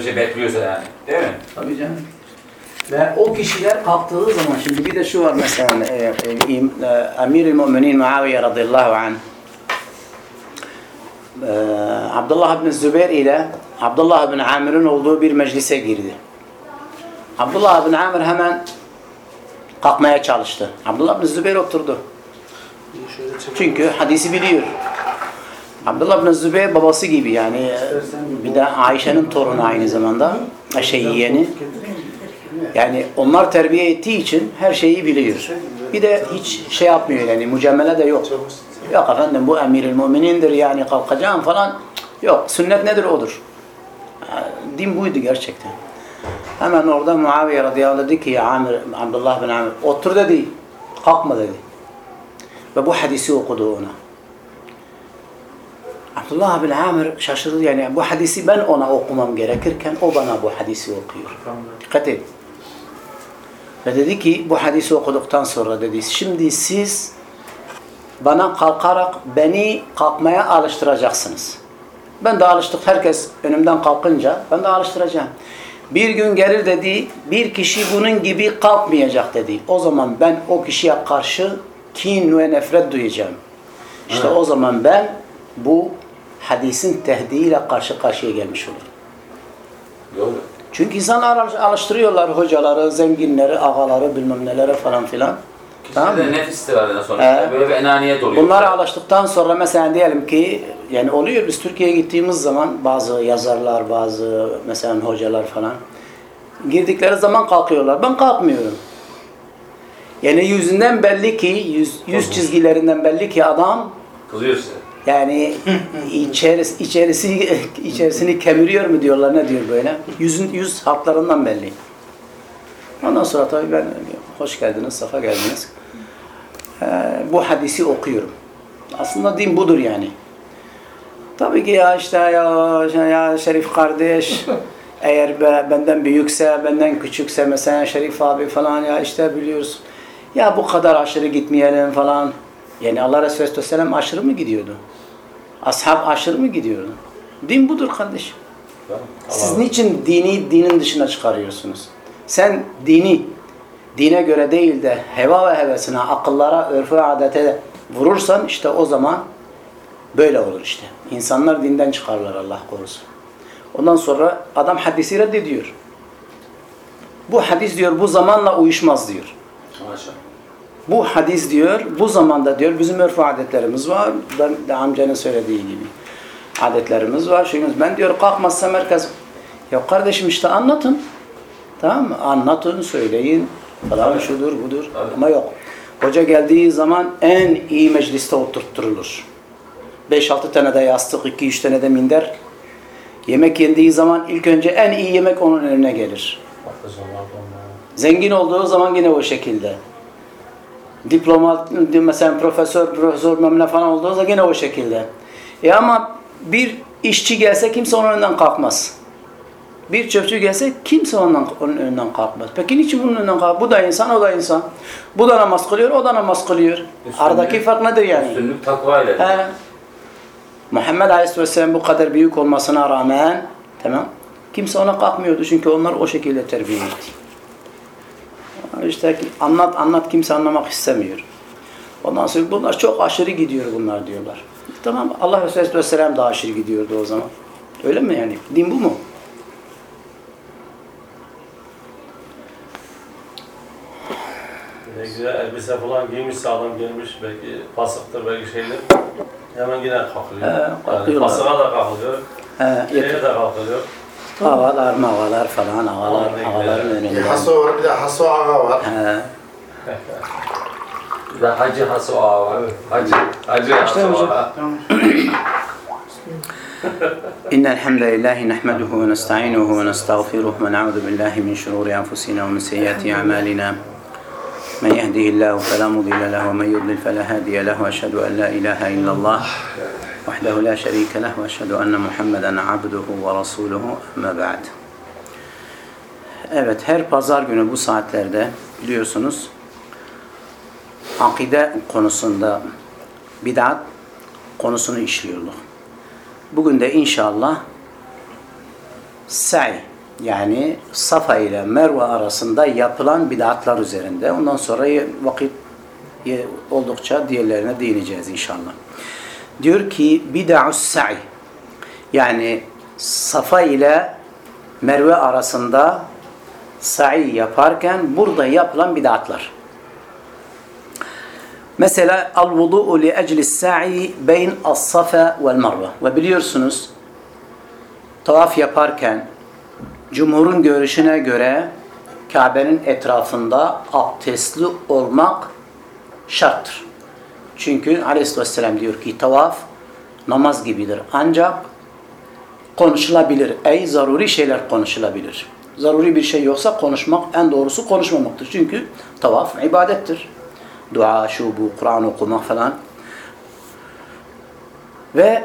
bir şey bekliyorsa yani. Değil mi? Tabii canım. Ve o kişiler kalktığı zaman şimdi bir de şu var mesela e, e, e, Emir-i Müminin Muaviye radıyallahu anh e, Abdullah bin Zübeyir ile Abdullah bin Amir'in olduğu bir meclise girdi. Abdullah bin Amir hemen kalkmaya çalıştı. Abdullah bin Zübeyir oturdu. Çünkü hadisi biliyor. Abdullah bin Zübeyir babası gibi yani bir de Ayşe'nin torunu aynı zamanda. Şey yeğeni. Yani onlar terbiye ettiği için her şeyi biliyor. Bir de hiç şey yapmıyor yani mücamele de yok. Yok efendim bu emiril müminindir yani kalkacağım falan. Yok sünnet nedir odur. Din buydu gerçekten. Hemen orada Muaviye radıyallahu dedi ki Amir, Abdullah bin Amir otur dedi. Kalkma dedi. Ve bu hadisi okudu ona. Abdullah bin Amir şaşırdı yani bu hadisi ben ona okumam gerekirken o bana bu hadisi okuyor. Dikkat edin. Ve dedi ki bu hadisi okuduktan sonra dedi şimdi siz bana kalkarak beni kalkmaya alıştıracaksınız. Ben de alıştık herkes önümden kalkınca ben de alıştıracağım. Bir gün gelir dedi bir kişi bunun gibi kalkmayacak dedi. O zaman ben o kişiye karşı kin ve nefret duyacağım. İşte o zaman ben bu hadisin tehdidiyle karşı karşıya gelmiş olurum. Doğru. Çünkü insanlar alıştırıyorlar hocaları, zenginleri, ağaları bilmem nelere falan filan. Tamam Kişide mı? nefis istirarından sonra He. böyle bir enaniyet oluyor. Bunlara alıştıktan sonra mesela diyelim ki yani oluyor biz Türkiye'ye gittiğimiz zaman bazı yazarlar, bazı mesela hocalar falan girdikleri zaman kalkıyorlar. Ben kalkmıyorum. Yani yüzünden belli ki, yüz, yüz çizgilerinden belli ki adam Kızıyor size. Yani içerisi, içerisi, içerisini kemiriyor mu diyorlar ne diyor böyle. Yüzün, yüz hatlarından belli. Ondan sonra tabii ben hoş geldiniz, safa geldiniz. Ee, bu hadisi okuyorum. Aslında din budur yani. Tabii ki ya işte ya, ya Şerif kardeş eğer be- benden büyükse, benden küçükse mesela Şerif abi falan ya işte biliyoruz. Ya bu kadar aşırı gitmeyelim falan. Yani Allah Resulü Aleyhisselam aşırı mı gidiyordu? Ashab aşırı mı gidiyordu? Din budur kardeşim. Siz niçin dini dinin dışına çıkarıyorsunuz? Sen dini dine göre değil de heva ve hevesine, akıllara, örfü ve adete vurursan işte o zaman böyle olur işte. İnsanlar dinden çıkarlar Allah korusun. Ondan sonra adam hadisi reddediyor. Bu hadis diyor bu zamanla uyuşmaz diyor. Maşallah. Bu hadis diyor, bu zamanda diyor bizim örf adetlerimiz var. Ben de amcanın söylediği gibi adetlerimiz var. Şeyimiz. Ben diyor kalkmazsam herkes ya kardeşim işte anlatın. Tamam mı? Anlatın, söyleyin. Falan şudur budur. Tabii. Ama yok. Hoca geldiği zaman en iyi mecliste oturtturulur. 5-6 tane de yastık, 2-3 tane de minder. Yemek yendiği zaman ilk önce en iyi yemek onun önüne gelir. Zengin olduğu zaman yine o şekilde. Diplomat, mesela profesör, profesör memle falan olduğu zaman yine o şekilde. E ama bir işçi gelse kimse onun önünden kalkmaz. Bir çöpçü gelse kimse ondan, onun önünden kalkmaz. Peki niçin bunun önünden kalkmaz? Bu da insan, o da insan. Bu da namaz kılıyor, o da namaz kılıyor. Üstünlük- Aradaki fark nedir yani? Üstünlük takva ile. He. Muhammed Aleyhisselam bu kadar büyük olmasına rağmen tamam kimse ona kalkmıyordu çünkü onlar o şekilde terbiye etti. İşte anlat anlat kimse anlamak istemiyor. Ondan sonra bunlar çok aşırı gidiyor bunlar diyorlar. Tamam Allah Resulü Aleyhisselam da aşırı gidiyordu o zaman. Öyle mi yani? Din bu mu? Ne güzel elbise falan giymiş sağlam giymiş belki pasıktır belki şeyler. Hemen yine kalkılıyor. He, yani pasığa da kalkılıyor. He, Şeye de kalkılıyor. Havalar mavalar falan önünde. Haso var, bir de Haso Ağa var. He. Ve Hacı Hasu Ağa var. Hacı, Hacı Hasu Ağa. إن الحمد لله نحمده ونستعينه ونستغفره ونعوذ بالله من شرور أنفسنا ومن سيئات أعمالنا من يهده الله فلا مضل له ومن يضلل فلا هادي له وأشهد أن لا إله إلا الله وحده لا شريك له وأشهد أن محمدا عبده ورسوله أما بعد Evet her pazar günü bu saatlerde biliyorsunuz akide konusunda bid'at konusunu işliyorduk. Bugün de inşallah sa'i Yani Safa ile Merve arasında yapılan bid'atlar üzerinde. Ondan sonra vakit oldukça diğerlerine değineceğiz inşallah. Diyor ki bid'us sa'i yani Safa ile Merve arasında sa'i yaparken burada yapılan bid'atlar. Mesela al-vudu'u li ecli sa'i beyn as-safa vel merve. Ve biliyorsunuz tavaf yaparken Cumhur'un görüşüne göre Kabe'nin etrafında abdestli olmak şarttır. Çünkü aleyhisselam diyor ki tavaf namaz gibidir. Ancak konuşulabilir. Ey zaruri şeyler konuşulabilir. Zaruri bir şey yoksa konuşmak en doğrusu konuşmamaktır. Çünkü tavaf ibadettir. Dua, şu bu, Kur'an okumak falan. Ve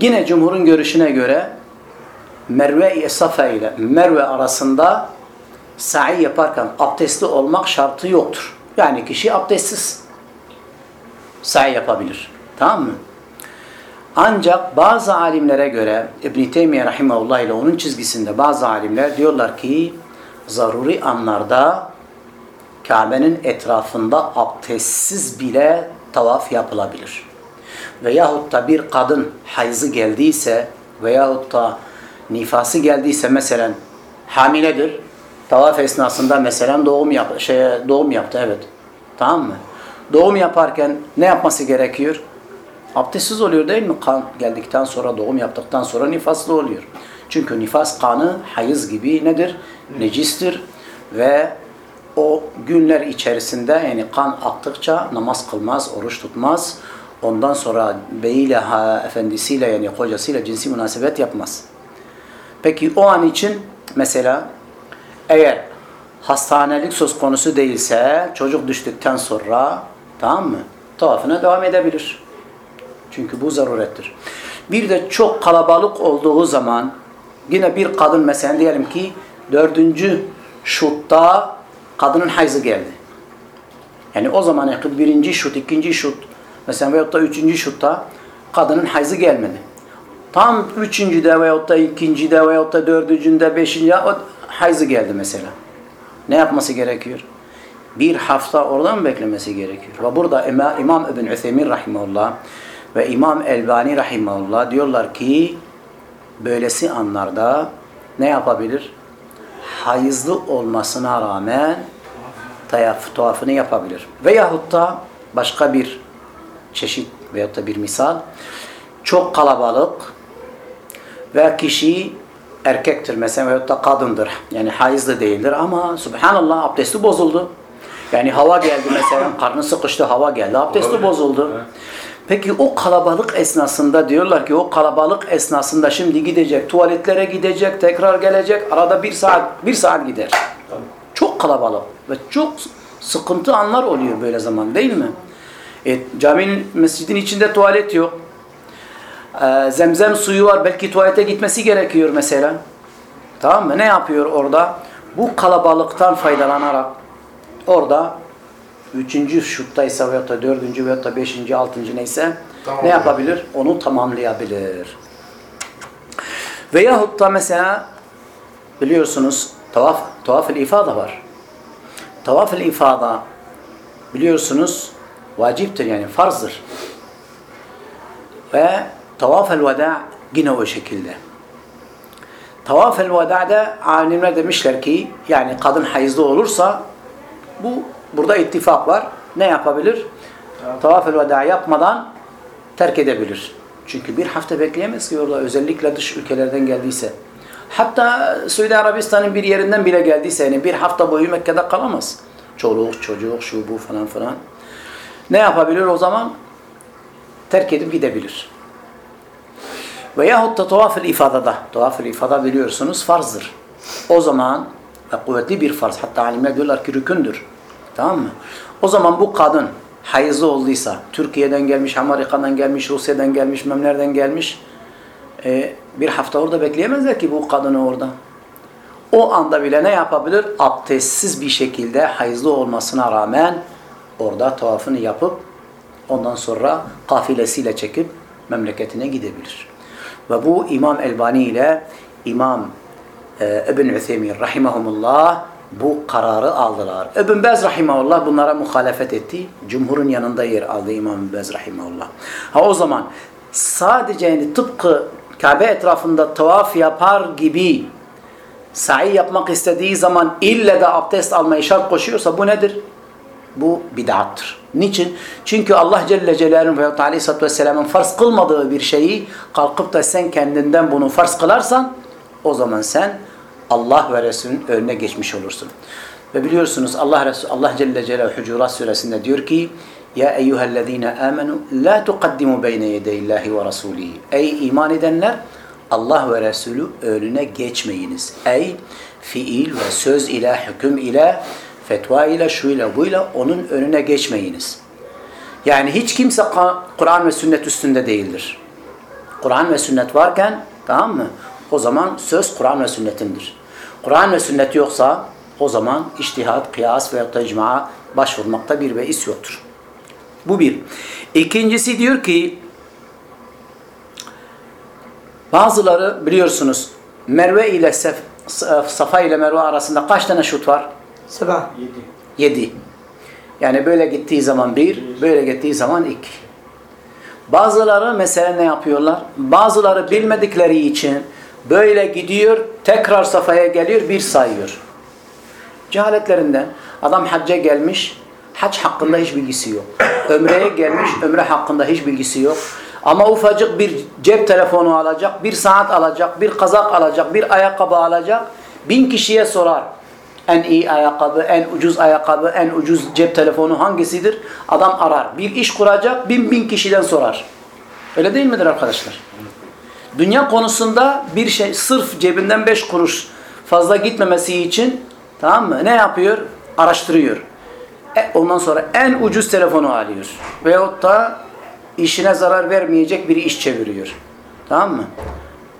yine cumhurun görüşüne göre Merve Safa ile Merve arasında sa'i yaparken abdestli olmak şartı yoktur. Yani kişi abdestsiz sa'i yapabilir. Tamam mı? Ancak bazı alimlere göre İbn Teymiye rahimehullah ile onun çizgisinde bazı alimler diyorlar ki zaruri anlarda Kabe'nin etrafında abdestsiz bile tavaf yapılabilir. Veyahut da bir kadın hayzı geldiyse veyahut da nifası geldiyse mesela hamiledir. Tavaf esnasında mesela doğum yap şey doğum yaptı evet. Tamam mı? Doğum yaparken ne yapması gerekiyor? Abdestsiz oluyor değil mi? Kan geldikten sonra doğum yaptıktan sonra nifaslı oluyor. Çünkü nifas kanı hayız gibi nedir? Necistir ve o günler içerisinde yani kan aktıkça namaz kılmaz, oruç tutmaz. Ondan sonra beyiyle, ha, efendisiyle yani kocasıyla cinsi münasebet yapmaz. Peki o an için mesela eğer hastanelik söz konusu değilse çocuk düştükten sonra tamam mı? Tavafına devam edebilir. Çünkü bu zarurettir. Bir de çok kalabalık olduğu zaman yine bir kadın mesela diyelim ki dördüncü şutta kadının hayzı geldi. Yani o zaman yakın birinci şut, ikinci şut mesela veyahut da üçüncü şutta kadının hayzı gelmedi. Tam üçüncüde veyahut da ikincide veyahut da dördüncünde, beşinci hayzı geldi mesela. Ne yapması gerekiyor? Bir hafta oradan beklemesi gerekiyor. Ve burada İmam İbn Üthemin rahimahullah ve İmam Elbani rahimahullah diyorlar ki böylesi anlarda ne yapabilir? Hayızlı olmasına rağmen tayaf, tuhafını yapabilir. Veyahut da başka bir çeşit veyahut da bir misal çok kalabalık ve kişi erkektir mesela veyahut da kadındır. Yani hayızlı değildir ama subhanallah abdesti bozuldu. Yani hava geldi mesela karnı sıkıştı hava geldi abdesti bozuldu. Peki o kalabalık esnasında diyorlar ki o kalabalık esnasında şimdi gidecek tuvaletlere gidecek tekrar gelecek arada bir saat bir saat gider. Çok kalabalık ve çok sıkıntı anlar oluyor böyle zaman değil mi? E, caminin mescidin içinde tuvalet yok. E, zemzem suyu var belki tuvalete gitmesi gerekiyor mesela. Tamam mı? Ne yapıyor orada? Bu kalabalıktan faydalanarak orada üçüncü şuttaysa veyahut da dördüncü veyahut da beşinci, altıncı neyse Tamam. ne yapabilir? Onu tamamlayabilir. Veyahut da mesela biliyorsunuz tavaf, tavaf-ı ifada var. Tavaf-ı ifada biliyorsunuz vaciptir yani farzdır. Ve tavaf-ı veda yine o şekilde. Tavaf-ı veda'da alimler demişler ki yani kadın hayızlı olursa bu burada ittifak var. Ne yapabilir? Tavaf-ı veda yapmadan terk edebilir. Çünkü bir hafta bekleyemez ki orada özellikle dış ülkelerden geldiyse. Hatta Suudi Arabistan'ın bir yerinden bile geldiyse yani bir hafta boyu Mekke'de kalamaz. Çoluk, çocuk, şu bu falan falan. Ne yapabilir o zaman? Terk edip gidebilir. Veyahut da tavaf-ı ifadada. Tavaf-ı ifada biliyorsunuz farzdır. O zaman ve kuvvetli bir farz. Hatta alimler diyorlar ki rükündür. Tamam mı? O zaman bu kadın hayızlı olduysa, Türkiye'den gelmiş, Amerika'dan gelmiş, Rusya'dan gelmiş, memlerden gelmiş, e, bir hafta orada bekleyemezler ki bu kadını orada. O anda bile ne yapabilir? Abdestsiz bir şekilde hayızlı olmasına rağmen orada tavafını yapıp ondan sonra kafilesiyle çekip memleketine gidebilir. Ve bu İmam Elbani ile İmam İbn Üthemin rahimahumullah bu kararı aldılar. İbn Bez rahimahullah bunlara muhalefet etti. Cumhurun yanında yer aldı İmam Bez rahimahullah. Ha o zaman sadece yani tıpkı Kabe etrafında tavaf yapar gibi sa'i yapmak istediği zaman ille de abdest almayı şart koşuyorsa bu nedir? Bu bid'attır. Niçin? Çünkü Allah Celle Celaluhu ve Aleyhisselatü Vesselam'ın farz kılmadığı bir şeyi kalkıp da sen kendinden bunu farz kılarsan o zaman sen Allah ve Resul'ün önüne geçmiş olursun. Ve biliyorsunuz Allah Resul Allah Celle Celaluhu Hucurat suresinde diyor ki Ya eyyühellezine amenu la tuqaddimu beyne yedeyillahi ve rasulihi. Ey iman edenler Allah ve Resulü önüne geçmeyiniz. Ey fiil ve söz ile, hüküm ile, fetva ile, şu ile, bu ile onun önüne geçmeyiniz. Yani hiç kimse Kur'an ve sünnet üstünde değildir. Kur'an ve sünnet varken tamam mı? O zaman söz Kur'an ve sünnetindir. Kur'an ve sünnet yoksa o zaman iştihat, kıyas veya tecmaa başvurmakta bir beis yoktur. Bu bir. İkincisi diyor ki bazıları biliyorsunuz Merve ile Sef, Safa ile Merve arasında kaç tane şut var? Sabah. Yedi. Yani böyle gittiği zaman bir, böyle gittiği zaman iki. Bazıları mesela ne yapıyorlar? Bazıları bilmedikleri için böyle gidiyor, tekrar safhaya geliyor, bir sayıyor. Cehaletlerinden. Adam hacca gelmiş, hac hakkında hiç bilgisi yok. Ömreye gelmiş, ömre hakkında hiç bilgisi yok. Ama ufacık bir cep telefonu alacak, bir saat alacak, bir kazak alacak, bir ayakkabı alacak. Bin kişiye sorar. En iyi ayakkabı, en ucuz ayakkabı, en ucuz cep telefonu hangisidir? Adam arar. Bir iş kuracak, bin bin kişiden sorar. Öyle değil midir arkadaşlar? Dünya konusunda bir şey, sırf cebinden beş kuruş fazla gitmemesi için tamam mı? Ne yapıyor? Araştırıyor. E, ondan sonra en ucuz telefonu alıyor. Veyahut da işine zarar vermeyecek bir iş çeviriyor. Tamam mı?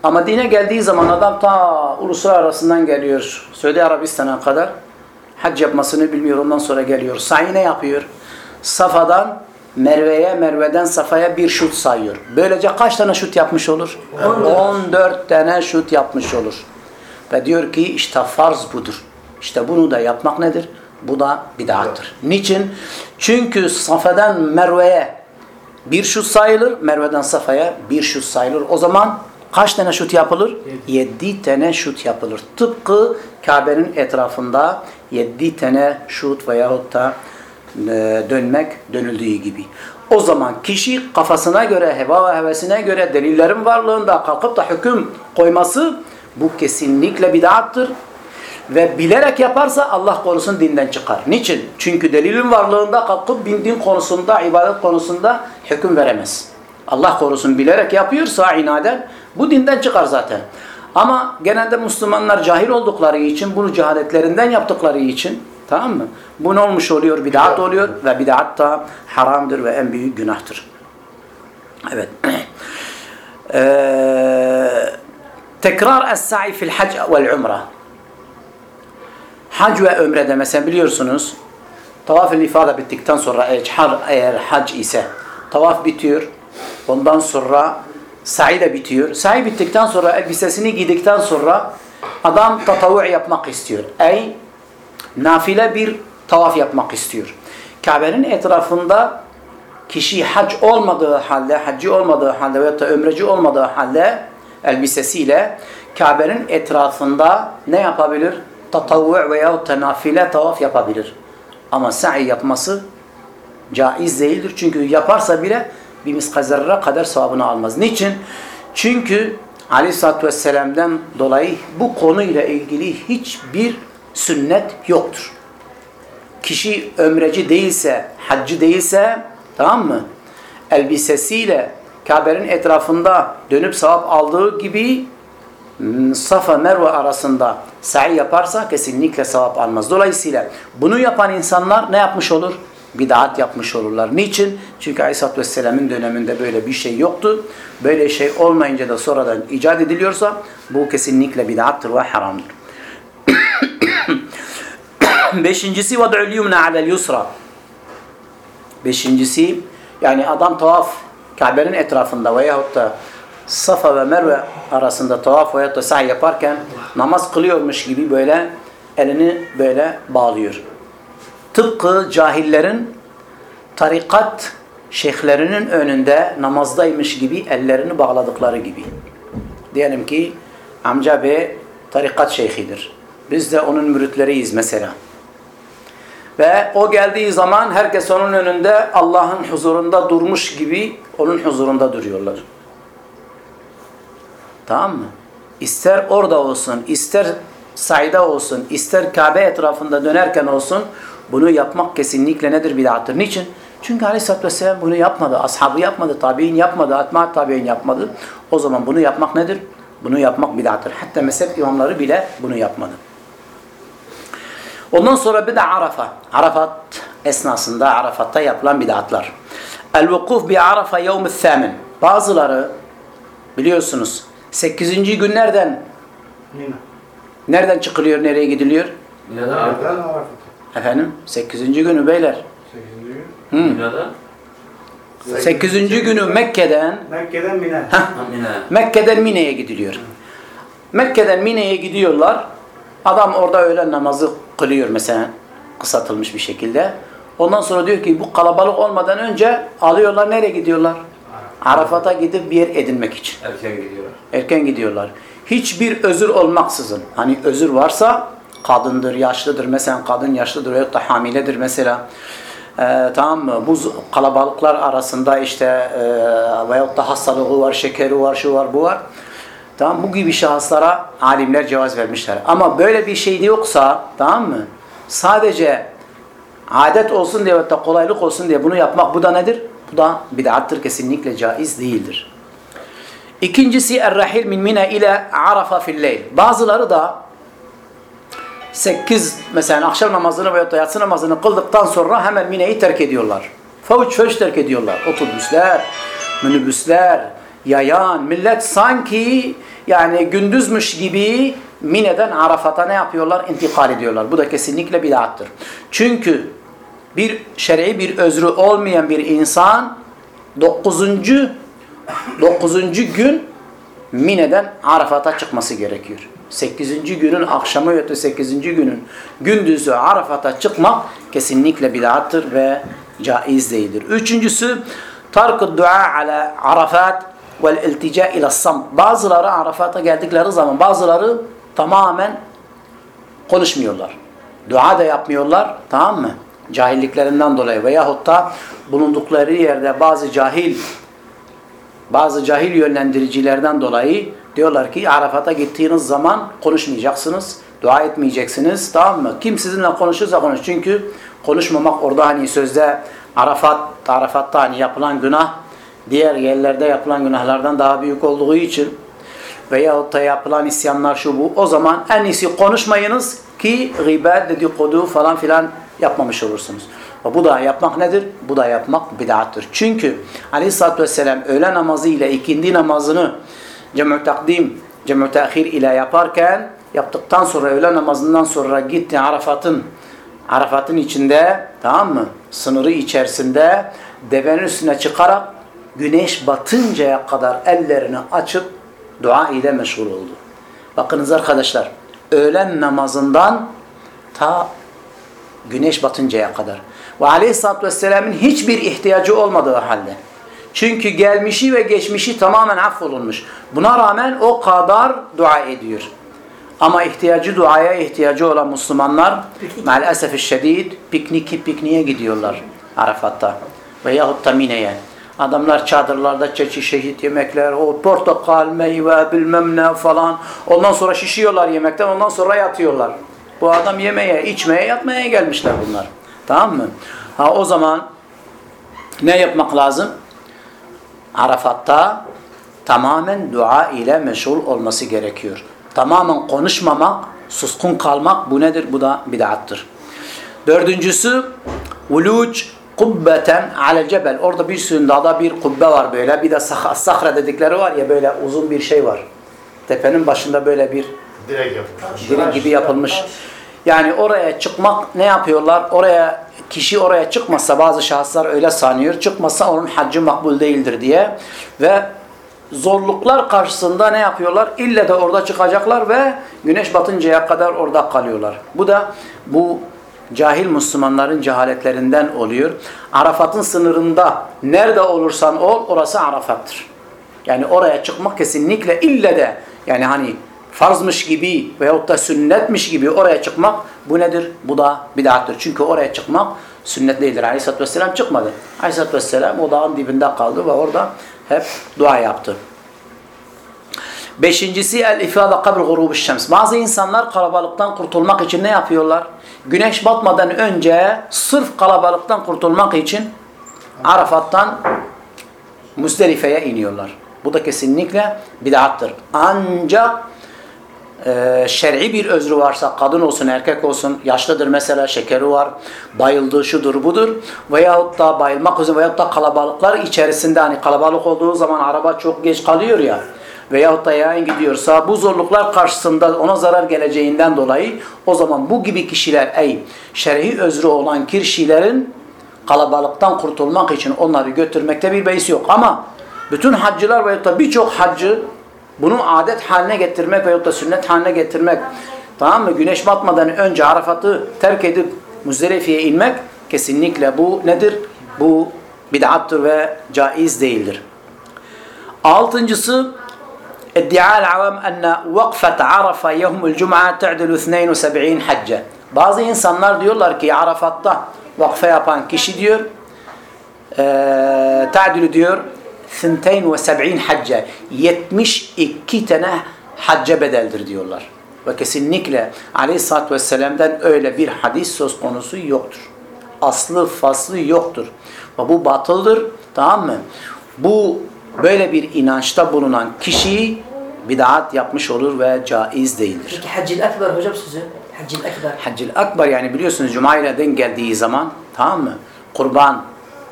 Ama dine geldiği zaman adam ta uluslararasından geliyor. Suudi Arabistan'a kadar hac yapmasını bilmiyor. Ondan sonra geliyor. Sa'i ne yapıyor? Safa'dan Merve'ye, Merve'den Safa'ya bir şut sayıyor. Böylece kaç tane şut yapmış olur? 14 tane şut yapmış olur. Ve diyor ki işte farz budur. İşte bunu da yapmak nedir? Bu da bid'attır. Niçin? Çünkü Safa'dan Merve'ye bir şut sayılır, Merve'den Safa'ya bir şut sayılır. O zaman kaç tane şut yapılır? Yedi tane şut yapılır. Tıpkı Kabe'nin etrafında yedi tane şut veyahut da dönmek dönüldüğü gibi. O zaman kişi kafasına göre, heva ve hevesine göre delillerin varlığında kalkıp da hüküm koyması bu kesinlikle bid'attır. Ve bilerek yaparsa Allah korusun dinden çıkar. Niçin? Çünkü delilin varlığında kalkıp bin din konusunda, ibadet konusunda hüküm veremez. Allah korusun bilerek yapıyorsa inaden bu dinden çıkar zaten. Ama genelde Müslümanlar cahil oldukları için, bunu cehaletlerinden yaptıkları için tamam mı? Bu ne olmuş oluyor? Bid'at oluyor ve bid'at da haramdır ve en büyük günahtır. Evet. Ee, tekrar es-sa'i fil hac vel umre. Hac ve ömrede mesela biliyorsunuz tavaf-ı ifade bittikten sonra eğer hac ise tavaf bitiyor. Ondan sonra sa'i de bitiyor. Sa'i bittikten sonra elbisesini giydikten sonra adam tatavu yapmak istiyor. Ey nafile bir tavaf yapmak istiyor. Kabe'nin etrafında kişi hac olmadığı halde, hacci olmadığı halde veya da ömreci olmadığı halde elbisesiyle Kabe'nin etrafında ne yapabilir? Tatavvu veya da nafile tavaf yapabilir. Ama sa'i yapması caiz değildir. Çünkü yaparsa bile bir miskazerre kadar sevabını almaz. Niçin? Çünkü Aleyhisselatü Vesselam'dan dolayı bu konuyla ilgili hiçbir sünnet yoktur. Kişi ömreci değilse, haccı değilse tamam mı? Elbisesiyle Kabe'nin etrafında dönüp sevap aldığı gibi Safa Merve arasında sa'i yaparsa kesinlikle sevap almaz. Dolayısıyla bunu yapan insanlar ne yapmış olur? Bid'at yapmış olurlar. Niçin? Çünkü Aleyhisselatü Vesselam'ın döneminde böyle bir şey yoktu. Böyle şey olmayınca da sonradan icat ediliyorsa bu kesinlikle bid'attır ve haramdır. Beşincisi وَدْعُ الْيُمْنَ عَلَى الْيُسْرَى Beşincisi yani adam tavaf Kabe'nin etrafında veyahut da Safa ve Merve arasında tavaf veya da sa'i yaparken namaz kılıyormuş gibi böyle elini böyle bağlıyor. Tıpkı cahillerin tarikat şeyhlerinin önünde namazdaymış gibi ellerini bağladıkları gibi. Diyelim ki amca bey tarikat şeyhidir. Biz de onun müritleriyiz mesela. Ve o geldiği zaman herkes onun önünde Allah'ın huzurunda durmuş gibi onun huzurunda duruyorlar. Tamam mı? İster orada olsun, ister sayda olsun, ister Kabe etrafında dönerken olsun bunu yapmak kesinlikle nedir bid'attır. Niçin? Çünkü Aleyhisselatü Vesselam bunu yapmadı. Ashabı yapmadı, tabi'in yapmadı, atma tabi'in yapmadı. O zaman bunu yapmak nedir? Bunu yapmak bid'attır. Hatta mezhep imamları bile bunu yapmadı. Ondan sonra bir de Arafa. Arafat esnasında Arafat'ta yapılan bid'atlar. El-vukuf bi Arafa yevm thamin. Bazıları biliyorsunuz 8. günlerden nereden çıkılıyor, nereye gidiliyor? Neden? Nereden Arafat? Efendim 8. günü beyler. 8. gün. Neden? 8. günü Mekke'den Mekke'den Mina. Amine. Mekke'den Mine'ye gidiliyor. Mekke'den Mine'ye gidiyorlar. Adam orada öğlen namazı kılıyor mesela kısaltılmış bir şekilde. Ondan sonra diyor ki bu kalabalık olmadan önce alıyorlar nereye gidiyorlar? Arafat'a gidip bir yer edinmek için. Erken gidiyorlar. Erken gidiyorlar. Hiçbir özür olmaksızın. Hani özür varsa kadındır, yaşlıdır. Mesela kadın yaşlıdır veyahut da hamiledir mesela. Ee, tamam mı? Bu kalabalıklar arasında işte e, veyahut da hastalığı var, şekeri var, şu var, bu var. Tamam bu gibi şahıslara alimler cevaz vermişler. Ama böyle bir şey yoksa tamam mı? Sadece adet olsun diye da kolaylık olsun diye bunu yapmak bu da nedir? Bu da bid'attır kesinlikle caiz değildir. İkincisi er-rahil min Mina ile Arafa fil leyl. Bazıları da 8 mesela akşam namazını veya da yatsı namazını kıldıktan sonra hemen Mine'yi terk ediyorlar. Favuç favuç terk ediyorlar. Otobüsler, minibüsler, yayan, millet sanki yani gündüzmüş gibi Mine'den Arafat'a ne yapıyorlar? İntikal ediyorlar. Bu da kesinlikle bid'attır. Çünkü bir şer'i bir özrü olmayan bir insan 9. 9. gün Mine'den Arafat'a çıkması gerekiyor. 8. günün akşamı ve 8. günün gündüzü Arafat'a çıkmak kesinlikle bid'attır ve caiz değildir. Üçüncüsü tark dua ala Arafat vel iltica ila sam. Bazıları Arafat'a geldikleri zaman bazıları tamamen konuşmuyorlar. Dua da yapmıyorlar. Tamam mı? Cahilliklerinden dolayı veyahut da bulundukları yerde bazı cahil bazı cahil yönlendiricilerden dolayı diyorlar ki Arafat'a gittiğiniz zaman konuşmayacaksınız, dua etmeyeceksiniz. Tamam mı? Kim sizinle konuşursa konuş. Çünkü konuşmamak orada hani sözde Arafat, Arafat'ta hani yapılan günah diğer yerlerde yapılan günahlardan daha büyük olduğu için veyahut da yapılan isyanlar şu bu. O zaman en iyisi konuşmayınız ki gıybet, dedikodu falan filan yapmamış olursunuz. Bu da yapmak nedir? Bu da yapmak bid'attır. Çünkü Aleyhisselatü Vesselam öğle namazı ile ikindi namazını cem'u takdim, cem'u tehir ile yaparken yaptıktan sonra öğle namazından sonra gitti Arafat'ın Arafat'ın içinde tamam mı? Sınırı içerisinde devenin üstüne çıkarak güneş batıncaya kadar ellerini açıp dua ile meşgul oldu. Bakınız arkadaşlar öğlen namazından ta güneş batıncaya kadar. Ve aleyhissalatü vesselamın hiçbir ihtiyacı olmadığı halde. Çünkü gelmişi ve geçmişi tamamen affolunmuş. Buna rağmen o kadar dua ediyor. Ama ihtiyacı duaya ihtiyacı olan Müslümanlar maalesef şiddet piknik pikniğe gidiyorlar Arafat'ta veyahut da Mine'ye. Adamlar çadırlarda çeşit şehit yemekler, o portakal, meyve, bilmem ne falan. Ondan sonra şişiyorlar yemekten, ondan sonra yatıyorlar. Bu adam yemeye, içmeye, yatmaya gelmişler bunlar. Tamam mı? Ha o zaman ne yapmak lazım? Arafat'ta tamamen dua ile meşgul olması gerekiyor. Tamamen konuşmamak, suskun kalmak bu nedir? Bu da bid'attır. Dördüncüsü uluc kubbeten ale cebel. Orada bir sürü dağda bir kubbe var böyle. Bir de sah sahra dedikleri var ya böyle uzun bir şey var. Tepenin başında böyle bir Direkt yapmış. dirim gibi yapılmış. Yani oraya çıkmak ne yapıyorlar? Oraya kişi oraya çıkmazsa bazı şahıslar öyle sanıyor. Çıkmazsa onun haccı makbul değildir diye ve zorluklar karşısında ne yapıyorlar? İlle de orada çıkacaklar ve güneş batıncaya kadar orada kalıyorlar. Bu da bu cahil Müslümanların cehaletlerinden oluyor. Arafat'ın sınırında nerede olursan ol orası Arafat'tır. Yani oraya çıkmak kesinlikle ille de yani hani farzmış gibi veyahut da sünnetmiş gibi oraya çıkmak bu nedir? Bu da bid'attır. Çünkü oraya çıkmak sünnet değildir. Aleyhisselatü Vesselam çıkmadı. Aleyhisselatü Vesselam o dağın dibinde kaldı ve orada hep dua yaptı. Beşincisi el-ifade kabl gurubu şems. Bazı insanlar kalabalıktan kurtulmak için ne yapıyorlar? Güneş batmadan önce sırf kalabalıktan kurtulmak için Arafat'tan Müzdelife'ye iniyorlar. Bu da kesinlikle bid'attır. Ancak e, şer'i bir özrü varsa kadın olsun erkek olsun yaşlıdır mesela şekeri var bayıldığı şudur budur veyahut da bayılmak üzere veyahut da kalabalıklar içerisinde hani kalabalık olduğu zaman araba çok geç kalıyor ya veyahut da yayın gidiyorsa bu zorluklar karşısında ona zarar geleceğinden dolayı o zaman bu gibi kişiler ey şer'i özrü olan kişilerin kalabalıktan kurtulmak için onları götürmekte bir beis yok ama bütün haccılar veyahut da birçok haccı bunu adet haline getirmek veyahut da sünnet haline getirmek tamam mı? Güneş batmadan önce Arafat'ı terk edip Muzdelifi'ye inmek kesinlikle bu nedir? Bu bid'attır ve caiz değildir. Altıncısı iddia العوام أن وقفة عرفة يوم الجمعة تعدل 72 حجة. Bazı insanlar diyorlar ki Arafat'ta vakfe yapan kişi diyor eee تعدل diyor 72 hacca 72 tane hacca bedeldir diyorlar. Ve kesinlikle Aleyhisselatü Vesselam'dan öyle bir hadis söz konusu yoktur. Aslı faslı yoktur. Ve bu batıldır. Tamam mı? Bu böyle bir inançta bulunan kişi bid'at yapmış olur ve caiz değildir. Peki Haccil Ekber hocam sözü. Haccil Ekber. Haccil Akbar yani biliyorsunuz Cuma ile denk geldiği zaman tamam mı? Kurban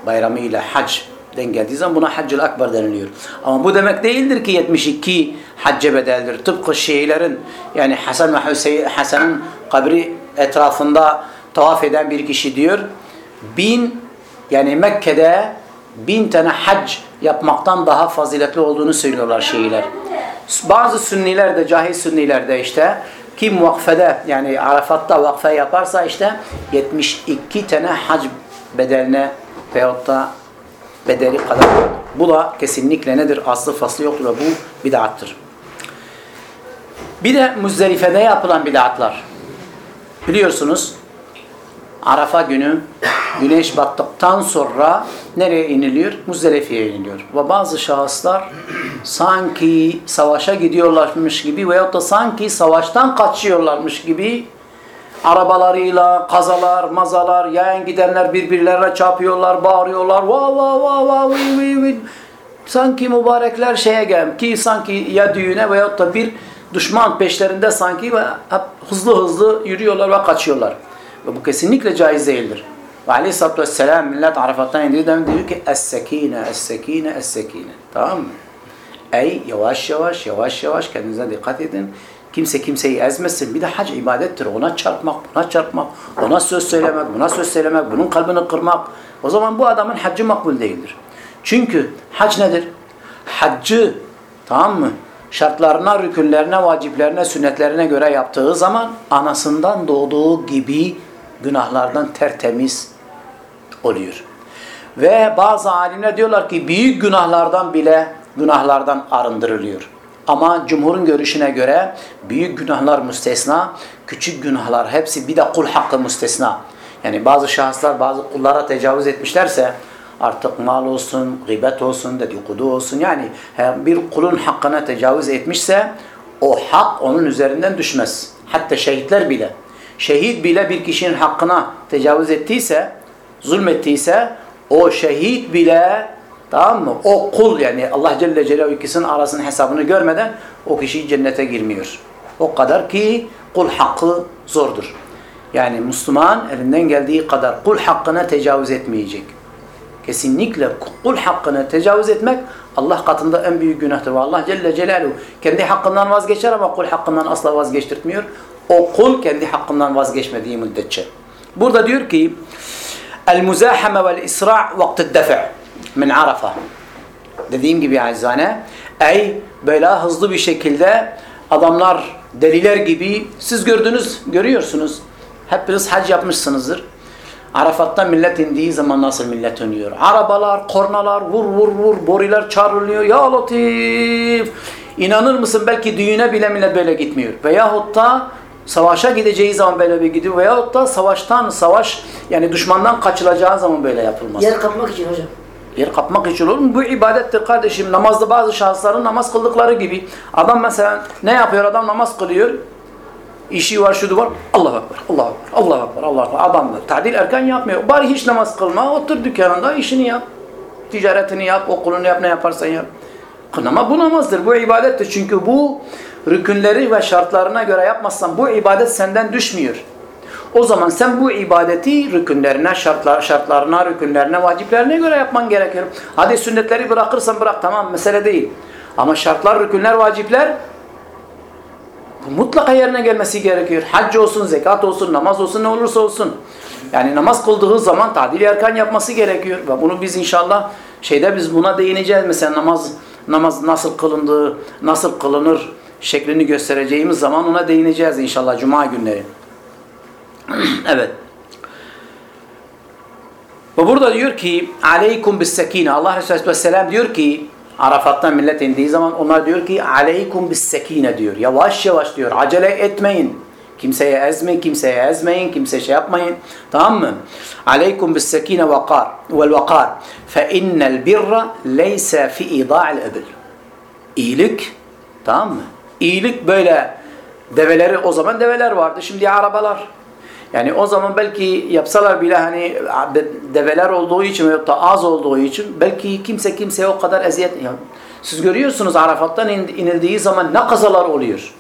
bayramı ile hac denk geldiği zaman buna Haccil Akbar deniliyor. Ama bu demek değildir ki 72 hacce bedeldir. Tıpkı Şiilerin yani Hasan ve Hüseyin Hasan'ın kabri etrafında tavaf eden bir kişi diyor. Bin yani Mekke'de bin tane hac yapmaktan daha faziletli olduğunu söylüyorlar Şiiler. Bazı Sünniler de cahil Sünniler de işte kim vakfede yani Arafat'ta vakfe yaparsa işte 72 tane hac bedeline veyahut da bedeli kadar. Bu da kesinlikle nedir? Aslı faslı yoktur ve bu bid'attır. Bir de Müzdelife'de yapılan bid'atlar. Biliyorsunuz Arafa günü güneş battıktan sonra nereye iniliyor? Muzdelifi'ye iniliyor. Ve bazı şahıslar sanki savaşa gidiyorlarmış gibi veyahut da sanki savaştan kaçıyorlarmış gibi arabalarıyla kazalar, mazalar, yayan gidenler birbirlerine çarpıyorlar, bağırıyorlar. Va va va va vi vi vi. Sanki mübarekler şeye gel ki sanki ya düğüne veyahut da bir düşman peşlerinde sanki ve hızlı hızlı yürüyorlar ve kaçıyorlar. Ve bu kesinlikle caiz değildir. Ve aleyhissalatü vesselam millet Arafat'tan indiği zaman diyor ki Es-sekine, es-sekine, es-sekine. Tamam mı? Ey yavaş yavaş, yavaş yavaş kendinize dikkat edin. Kimse kimseyi ezmesin. Bir de hac ibadettir. Ona çarpmak, buna çarpmak, ona söz söylemek, buna söz söylemek, bunun kalbini kırmak. O zaman bu adamın haccı makbul değildir. Çünkü hac nedir? Haccı, tamam mı? Şartlarına, rükünlerine, vaciplerine, sünnetlerine göre yaptığı zaman anasından doğduğu gibi günahlardan tertemiz oluyor. Ve bazı alimler diyorlar ki büyük günahlardan bile günahlardan arındırılıyor. Ama cumhurun görüşüne göre büyük günahlar müstesna, küçük günahlar hepsi bir de kul hakkı müstesna. Yani bazı şahıslar bazı kullara tecavüz etmişlerse artık mal olsun, gıybet olsun, dedikodu olsun yani bir kulun hakkına tecavüz etmişse o hak onun üzerinden düşmez. Hatta şehitler bile. Şehit bile bir kişinin hakkına tecavüz ettiyse, zulmettiyse o şehit bile tamam mı? O kul yani Allah Celle Celaluhu ikisinin arasının hesabını görmeden o kişi cennete girmiyor. O kadar ki kul hakkı zordur. Yani Müslüman elinden geldiği kadar kul hakkına tecavüz etmeyecek. Kesinlikle kul hakkına tecavüz etmek Allah katında en büyük günahtır. Allah Celle Celaluhu kendi hakkından vazgeçer ama kul hakkından asla vazgeçtirtmiyor. O kul kendi hakkından vazgeçmediği müddetçe. Burada diyor ki El-muzahame vel-isra' vakti defa' min Arafa. Dediğim gibi acizane Ey böyle hızlı bir şekilde adamlar deliler gibi siz gördünüz, görüyorsunuz. Hepiniz hac yapmışsınızdır. Arafat'ta millet indiği zaman nasıl millet dönüyor? Arabalar, kornalar, vur vur vur, boriler çağrılıyor. Ya Latif! İnanır mısın belki düğüne bile millet böyle gitmiyor. Veyahut da savaşa gideceği zaman böyle bir gidiyor. Veyahut da savaştan, savaş yani düşmandan kaçılacağı zaman böyle yapılmaz. Yer kapmak için hocam. Yer kapmak için olur mu? Bu ibadettir kardeşim. Namazda bazı şahısların namaz kıldıkları gibi. Adam mesela ne yapıyor? Adam namaz kılıyor. İşi var, şudu var. Allahu Ekber, Allahu Ekber, Allahu Ekber, Allahu Ekber. Adam tadil erken yapmıyor. Bari hiç namaz kılma. Otur dükkanında işini yap. Ticaretini yap, okulunu yap, ne yaparsan yap. Ama bu namazdır, bu ibadettir. Çünkü bu rükünleri ve şartlarına göre yapmazsan bu ibadet senden düşmüyor. O zaman sen bu ibadeti rükünlerine, şartlar, şartlarına, rükünlerine, vaciplerine göre yapman gerekiyor. Hadi sünnetleri bırakırsan bırak tamam mesele değil. Ama şartlar, rükünler, vacipler mutlaka yerine gelmesi gerekiyor. Hac olsun, zekat olsun, namaz olsun ne olursa olsun. Yani namaz kıldığı zaman tadil erkan yapması gerekiyor. Ve bunu biz inşallah şeyde biz buna değineceğiz. Mesela namaz namaz nasıl kılındığı, nasıl kılınır şeklini göstereceğimiz zaman ona değineceğiz inşallah cuma günleri. evet. Ve burada diyor ki aleykum bis. Allah Resulü Vesselam diyor ki Arafat'tan millet indiği zaman onlar diyor ki aleykum bis sekine diyor. Yavaş yavaş diyor. Acele etmeyin. Kimseye ezmeyin, kimseye ezmeyin, kimseye şey yapmayın. Tamam mı? Aleykum bis sekine vakar vel vakar. Fe innel birra leysa fi ida'il ebil. İyilik, tamam mı? İyilik böyle develeri, o zaman develer vardı. Şimdi arabalar. Yani o zaman belki yapsalar bile hani develer olduğu için veyahut da az olduğu için belki kimse kimseye o kadar eziyet... Yani siz görüyorsunuz Arafat'tan inildiği zaman ne kazalar oluyor.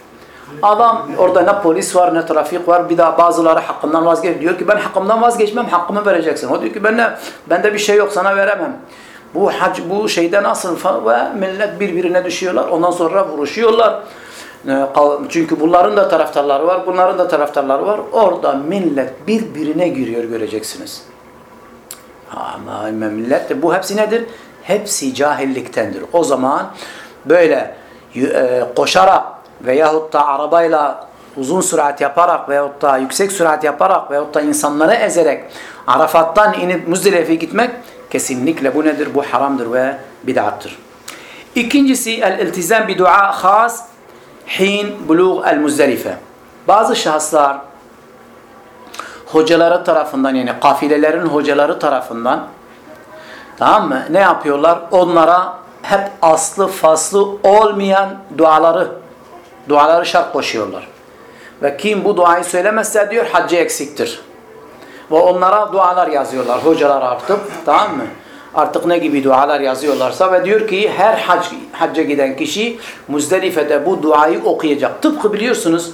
Adam orada ne polis var ne trafik var. Bir daha bazıları hakkından vazgeç. Diyor ki ben hakkımdan vazgeçmem hakkımı vereceksin. O diyor ki ben ne, bende bir şey yok sana veremem. Bu hac bu şeyde nasıl ve millet birbirine düşüyorlar. Ondan sonra vuruşuyorlar. Çünkü bunların da taraftarları var, bunların da taraftarları var. Orada millet birbirine giriyor göreceksiniz. Ama millet de bu hepsi nedir? Hepsi cahilliktendir. O zaman böyle koşarak veyahut da arabayla uzun sürat yaparak veyahut da yüksek sürat yaparak veyahut da insanları ezerek Arafat'tan inip Muzdalife'ye gitmek kesinlikle bu nedir? Bu haramdır ve bid'attır. İkincisi el-iltizam bi dua khas hin bulug el-Muzdalife. Bazı şahıslar hocaları tarafından yani kafilelerin hocaları tarafından tamam mı? Ne yapıyorlar? Onlara hep aslı faslı olmayan duaları duaları şart koşuyorlar. Ve kim bu duayı söylemezse diyor haccı eksiktir. Ve onlara dualar yazıyorlar. Hocalar artık tamam mı? Artık ne gibi dualar yazıyorlarsa ve diyor ki her hac, hacca giden kişi Muzdelife'de bu duayı okuyacak. Tıpkı biliyorsunuz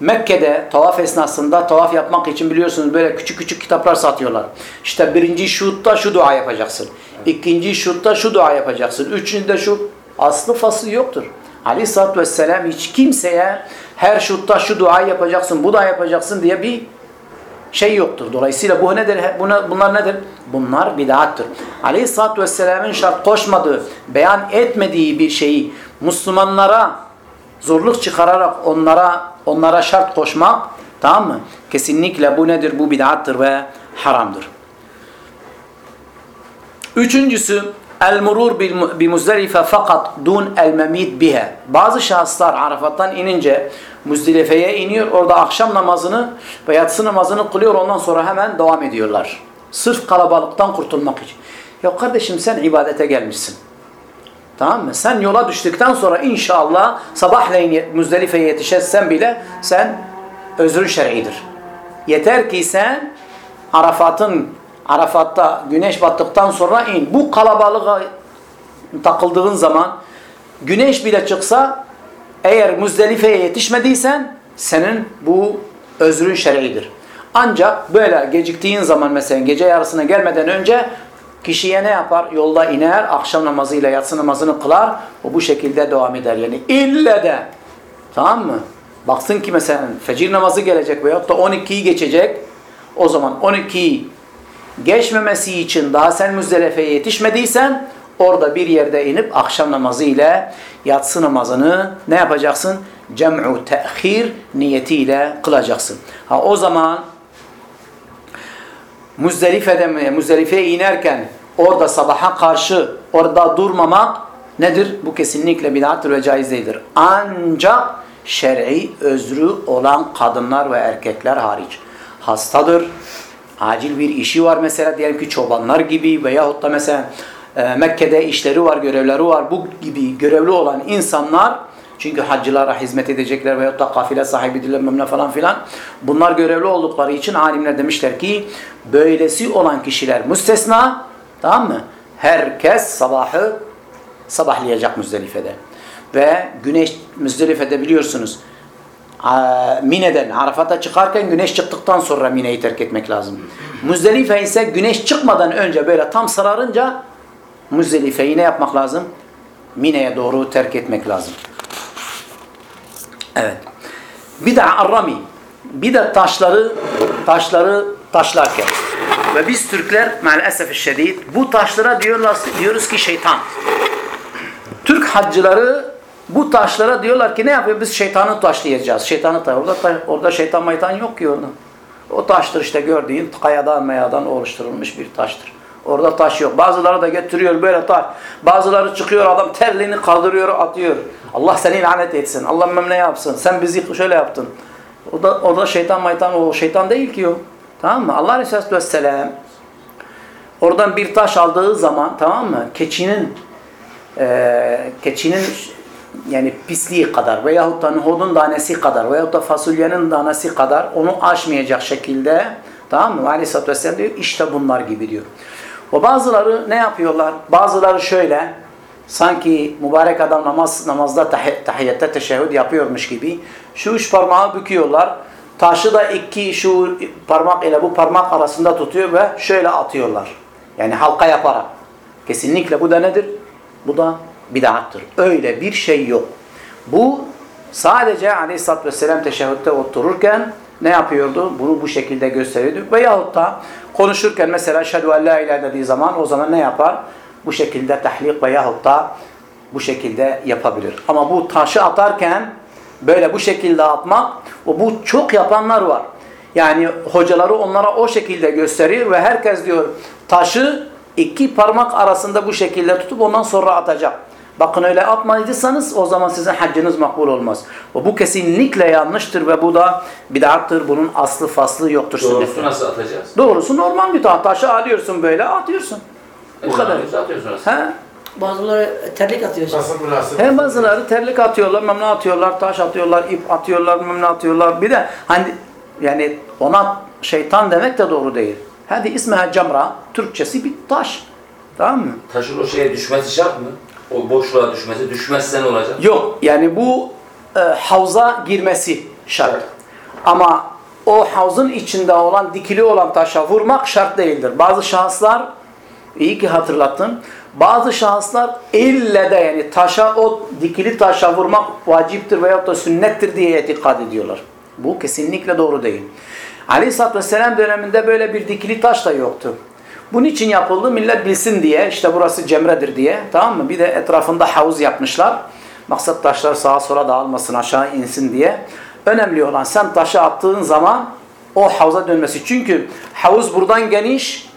Mekke'de tavaf esnasında tavaf yapmak için biliyorsunuz böyle küçük küçük kitaplar satıyorlar. İşte birinci şutta şu dua yapacaksın. İkinci şutta şu dua yapacaksın. Üçüncüde şu aslı faslı yoktur. Aleyhisselatü Vesselam hiç kimseye her şutta şu dua yapacaksın, bu da yapacaksın diye bir şey yoktur. Dolayısıyla bu nedir? Bunlar nedir? Bunlar bid'attır. Aleyhisselatü Vesselam'ın şart koşmadığı, beyan etmediği bir şeyi Müslümanlara zorluk çıkararak onlara onlara şart koşmak tamam mı? Kesinlikle bu nedir? Bu bid'attır ve haramdır. Üçüncüsü El-murur bi Muzdalife fakat dun el-memid biha. Bazı şahıslar Arafat'tan inince Muzdalife'ye iniyor. Orada akşam namazını ve yatsı namazını kılıyor. Ondan sonra hemen devam ediyorlar. Sırf kalabalıktan kurtulmak için. Ya kardeşim sen ibadete gelmişsin. Tamam mı? Sen yola düştükten sonra inşallah sabahleyin Muzdalife'ye yetişirsen bile sen özrün şer'idir. Yeter ki sen Arafat'ın Arafat'ta güneş battıktan sonra in. Bu kalabalığa takıldığın zaman güneş bile çıksa eğer Muzdelife'ye yetişmediysen senin bu özrün şer'idir. Ancak böyle geciktiğin zaman mesela gece yarısına gelmeden önce kişiye ne yapar? Yolda iner, akşam namazıyla yatsı namazını kılar. O bu şekilde devam eder. Yani ille de tamam mı? Baksın ki mesela fecir namazı gelecek veyahut da 12'yi geçecek. O zaman 12'yi geçmemesi için daha sen Müzdelife'ye yetişmediysen orada bir yerde inip akşam namazı ile yatsı namazını ne yapacaksın? Cem'u te'khir niyetiyle kılacaksın. Ha o zaman Muzdelife'de mi, Muzdelife'ye inerken orada sabaha karşı orada durmamak nedir? Bu kesinlikle bid'attır ve caiz değildir. Ancak şer'i özrü olan kadınlar ve erkekler hariç. Hastadır, acil bir işi var mesela diyelim ki çobanlar gibi veyahut da mesela e, Mekke'de işleri var, görevleri var. Bu gibi görevli olan insanlar çünkü haccılara hizmet edecekler veyahut da kafile sahibidirler memle falan filan. Bunlar görevli oldukları için alimler demişler ki böylesi olan kişiler müstesna tamam mı? Herkes sabahı sabahlayacak Müzdelife'de. Ve güneş Müzdelife'de biliyorsunuz a- Mine'den Arafat'a çıkarken güneş çıktıktan sonra Mine'yi terk etmek lazım. Müzdelife ise güneş çıkmadan önce böyle tam sararınca Müzdelife'yi ne yapmak lazım? Mine'ye doğru terk etmek lazım. Evet. Bir de arrami. Bir de taşları taşları taşlarken. Ve biz Türkler maalesef şiddet bu taşlara diyorlar diyoruz ki şeytan. Türk hacıları bu taşlara diyorlar ki ne yapıyor? Biz şeytanı taşlayacağız. Şeytanı taş. Orada, orada şeytan maytan yok ki orada. O taştır işte gördüğün kayadan meyadan oluşturulmuş bir taştır. Orada taş yok. Bazıları da getiriyor böyle taş. Bazıları çıkıyor adam terliğini kaldırıyor atıyor. Allah seni lanet etsin. Allah memne yapsın. Sen bizi şöyle yaptın. O da, orada şeytan maytan o şeytan değil ki o. Tamam mı? Allah Resulü Vesselam oradan bir taş aldığı zaman tamam mı? Keçinin e, keçinin yani pisliği kadar veyahut da nohudun tanesi kadar veyahut da fasulyenin tanesi kadar onu aşmayacak şekilde tamam mı? Aleyhisselatü Vesselam diyor işte bunlar gibi diyor. O bazıları ne yapıyorlar? Bazıları şöyle sanki mübarek adam namaz namazda tahi- tahiyyette teşehhüd yapıyormuş gibi şu üç parmağı büküyorlar. Taşı da iki şu parmak ile bu parmak arasında tutuyor ve şöyle atıyorlar. Yani halka yaparak. Kesinlikle bu da nedir? Bu da bid'attır. Öyle bir şey yok. Bu sadece aleyhissalatü vesselam teşehhütte otururken ne yapıyordu? Bunu bu şekilde gösteriyordu. Veyahut da konuşurken mesela şehadü en la ilahe dediği zaman o zaman ne yapar? Bu şekilde tahlik veyahut da bu şekilde yapabilir. Ama bu taşı atarken böyle bu şekilde atmak o bu çok yapanlar var. Yani hocaları onlara o şekilde gösteriyor ve herkes diyor taşı iki parmak arasında bu şekilde tutup ondan sonra atacak. Bakın öyle atmadıysanız o zaman sizin haccınız makbul olmaz. Ve bu kesinlikle yanlıştır ve bu da bid'attır. Bunun aslı faslı yoktur Doğrusu sünnette. nasıl atacağız? Doğrusu normal bir taş. Taşı alıyorsun böyle atıyorsun. Bu Elini kadar. atıyorsun. He? Bazıları terlik atıyor. Nasıl münasip? Hem bazıları terlik atıyorlar, memle atıyorlar, taş atıyorlar, ip atıyorlar, memle atıyorlar. Bir de hani yani ona şeytan demek de doğru değil. Hadi ismiha cemra, Türkçesi bir taş. Tamam mı? Taşın o şeye düşmesi şart mı? O boşluğa düşmesi. Düşmezse ne olacak? Yok yani bu e, havza girmesi şart. Ama o havzın içinde olan dikili olan taşa vurmak şart değildir. Bazı şahıslar iyi ki hatırlattın. Bazı şahıslar ille de yani taşa o dikili taşa vurmak vaciptir veyahut da sünnettir diye itikad ediyorlar. Bu kesinlikle doğru değil. Aleyhisselatü Vesselam döneminde böyle bir dikili taş da yoktu. Bunun için yapıldı millet bilsin diye işte burası cemredir diye tamam mı? Bir de etrafında havuz yapmışlar. Maksat taşlar sağa sola dağılmasın aşağı insin diye. Önemli olan sen taşı attığın zaman o havuza dönmesi. Çünkü havuz buradan geniş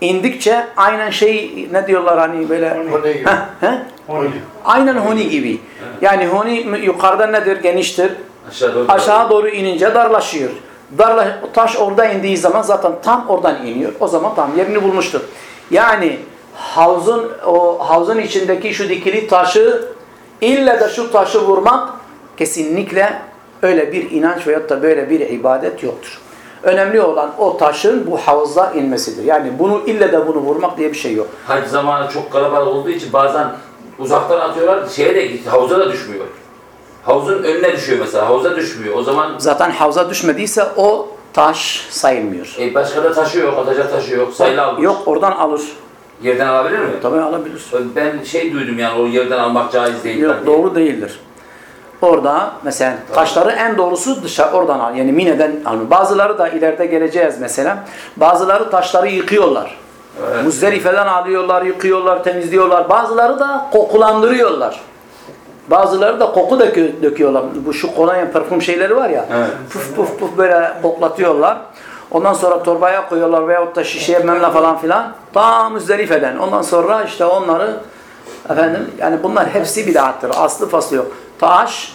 indikçe aynen şey ne diyorlar hani böyle Honi gibi. Heh, heh? Honi. aynen honi gibi. Yani honi yukarıda nedir? Geniştir. Aşağı doğru. Aşağı doğru inince darlaşıyor. Darla, taş orada indiği zaman zaten tam oradan iniyor. O zaman tam yerini bulmuştur. Yani havuzun o havuzun içindeki şu dikili taşı ille de şu taşı vurmak kesinlikle öyle bir inanç veyahut da böyle bir ibadet yoktur. Önemli olan o taşın bu havuza inmesidir. Yani bunu ille de bunu vurmak diye bir şey yok. Hac zamanı çok kalabalık olduğu için bazen uzaktan atıyorlar. Şeye de havuza da düşmüyor. Havuzun önüne düşüyor mesela. Havuza düşmüyor. O zaman Zaten havuza düşmediyse o taş sayılmıyor. e, başka da taşı yok. Atacak taşı yok. Sayılı almış. Yok oradan alır. Yerden alabilir mi? Tabii alabilir. Ben şey duydum yani o yerden almak caiz değil. Yok doğru değildir. Orada mesela taşları en doğrusu dışarı oradan al. Yani Mine'den alın. Bazıları da ileride geleceğiz mesela. Bazıları taşları yıkıyorlar. Evet. Muzdelife'den alıyorlar, yıkıyorlar, temizliyorlar. Bazıları da kokulandırıyorlar. Bazıları da koku dökü- döküyorlar. Bu şu kolonya parfüm şeyleri var ya. Evet. Puf puf puf böyle koklatıyorlar. Ondan sonra torbaya koyuyorlar veyahut da şişeye memle falan filan. Ta Müzdelife'den. Ondan sonra işte onları efendim yani bunlar hepsi bid'attır. Aslı faslı yok. Taş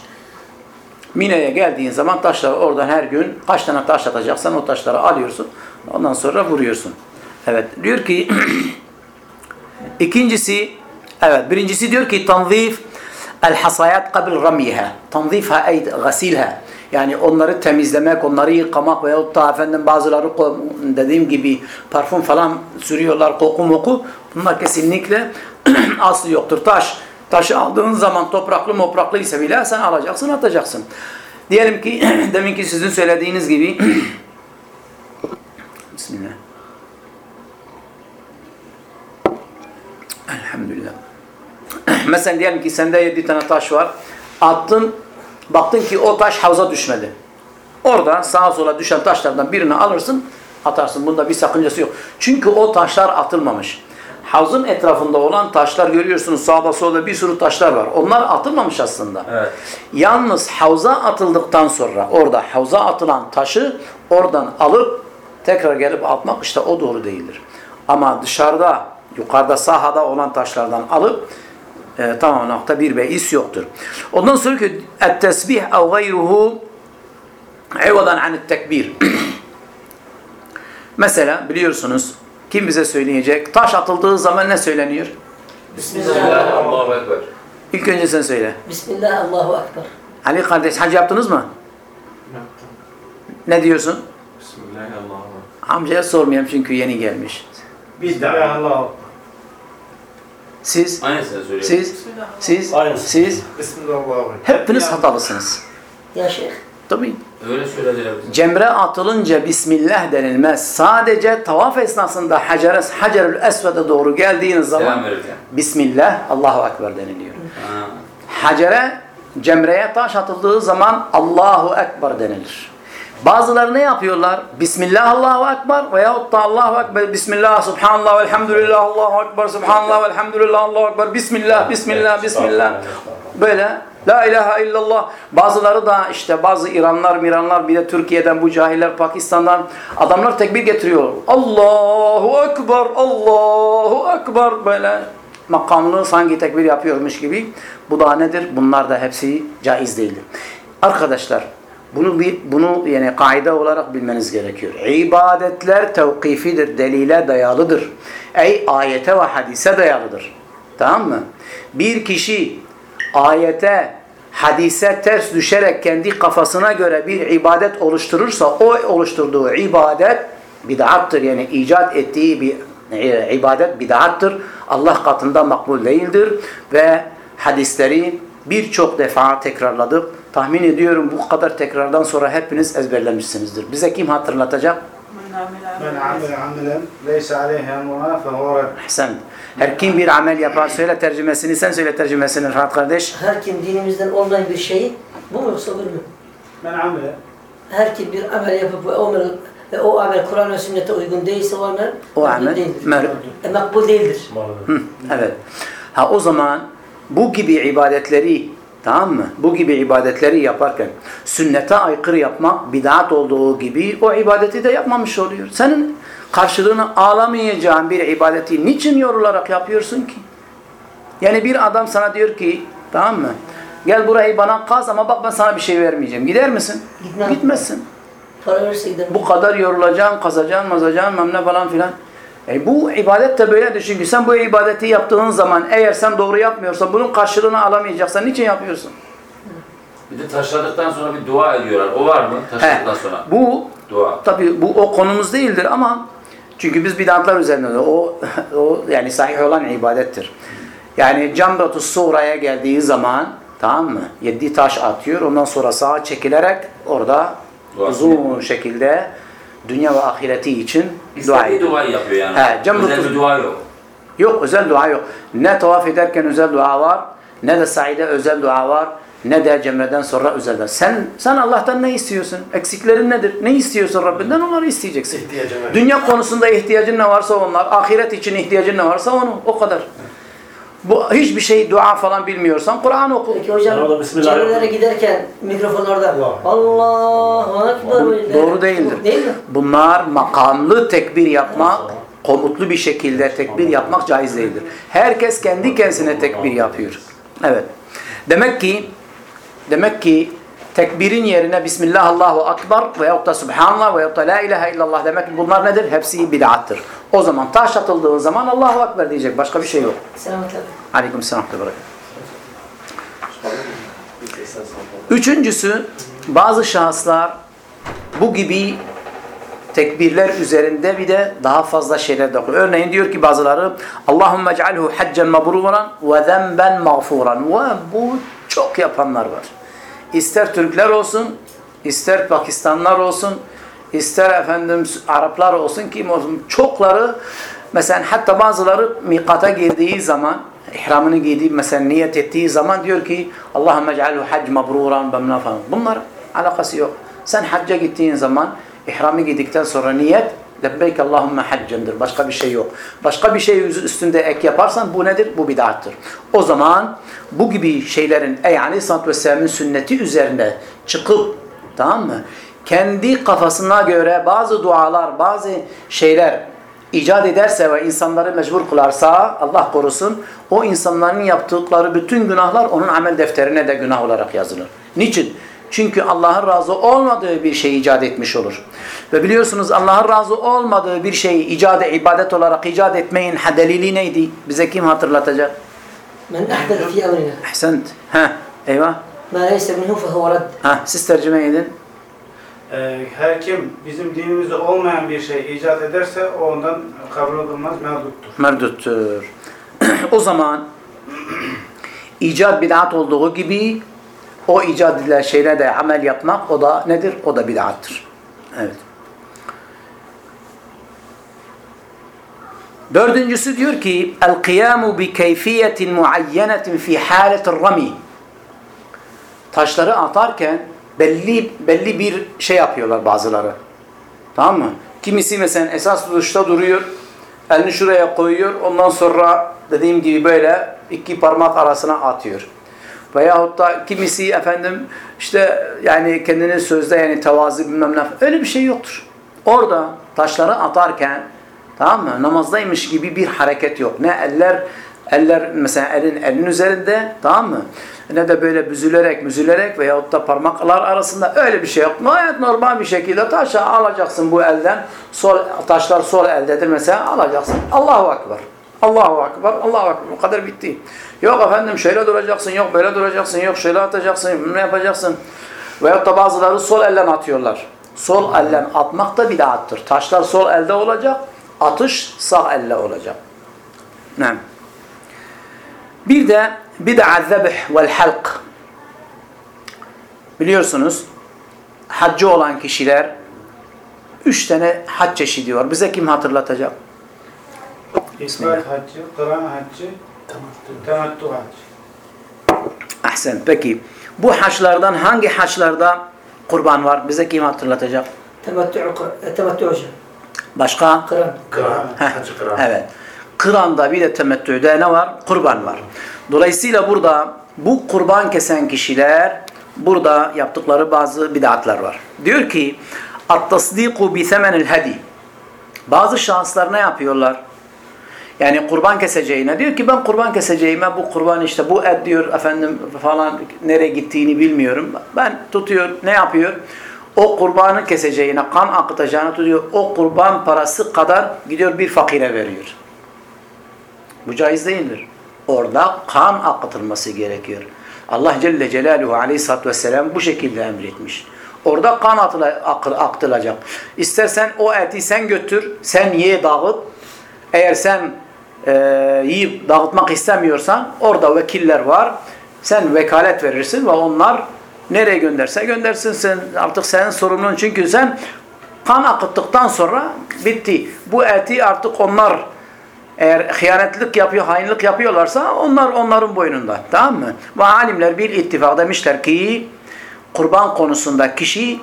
Mine'ye geldiğin zaman taşları oradan her gün kaç tane taş atacaksan o taşları alıyorsun. Ondan sonra vuruyorsun. Evet. Diyor ki ikincisi evet birincisi diyor ki tanzif hasayat qabl ramyiha. Tanzifha ay gasilha. Yani onları temizlemek, onları yıkamak veyahut da efendim bazıları dediğim gibi parfüm falan sürüyorlar, koku moku. Bunlar kesinlikle aslı yoktur. Taş, taşı aldığın zaman topraklı mopraklı ise bile sen alacaksın, atacaksın. Diyelim ki deminki sizin söylediğiniz gibi Bismillah. Elhamdülillah. Mesela diyelim ki sende yedi tane taş var. Attın, baktın ki o taş havuza düşmedi. Orada sağa sola düşen taşlardan birini alırsın, atarsın. Bunda bir sakıncası yok. Çünkü o taşlar atılmamış. Havuzun etrafında olan taşlar görüyorsunuz sağda solda bir sürü taşlar var. Onlar atılmamış aslında. Evet. Yalnız havuza atıldıktan sonra orada havuza atılan taşı oradan alıp tekrar gelip atmak işte o doğru değildir. Ama dışarıda yukarıda sahada olan taşlardan alıp e, tamam nokta bir beis yoktur. Ondan sonra ki et-tesbih ev gayruhu evadan anit tekbir. Mesela biliyorsunuz kim bize söyleyecek? Taş atıldığı zaman ne söyleniyor? Bismillah. Bismillah, Allahu Ekber. İlk önce sen söyle. Bismillah, Allahu Ekber. Ali kardeş hac yaptınız mı? Yaptım. Ne diyorsun? Bismillahirrahmanirrahim. Amcaya sormayayım çünkü yeni gelmiş. Biz de Allah. Siz, Aynısını siz, siz, Aynısı. siz Bismillah. hepiniz hatalısınız. Ya Şeyh, Tabii. Öyle söylediler bize. Cemre atılınca Bismillah denilmez. Sadece tavaf esnasında Hacer, Hacerül Esved'e doğru geldiğiniz Selam zaman verirken. Bismillah, Allahu Ekber deniliyor. Ha. Hacere, Cemre'ye taş atıldığı zaman Allahu Ekber denilir. Bazıları ne yapıyorlar? Bismillah Allahu Ekber veyahut da Allahu Ekber Bismillah Subhanallah velhamdülillah Allahu Ekber Subhanallah velhamdülillah Allahu Ekber Bismillah Bismillah Bismillah böyle La ilahe illallah. Bazıları da işte bazı İranlar, Miranlar bir de Türkiye'den bu cahiller Pakistan'dan adamlar tekbir getiriyor. Allahu Ekber, Allahu Ekber böyle makamlı sanki tekbir yapıyormuş gibi. Bu da nedir? Bunlar da hepsi caiz değildir. Arkadaşlar bunu bunu yani kaide olarak bilmeniz gerekiyor. İbadetler tevkifidir, delile dayalıdır. Ey ayete ve hadise dayalıdır. Tamam mı? Bir kişi ayete, hadise ters düşerek kendi kafasına göre bir ibadet oluşturursa o oluşturduğu ibadet bid'attır. Yani icat ettiği bir e, ibadet bid'attır. Allah katında makbul değildir ve hadisleri birçok defa tekrarladık. Tahmin ediyorum bu kadar tekrardan sonra hepiniz ezberlemişsinizdir. Bize kim hatırlatacak? Sen. Her kim bir amel yapar söyle tercümesini sen söyle tercümesini Rahat kardeş. her kim dinimizden olmayan bir şeyi, bu mu yoksa? Men amele Her kim bir amel yapıp o amel, e, o amel Kur'an ve sünnete uygun değilse o amel O amel değildir. mer- E, makbul değildir. Hı, evet. Ha o zaman bu gibi ibadetleri tamam mı? Bu gibi ibadetleri yaparken sünnete aykırı yapmak bid'at olduğu gibi o ibadeti de yapmamış oluyor. Senin karşılığını alamayacağın bir ibadeti niçin yorularak yapıyorsun ki? Yani bir adam sana diyor ki tamam mı? Gel burayı bana kaz ama bak ben sana bir şey vermeyeceğim. Gider misin? Gitmem. Gitmezsin. Para verirse giderim. Bu kadar yorulacaksın, kazacaksın, mazacaksın, memne falan filan. E bu ibadet de böyledir çünkü sen bu ibadeti yaptığın zaman eğer sen doğru yapmıyorsan bunun karşılığını alamayacaksan niçin yapıyorsun? Bir de taşladıktan sonra bir dua ediyorlar. O var mı? Taşladıktan sonra. Bu Dua. tabi bu o konumuz değildir ama çünkü biz bid'atlar üzerinde o o yani sahih olan ibadettir. Yani Camratu Suğra'ya geldiği zaman tamam mı? Yedi taş atıyor. Ondan sonra sağa çekilerek orada Dua. uzun şekilde dünya ve ahireti için dua ediyor. duayı yapıyor yani. He, Özel bir dua yok. Yok özel dua yok. Ne tavaf ederken özel dua var, ne de saide özel dua var. ne de cemreden sonra özelden. Sen sen Allah'tan ne istiyorsun? Eksiklerin nedir? Ne istiyorsun Rabbinden? Onları isteyeceksin. İhtiyacım var. Dünya konusunda ihtiyacın ne varsa onlar, ahiret için ihtiyacın ne varsa onu. O kadar. Bu hiçbir şey dua falan bilmiyorsan Kur'an oku. Peki hocam yok. giderken mikrofon orada. Allah. Allahu Ekber. Bu doğru değildir. Değil mi? Bunlar makamlı tekbir yapmak, komutlu bir şekilde tekbir yapmak caiz değildir. Herkes kendi kendisine tekbir yapıyor. Evet. Demek ki demek ki tekbirin yerine Bismillah Allahu Akbar veyahut da Subhanallah veyahut da La ilahe illallah demek bunlar nedir? Hepsi bid'attır. O zaman taş atıldığı zaman Allahu Ekber diyecek. Başka bir şey yok. Selametle. Aleyküm selam. ve berekat. Üçüncüsü bazı şahıslar bu gibi tekbirler üzerinde bir de daha fazla şeyler de okuyor. Örneğin diyor ki bazıları Allahümme ec'alhu haccen mabruran ve zenben mağfuran. Ve bu çok yapanlar var. İster Türkler olsun, ister Pakistanlılar olsun, ister efendim Araplar olsun, kim olsun. Çokları mesela hatta bazıları mikata girdiği zaman ihramını giydiği mesela niyet ettiği zaman diyor ki Allahümme ec'alhu hac mabruran bemna falan. Bunlar alakası yok. Sen hacca gittiğin zaman ihramı giydikten sonra niyet lebbeyk Allahümme haccendir. Başka bir şey yok. Başka bir şey üstünde ek yaparsan bu nedir? Bu bid'attır. O zaman bu gibi şeylerin ey aleyhissalatü vesselamın sünneti üzerinde çıkıp tamam mı? Kendi kafasına göre bazı dualar, bazı şeyler icat ederse ve insanları mecbur kılarsa Allah korusun o insanların yaptıkları bütün günahlar onun amel defterine de günah olarak yazılır. Niçin? Çünkü Allah'ın razı olmadığı bir şeyi icat etmiş olur. Ve biliyorsunuz Allah'ın razı olmadığı bir şeyi icat ibadet olarak icat etmeyin delili neydi? Bize kim hatırlatacak? Men ahdede fi emrina. Ahsent. Ha, eyvah. Ma leyse minhu fehuve redd. Ha, siz tercüme edin. Ee, her kim bizim dinimizde olmayan bir şey icat ederse o ondan kabul edilmez, mevduttur. Merduttur. o zaman icat bid'at olduğu gibi o icat edilen şeyle de amel yapmak o da nedir? O da bid'attır. Evet. Dördüncüsü diyor ki el-kıyamu bi keyfiyetin muayyenetin fi haletir rami taşları atarken belli belli bir şey yapıyorlar bazıları. Tamam mı? Kimisi mesela esas duruşta duruyor. Elini şuraya koyuyor. Ondan sonra dediğim gibi böyle iki parmak arasına atıyor. Veyahut da kimisi efendim işte yani kendini sözde yani tevazi bilmem ne. Öyle bir şey yoktur. Orada taşları atarken tamam mı? Namazdaymış gibi bir hareket yok. Ne eller eller mesela elin elin üzerinde tamam mı? Ne de böyle büzülerek müzülerek veyahut da parmaklar arasında öyle bir şey yok. Gayet normal bir şekilde taşı alacaksın bu elden. Sol taşlar sol eldedir mesela alacaksın. Allahu Ekber. Allahu Ekber. Allahu Ekber. Bu kadar bitti. Yok efendim şöyle duracaksın, yok böyle duracaksın, yok şöyle atacaksın, ne yapacaksın? Veyahut da bazıları sol elden atıyorlar. Sol elden atmak da bid'attır. Taşlar sol elde olacak, atış sağ elle olacak. Ne? Bir de bid'a zebh vel halk. Biliyorsunuz haccı olan kişiler üç tane hac çeşidi var. Bize kim hatırlatacak? İsmail haccı, Kıran haccı, temattu. Ahsen. Peki bu haçlardan hangi haçlarda kurban var? Bize kim hatırlatacak? Temettü, temettü hocam. Başka? Kıran. Kıran. Heh, Hacı kıran. Evet. Kıran'da bir de temettüde ne var? Kurban var. Dolayısıyla burada bu kurban kesen kişiler burada yaptıkları bazı bid'atlar var. Diyor ki at-tasdiku bi semenil hadi. Bazı şahıslar ne yapıyorlar? Yani kurban keseceğine diyor ki ben kurban keseceğime bu kurban işte bu et diyor efendim falan nereye gittiğini bilmiyorum. Ben tutuyor ne yapıyor? O kurbanı keseceğine kan akıtacağını tutuyor. O kurban parası kadar gidiyor bir fakire veriyor. Bu caiz değildir. Orada kan akıtılması gerekiyor. Allah Celle Celaluhu aleyhissalatü vesselam bu şekilde emretmiş. Orada kan aktılacak. İstersen o eti sen götür, sen ye dağıt. Eğer sen e, yiyip dağıtmak istemiyorsan orada vekiller var. Sen vekalet verirsin ve onlar nereye gönderse göndersin sen artık senin sorumluluğun çünkü sen kan akıttıktan sonra bitti. Bu eti artık onlar Eğer hıyanetlik yapıyor, hainlik yapıyorlarsa onlar onların boynunda. Tamam mı? Ve alimler bir ittifak demişler ki kurban konusunda kişi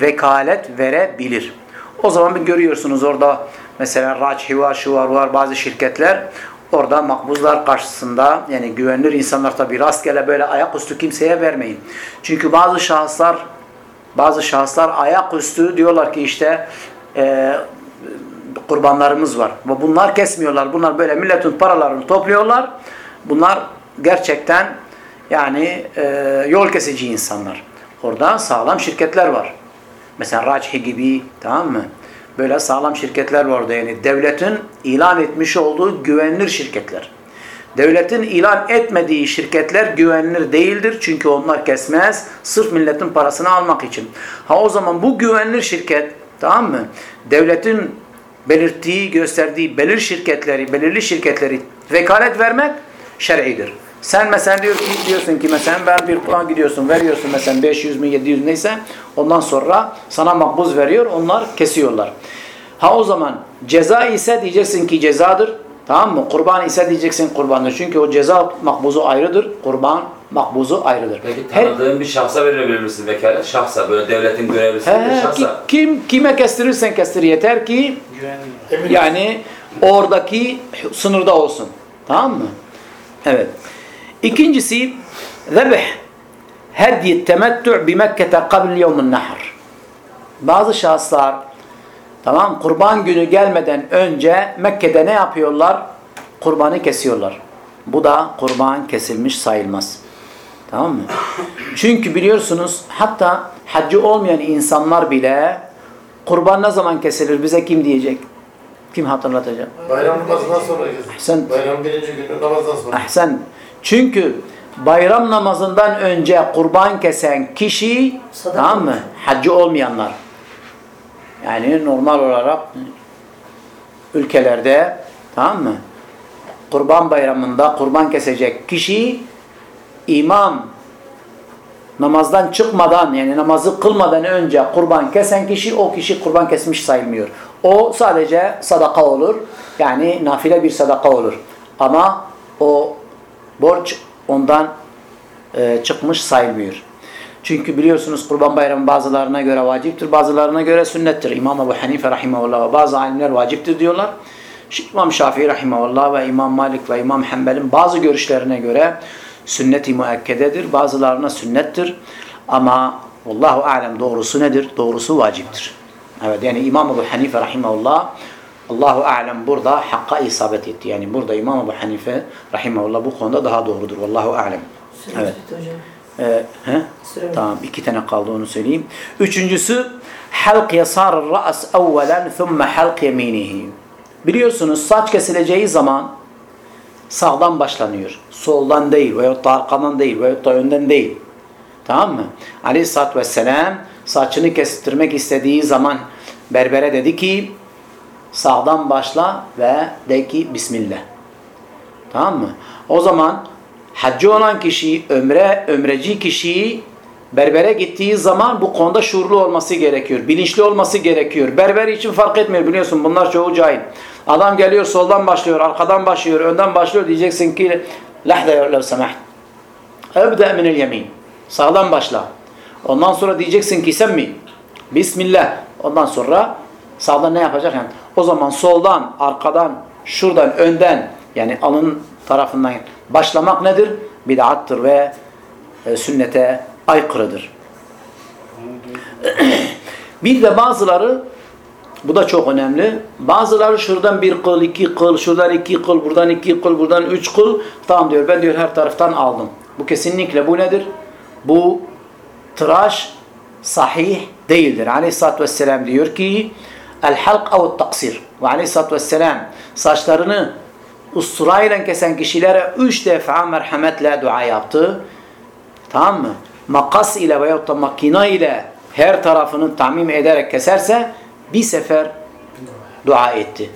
vekalet verebilir. O zaman bir görüyorsunuz orada mesela Raçhi var, şu var, var bazı şirketler orada makbuzlar karşısında yani güvenilir insanlar tabi rastgele böyle ayaküstü kimseye vermeyin. Çünkü bazı şahıslar bazı şahıslar ayaküstü diyorlar ki işte e, kurbanlarımız var. Ve bunlar kesmiyorlar. Bunlar böyle milletin paralarını topluyorlar. Bunlar gerçekten yani e, yol kesici insanlar. Orada sağlam şirketler var. Mesela Raçhi gibi tamam mı? Böyle sağlam şirketler var orada yani devletin ilan etmiş olduğu güvenilir şirketler. Devletin ilan etmediği şirketler güvenilir değildir. Çünkü onlar kesmez. Sırf milletin parasını almak için. Ha o zaman bu güvenilir şirket tamam mı? Devletin belirttiği, gösterdiği belir şirketleri, belirli şirketleri vekalet vermek şer'idir. Sen mesela diyor ki, diyorsun ki mesela ben bir Kur'an gidiyorsun, veriyorsun mesela 500 mi 700 neyse ondan sonra sana makbuz veriyor, onlar kesiyorlar. Ha o zaman ceza ise diyeceksin ki cezadır. Tamam mı? Kurban ise diyeceksin kurbandır. Çünkü o ceza makbuzu ayrıdır. Kurban makbuzu ayrıdır. Peki Her- tanıdığın bir şahsa verebilir misin vekalet? Şahsa böyle devletin görevlisi He, bir şahsa. kim kime kestirirsen kestir yeter ki Güvenli. yani oradaki sınırda olsun. Tamam mı? Evet. İkincisi zebih hediye temettü bi Mekke'te kabl yevmin nahr. Bazı şahıslar tamam kurban günü gelmeden önce Mekke'de ne yapıyorlar? Kurbanı kesiyorlar. Bu da kurban kesilmiş sayılmaz. Tamam mı? Çünkü biliyorsunuz hatta haccı olmayan insanlar bile kurban ne zaman kesilir bize kim diyecek? Kim hatırlatacak? Bayram namazından sonra kesin. Sen Bayram birinci günü namazdan sonra. Ahsen. Çünkü bayram namazından önce kurban kesen kişi Sadaka. tamam mı? Haccı olmayanlar. Yani normal olarak ülkelerde tamam mı? Kurban bayramında kurban kesecek kişi imam namazdan çıkmadan yani namazı kılmadan önce kurban kesen kişi o kişi kurban kesmiş sayılmıyor. O sadece sadaka olur. Yani nafile bir sadaka olur. Ama o borç ondan e, çıkmış sayılmıyor. Çünkü biliyorsunuz Kurban Bayramı bazılarına göre vaciptir, bazılarına göre sünnettir. İmam Ebu Hanife rahimahullah ve bazı alimler vaciptir diyorlar. İmam Şafii rahimahullah ve İmam Malik ve İmam Hanbel'in bazı görüşlerine göre sünnet-i müekkededir, bazılarına sünnettir. Ama Allahu alem doğrusu nedir? Doğrusu vaciptir. Evet yani İmam Ebu Hanife rahimahullah Allahu alem burada hakka isabet etti. Yani burada İmam Ebu Hanife rahimahullah bu konuda daha doğrudur. Vallahu alem. Süremiz Evet. hocam. Ee, he? Süremiz. Tamam iki tane kaldı onu söyleyeyim. Üçüncüsü halk yasar ra's evvelen thumma halk yeminihi. Biliyorsunuz saç kesileceği zaman sağdan başlanıyor. Soldan değil veyahut da arkadan değil veyahut da önden değil. Tamam mı? Aleyhisselatü Vesselam saçını kestirmek istediği zaman berbere dedi ki sağdan başla ve de ki Bismillah. Tamam mı? O zaman haccı olan kişi, ömre, ömreci kişi berbere gittiği zaman bu konuda şuurlu olması gerekiyor. Bilinçli olması gerekiyor. Berber için fark etmiyor biliyorsun. Bunlar çoğu cahil. Adam geliyor soldan başlıyor, arkadan başlıyor, önden başlıyor. Diyeceksin ki lahda lev semaht. Ebde minel yemin. Sağdan başla. Ondan sonra diyeceksin ki sen mi? Bismillah. Ondan sonra sağdan ne yapacak? Yani o zaman soldan, arkadan, şuradan, önden yani alın tarafından başlamak nedir? Bid'attır ve e, sünnete aykırıdır. Bir de bazıları bu da çok önemli. Bazıları şuradan bir kıl, iki kıl, şuradan iki kıl, buradan iki kıl, buradan üç kıl. Tamam diyor ben diyor her taraftan aldım. Bu kesinlikle bu nedir? Bu tıraş sahih değildir. Aleyhisselatü Vesselam diyor ki el halk ev taksir. Ve Aleyhisselatü Vesselam saçlarını usturayla kesen kişilere üç defa merhametle dua yaptı. Tamam mı? Makas ile veyahut da makina ile her tarafını tamim ederek keserse bir sefer dua etti.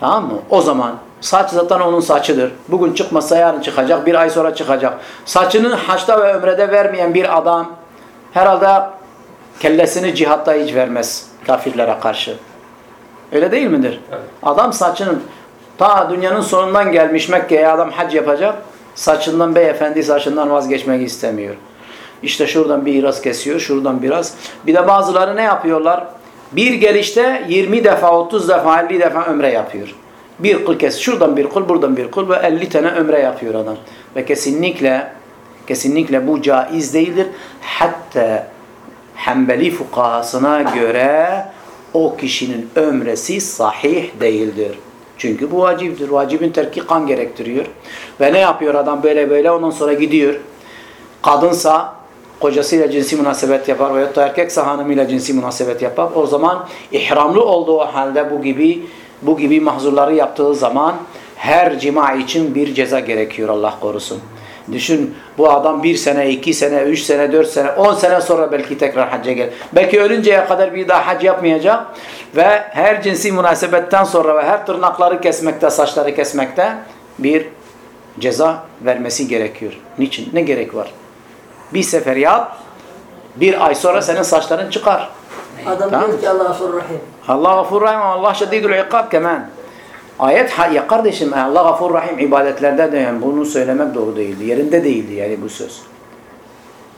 Tamam mı? O zaman saç zaten onun saçıdır. Bugün çıkmasa yarın çıkacak, bir ay sonra çıkacak. Saçını haçta ve ömrede vermeyen bir adam herhalde kellesini cihatta hiç vermez kafirlere karşı. Öyle değil midir? Evet. Adam saçının Ta dünyanın sonundan gelmiş Mekke'ye adam hac yapacak. Saçından beyefendi saçından vazgeçmek istemiyor. İşte şuradan biraz kesiyor, şuradan biraz. Bir de bazıları ne yapıyorlar? Bir gelişte 20 defa, 30 defa, 50 defa ömre yapıyor. Bir kıl kes, şuradan bir kıl, buradan bir kıl ve 50 tane ömre yapıyor adam. Ve kesinlikle, kesinlikle bu caiz değildir. Hatta Hanbeli fukahasına göre o kişinin ömresi sahih değildir. Çünkü bu vaciptir. Vacibin terki kan gerektiriyor. Ve ne yapıyor adam böyle böyle ondan sonra gidiyor. Kadınsa kocasıyla cinsi münasebet yapar veyahut da erkekse hanımıyla cinsi münasebet yapar. O zaman ihramlı olduğu halde bu gibi bu gibi mahzurları yaptığı zaman her cima için bir ceza gerekiyor Allah korusun. Düşün bu adam bir sene, iki sene, üç sene, dört sene, on sene sonra belki tekrar hacca gelir. Belki ölünceye kadar bir daha hac yapmayacak ve her cinsi münasebetten sonra ve her tırnakları kesmekte, saçları kesmekte bir ceza vermesi gerekiyor. Niçin? Ne gerek var? Bir sefer yap, bir ay sonra senin saçların çıkar. Adam Tamam. diyor ki Allah gafur rahim. Allah gafur rahim, Allah şedidul ikab kemen. Ayet ya kardeşim Allah gafur rahim ibadetlerde de yani bunu söylemek doğru değildi. Yerinde değildi yani bu söz.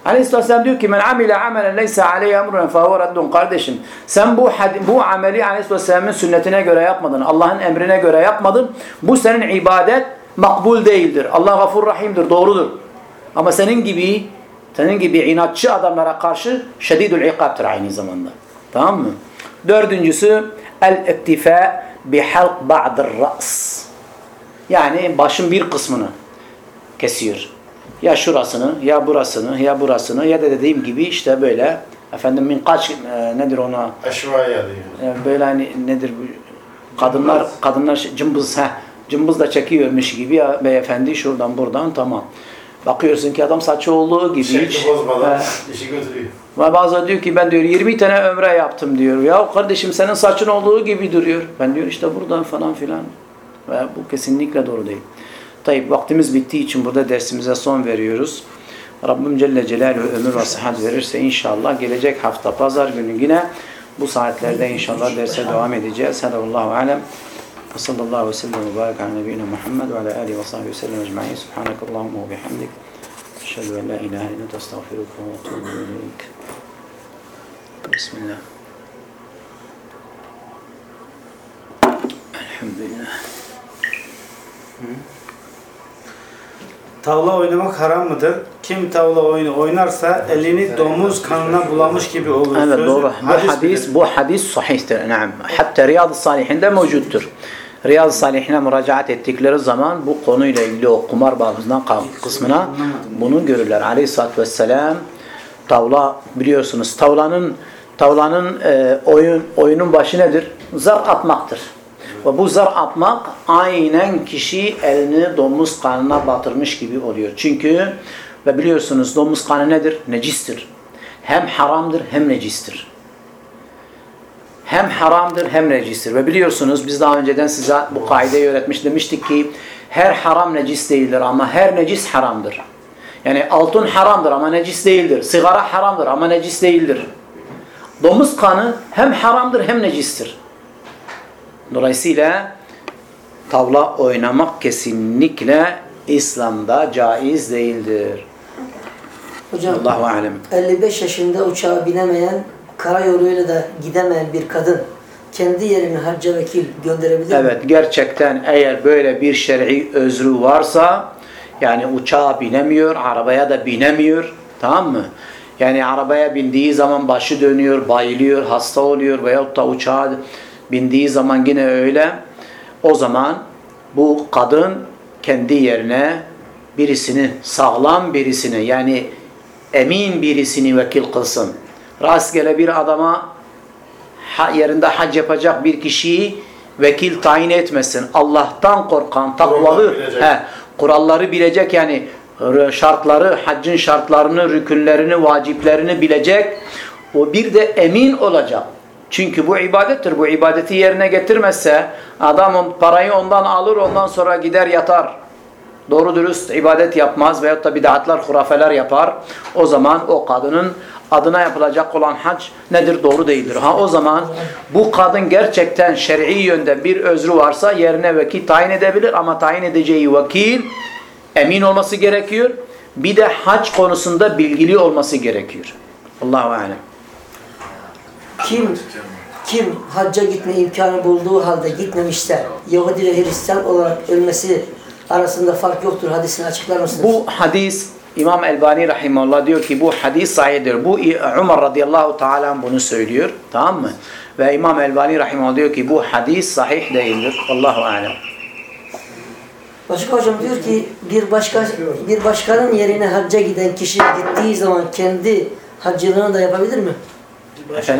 Aleyhisselam diyor ki men amile amelen leysa aleyhi emrun fehuve reddun kardeşim. Sen bu bu ameli Aleyhisselam'ın sünnetine göre yapmadın. Allah'ın emrine göre yapmadın. Bu senin ibadet makbul değildir. Allah gafur rahimdir, doğrudur. Ama senin gibi senin gibi inatçı adamlara karşı şedidül ikabdır aynı zamanda. Tamam mı? Dördüncüsü el-iktifa bihalq ba'dır ra's. Yani başın bir kısmını kesiyor. Ya şurasını, ya burasını, ya burasını ya da dediğim gibi işte böyle efendim min kaç e, nedir ona Aşmaya diyor. e, böyle hani nedir bu kadınlar kadınlar şey- cımbız ha cımbız da çekiyormuş gibi ya beyefendi şuradan buradan tamam. Bakıyorsun ki adam saçı olduğu gibi hiç Şekli bozmadan e, işi götürüyor. ve diyor ki ben diyor 20 tane ömre yaptım diyor. Ya kardeşim senin saçın olduğu gibi duruyor. Ben diyor işte buradan falan filan. Ve bu kesinlikle doğru değil. Tayyip vaktimiz bittiği için burada dersimize son veriyoruz. Rabbim Celle Celaluhu ömür ve sıhhat verirse inşallah gelecek hafta pazar günü yine bu saatlerde inşallah derse devam edeceğiz. Sallallahu alem. Barik ala nebiyyina Muhammed ve ala alihi ve sahbihi ve sellem ecma'in. Subhanakallahumma ve bihamdik. Eşhedü en la ilahe illa ente estağfiruke ve etûbü ileyk. Bismillah. Elhamdülillah. Tavla oynamak haram mıdır? Kim tavla oyunu oynarsa elini domuz kanına bulamış gibi olur. Evet doğru. Bu hadis, bu hadis sahihtir. Hatta Riyad-ı Salihinde mevcuttur. Riyad-ı Salihine müracaat ettikleri zaman bu konuyla ilgili o kumar babından kısmına bunu görürler. Aleyhisselatü Vesselam tavla biliyorsunuz tavlanın tavlanın e, oyun oyunun başı nedir? Zar atmaktır. Ve bu zar atmak aynen kişi elini domuz kanına batırmış gibi oluyor. Çünkü ve biliyorsunuz domuz kanı nedir? Necistir. Hem haramdır hem necistir. Hem haramdır hem necistir. Ve biliyorsunuz biz daha önceden size bu kaideyi öğretmiş demiştik ki her haram necis değildir ama her necis haramdır. Yani altın haramdır ama necis değildir. Sigara haramdır ama necis değildir. Domuz kanı hem haramdır hem necistir. Dolayısıyla tavla oynamak kesinlikle İslam'da caiz değildir. Hocam Allahu alem. 55 yaşında uçağa binemeyen, karayoluyla da gidemeyen bir kadın kendi yerine hacca vekil gönderebilir mi? Evet gerçekten eğer böyle bir şer'i özrü varsa yani uçağa binemiyor, arabaya da binemiyor tamam mı? Yani arabaya bindiği zaman başı dönüyor, bayılıyor, hasta oluyor veyahut da uçağa bindiği zaman yine öyle. O zaman bu kadın kendi yerine birisini, sağlam birisini yani emin birisini vekil kılsın. Rastgele bir adama yerinde hac yapacak bir kişiyi vekil tayin etmesin. Allah'tan korkan, takvalı, he, kuralları bilecek yani şartları, haccın şartlarını, rükünlerini, vaciplerini bilecek. O bir de emin olacak. Çünkü bu ibadettir. Bu ibadeti yerine getirmezse adam parayı ondan alır ondan sonra gider yatar. Doğru dürüst ibadet yapmaz veyahut da bid'atlar, hurafeler yapar. O zaman o kadının adına yapılacak olan hac nedir? Doğru değildir. Ha o zaman bu kadın gerçekten şer'i yönde bir özrü varsa yerine vekil tayin edebilir ama tayin edeceği vekil emin olması gerekiyor. Bir de hac konusunda bilgili olması gerekiyor. Allahu alem. Kim kim hacca gitme imkanı bulduğu halde gitmemişse Yahudi ve Hristiyan olarak ölmesi arasında fark yoktur hadisini açıklar mısınız? Bu hadis İmam Elbani Rahimullah diyor ki bu hadis sahihdir. Bu Umar radıyallahu teala bunu söylüyor. Tamam mı? Ve İmam Elbani Rahimullah diyor ki bu hadis sahih değildir. Allahu alem. Başka hocam diyor ki bir başka bir başkanın yerine hacca giden kişi gittiği zaman kendi haccılığını da yapabilir mi? Ortak.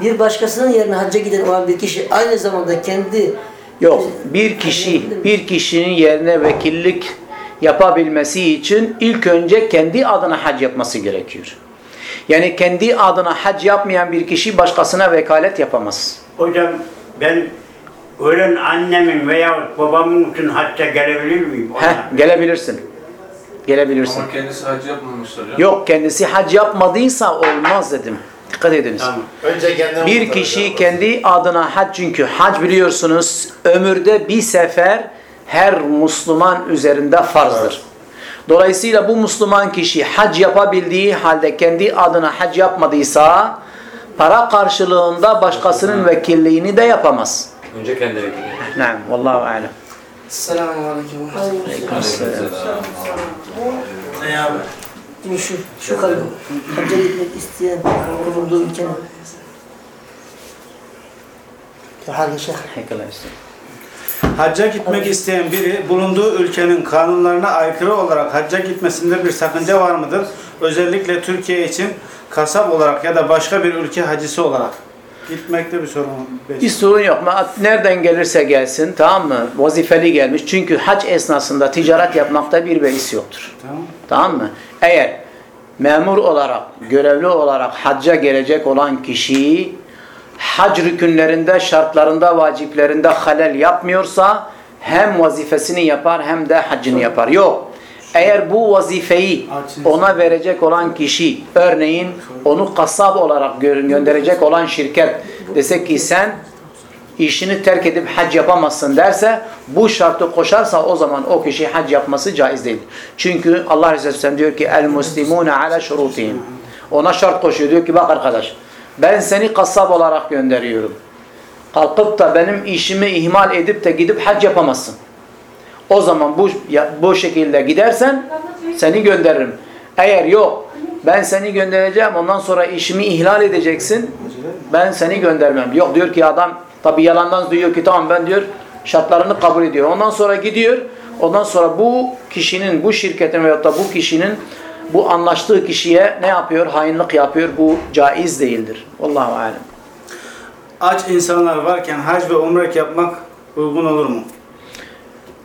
Bir başkasının yerine hacca giden olan bir kişi aynı zamanda kendi Yok. Bir kişi bir kişinin yerine vekillik yapabilmesi için ilk önce kendi adına hac yapması gerekiyor. Yani kendi adına hac yapmayan bir kişi başkasına vekalet yapamaz. Hocam ben ölen annemin veya babamın için hacca gelebilir miyim? Ona? Heh, gelebilirsin. Gelebilirsin. Ama kendisi hacı yapmamışlar ya. Yok kendisi hac yapmadıysa olmaz dedim. Dikkat ediniz. Tamam. Önce kendine Bir kişi kendi adına hac çünkü hac biliyorsunuz ömürde bir sefer her Müslüman üzerinde farzdır. Dolayısıyla bu Müslüman kişi hac yapabildiği halde kendi adına hac yapmadıysa para karşılığında başkasının vekilliğini de yapamaz. Önce kendine gidiyor. Naam, vallahu alem. Selamun aleyküm. Şimdi şu, şu kadın hacca gitmek isteyen bulunduğu ülkenin Hadi şeyh. Hacca gitmek isteyen biri bulunduğu ülkenin kanunlarına aykırı olarak hacca gitmesinde bir sakınca var mıdır? Özellikle Türkiye için kasap olarak ya da başka bir ülke hacisi olarak. Gitmekte bir sorun var. Bir sorun yok. Nereden gelirse gelsin tamam mı? Vazifeli gelmiş. Çünkü hac esnasında ticaret yapmakta bir beis yoktur. Tamam. Tamam mı? Eğer memur olarak, görevli olarak hacca gelecek olan kişi hac rükünlerinde, şartlarında, vaciplerinde halel yapmıyorsa hem vazifesini yapar hem de haccını yapar. Yok. Eğer bu vazifeyi ona verecek olan kişi, örneğin onu kasap olarak gö- gönderecek olan şirket desek ki sen işini terk edip hac yapamazsın derse bu şartı koşarsa o zaman o kişi hac yapması caiz değil. Çünkü Allah Resulü Aleyhisselam diyor ki el muslimune ala şurutihim. Ona şart koşuyor diyor ki bak arkadaş ben seni kasap olarak gönderiyorum. Kalkıp da benim işimi ihmal edip de gidip hac yapamazsın. O zaman bu bu şekilde gidersen seni gönderirim. Eğer yok ben seni göndereceğim ondan sonra işimi ihlal edeceksin. Ben seni göndermem. Yok diyor ki adam tabi yalandan diyor ki tamam ben diyor şartlarını kabul ediyor. Ondan sonra gidiyor. Ondan sonra bu kişinin bu şirketin veyahut da bu kişinin bu anlaştığı kişiye ne yapıyor? Hainlik yapıyor. Bu caiz değildir. Allahu alem. Aç insanlar varken hac ve umrek yapmak uygun olur mu?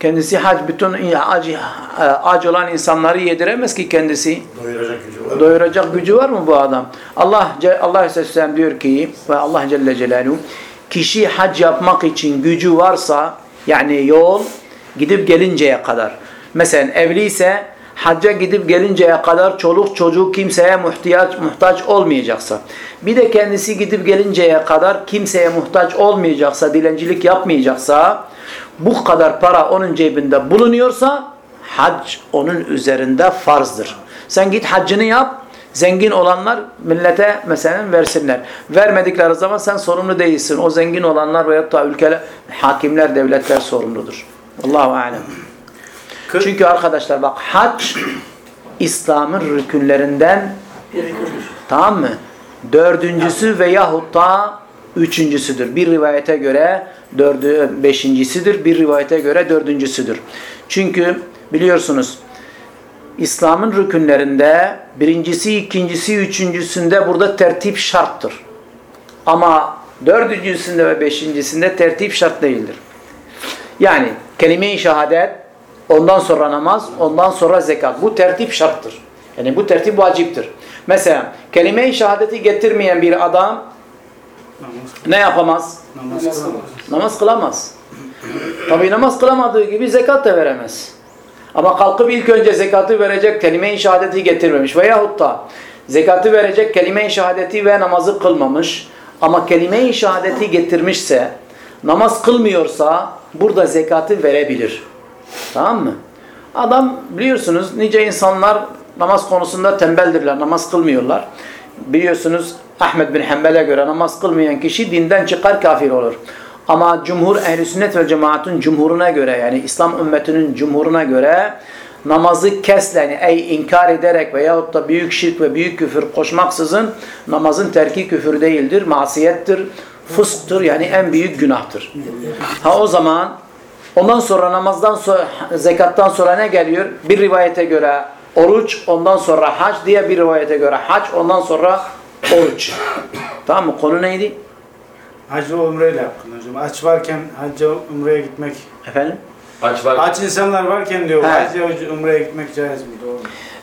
Kendisi hac bütün ac, ac olan insanları yediremez ki kendisi. Doyuracak gücü var. Doyuracak gücü var mı bu adam? Allah Allah Aleyhisselam diyor ki ve Allah Celle Celaluhu kişi hac yapmak için gücü varsa yani yol gidip gelinceye kadar. Mesela evliyse hacca gidip gelinceye kadar çoluk çocuk kimseye muhtaç muhtaç olmayacaksa. Bir de kendisi gidip gelinceye kadar kimseye muhtaç olmayacaksa, dilencilik yapmayacaksa bu kadar para onun cebinde bulunuyorsa hac onun üzerinde farzdır. Sen git haccını yap. Zengin olanlar millete mesela versinler. Vermedikleri zaman sen sorumlu değilsin. O zengin olanlar veyahut da ülkeler, hakimler, devletler sorumludur. Allahu alem. Çünkü arkadaşlar bak hac İslam'ın rükünlerinden tamam mı? Dördüncüsü veyahut da üçüncüsüdür. Bir rivayete göre dördü, beşincisidir. Bir rivayete göre dördüncüsüdür. Çünkü biliyorsunuz İslam'ın rükünlerinde birincisi, ikincisi, üçüncüsünde burada tertip şarttır. Ama dördüncüsünde ve beşincisinde tertip şart değildir. Yani kelime-i şehadet, ondan sonra namaz, ondan sonra zekat. Bu tertip şarttır. Yani bu tertip vaciptir. Mesela kelime-i şehadeti getirmeyen bir adam ne yapamaz? Namaz kılamaz. Namaz kılamaz. Tabi namaz kılamadığı gibi zekat da veremez. Ama kalkıp ilk önce zekatı verecek kelime-i şehadeti getirmemiş. Veyahut da Zekatı verecek kelime-i şehadeti ve namazı kılmamış. Ama kelime-i şehadeti getirmişse, namaz kılmıyorsa burada zekatı verebilir. Tamam mı? Adam biliyorsunuz nice insanlar namaz konusunda tembeldirler, namaz kılmıyorlar. Biliyorsunuz Ahmed bin Hanbel'e göre namaz kılmayan kişi dinden çıkar kafir olur. Ama cumhur ehl sünnet ve cemaatın cumhuruna göre yani İslam ümmetinin cumhuruna göre namazı kesle yani ey inkar ederek veyahut da büyük şirk ve büyük küfür koşmaksızın namazın terki küfür değildir, masiyettir, fısktır yani en büyük günahtır. Ha o zaman ondan sonra namazdan sonra zekattan sonra ne geliyor? Bir rivayete göre oruç, ondan sonra hac diye bir rivayete göre hac, ondan sonra oruç. Tamam mı? Konu neydi? Hacı umreyle hakkında hocam. Aç varken hacca umreye gitmek. Efendim? Aç var. Aç insanlar varken diyor He. hacca umreye gitmek caiz mi? Doğru mu?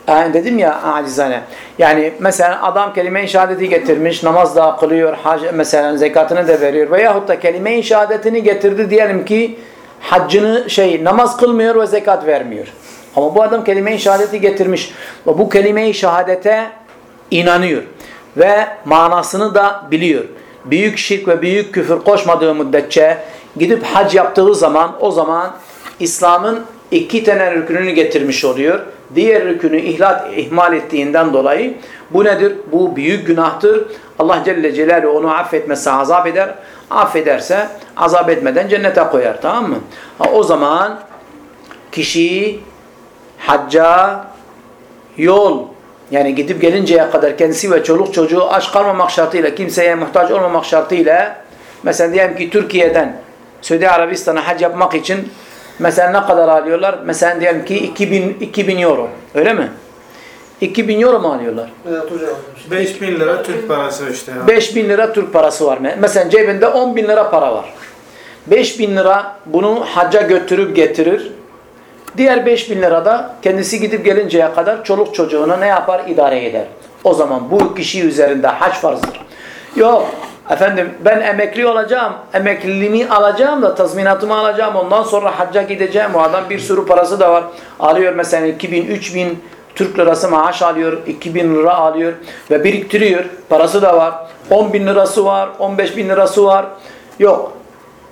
Yani dedim ya acizane. Yani mesela adam kelime-i şehadeti getirmiş, namaz da kılıyor, hac, mesela zekatını da veriyor. Veyahut da kelime-i şehadetini getirdi diyelim ki haccını şey namaz kılmıyor ve zekat vermiyor. Ama bu adam kelime-i şehadeti getirmiş ve bu kelime-i şehadete inanıyor ve manasını da biliyor. Büyük şirk ve büyük küfür koşmadığı müddetçe gidip hac yaptığı zaman o zaman İslam'ın iki tane rükününü getirmiş oluyor. Diğer rükünü ihlat, ihmal ettiğinden dolayı bu nedir? Bu büyük günahtır. Allah Celle Celaluhu onu affetmezse azap eder. Affederse azap etmeden cennete koyar. Tamam mı? Ha, o zaman kişi hacca yol yani gidip gelinceye kadar kendisi ve çoluk çocuğu aç kalmamak şartıyla kimseye muhtaç olmamak şartıyla mesela diyelim ki Türkiye'den Suudi Arabistan'a hac yapmak için mesela ne kadar alıyorlar? Mesela diyelim ki 2000, 2000 euro. Öyle mi? 2000 euro mu alıyorlar? Evet hocam. 5000 lira Türk parası işte. ya. 5000 lira Türk parası var. Mesela cebinde 10 bin lira para var. 5000 lira bunu hacca götürüp getirir. Diğer 5000 lira da kendisi gidip gelinceye kadar çoluk çocuğuna ne yapar? idare eder. O zaman bu kişi üzerinde hac farzdır. Yok efendim ben emekli olacağım, emekliliğimi alacağım da tazminatımı alacağım ondan sonra hacca gideceğim. O adam bir sürü parası da var. Alıyor mesela 2000, 3000 Türk lirası maaş alıyor, 2000 lira alıyor ve biriktiriyor. Parası da var. 10 bin lirası var, 15 bin lirası var. Yok.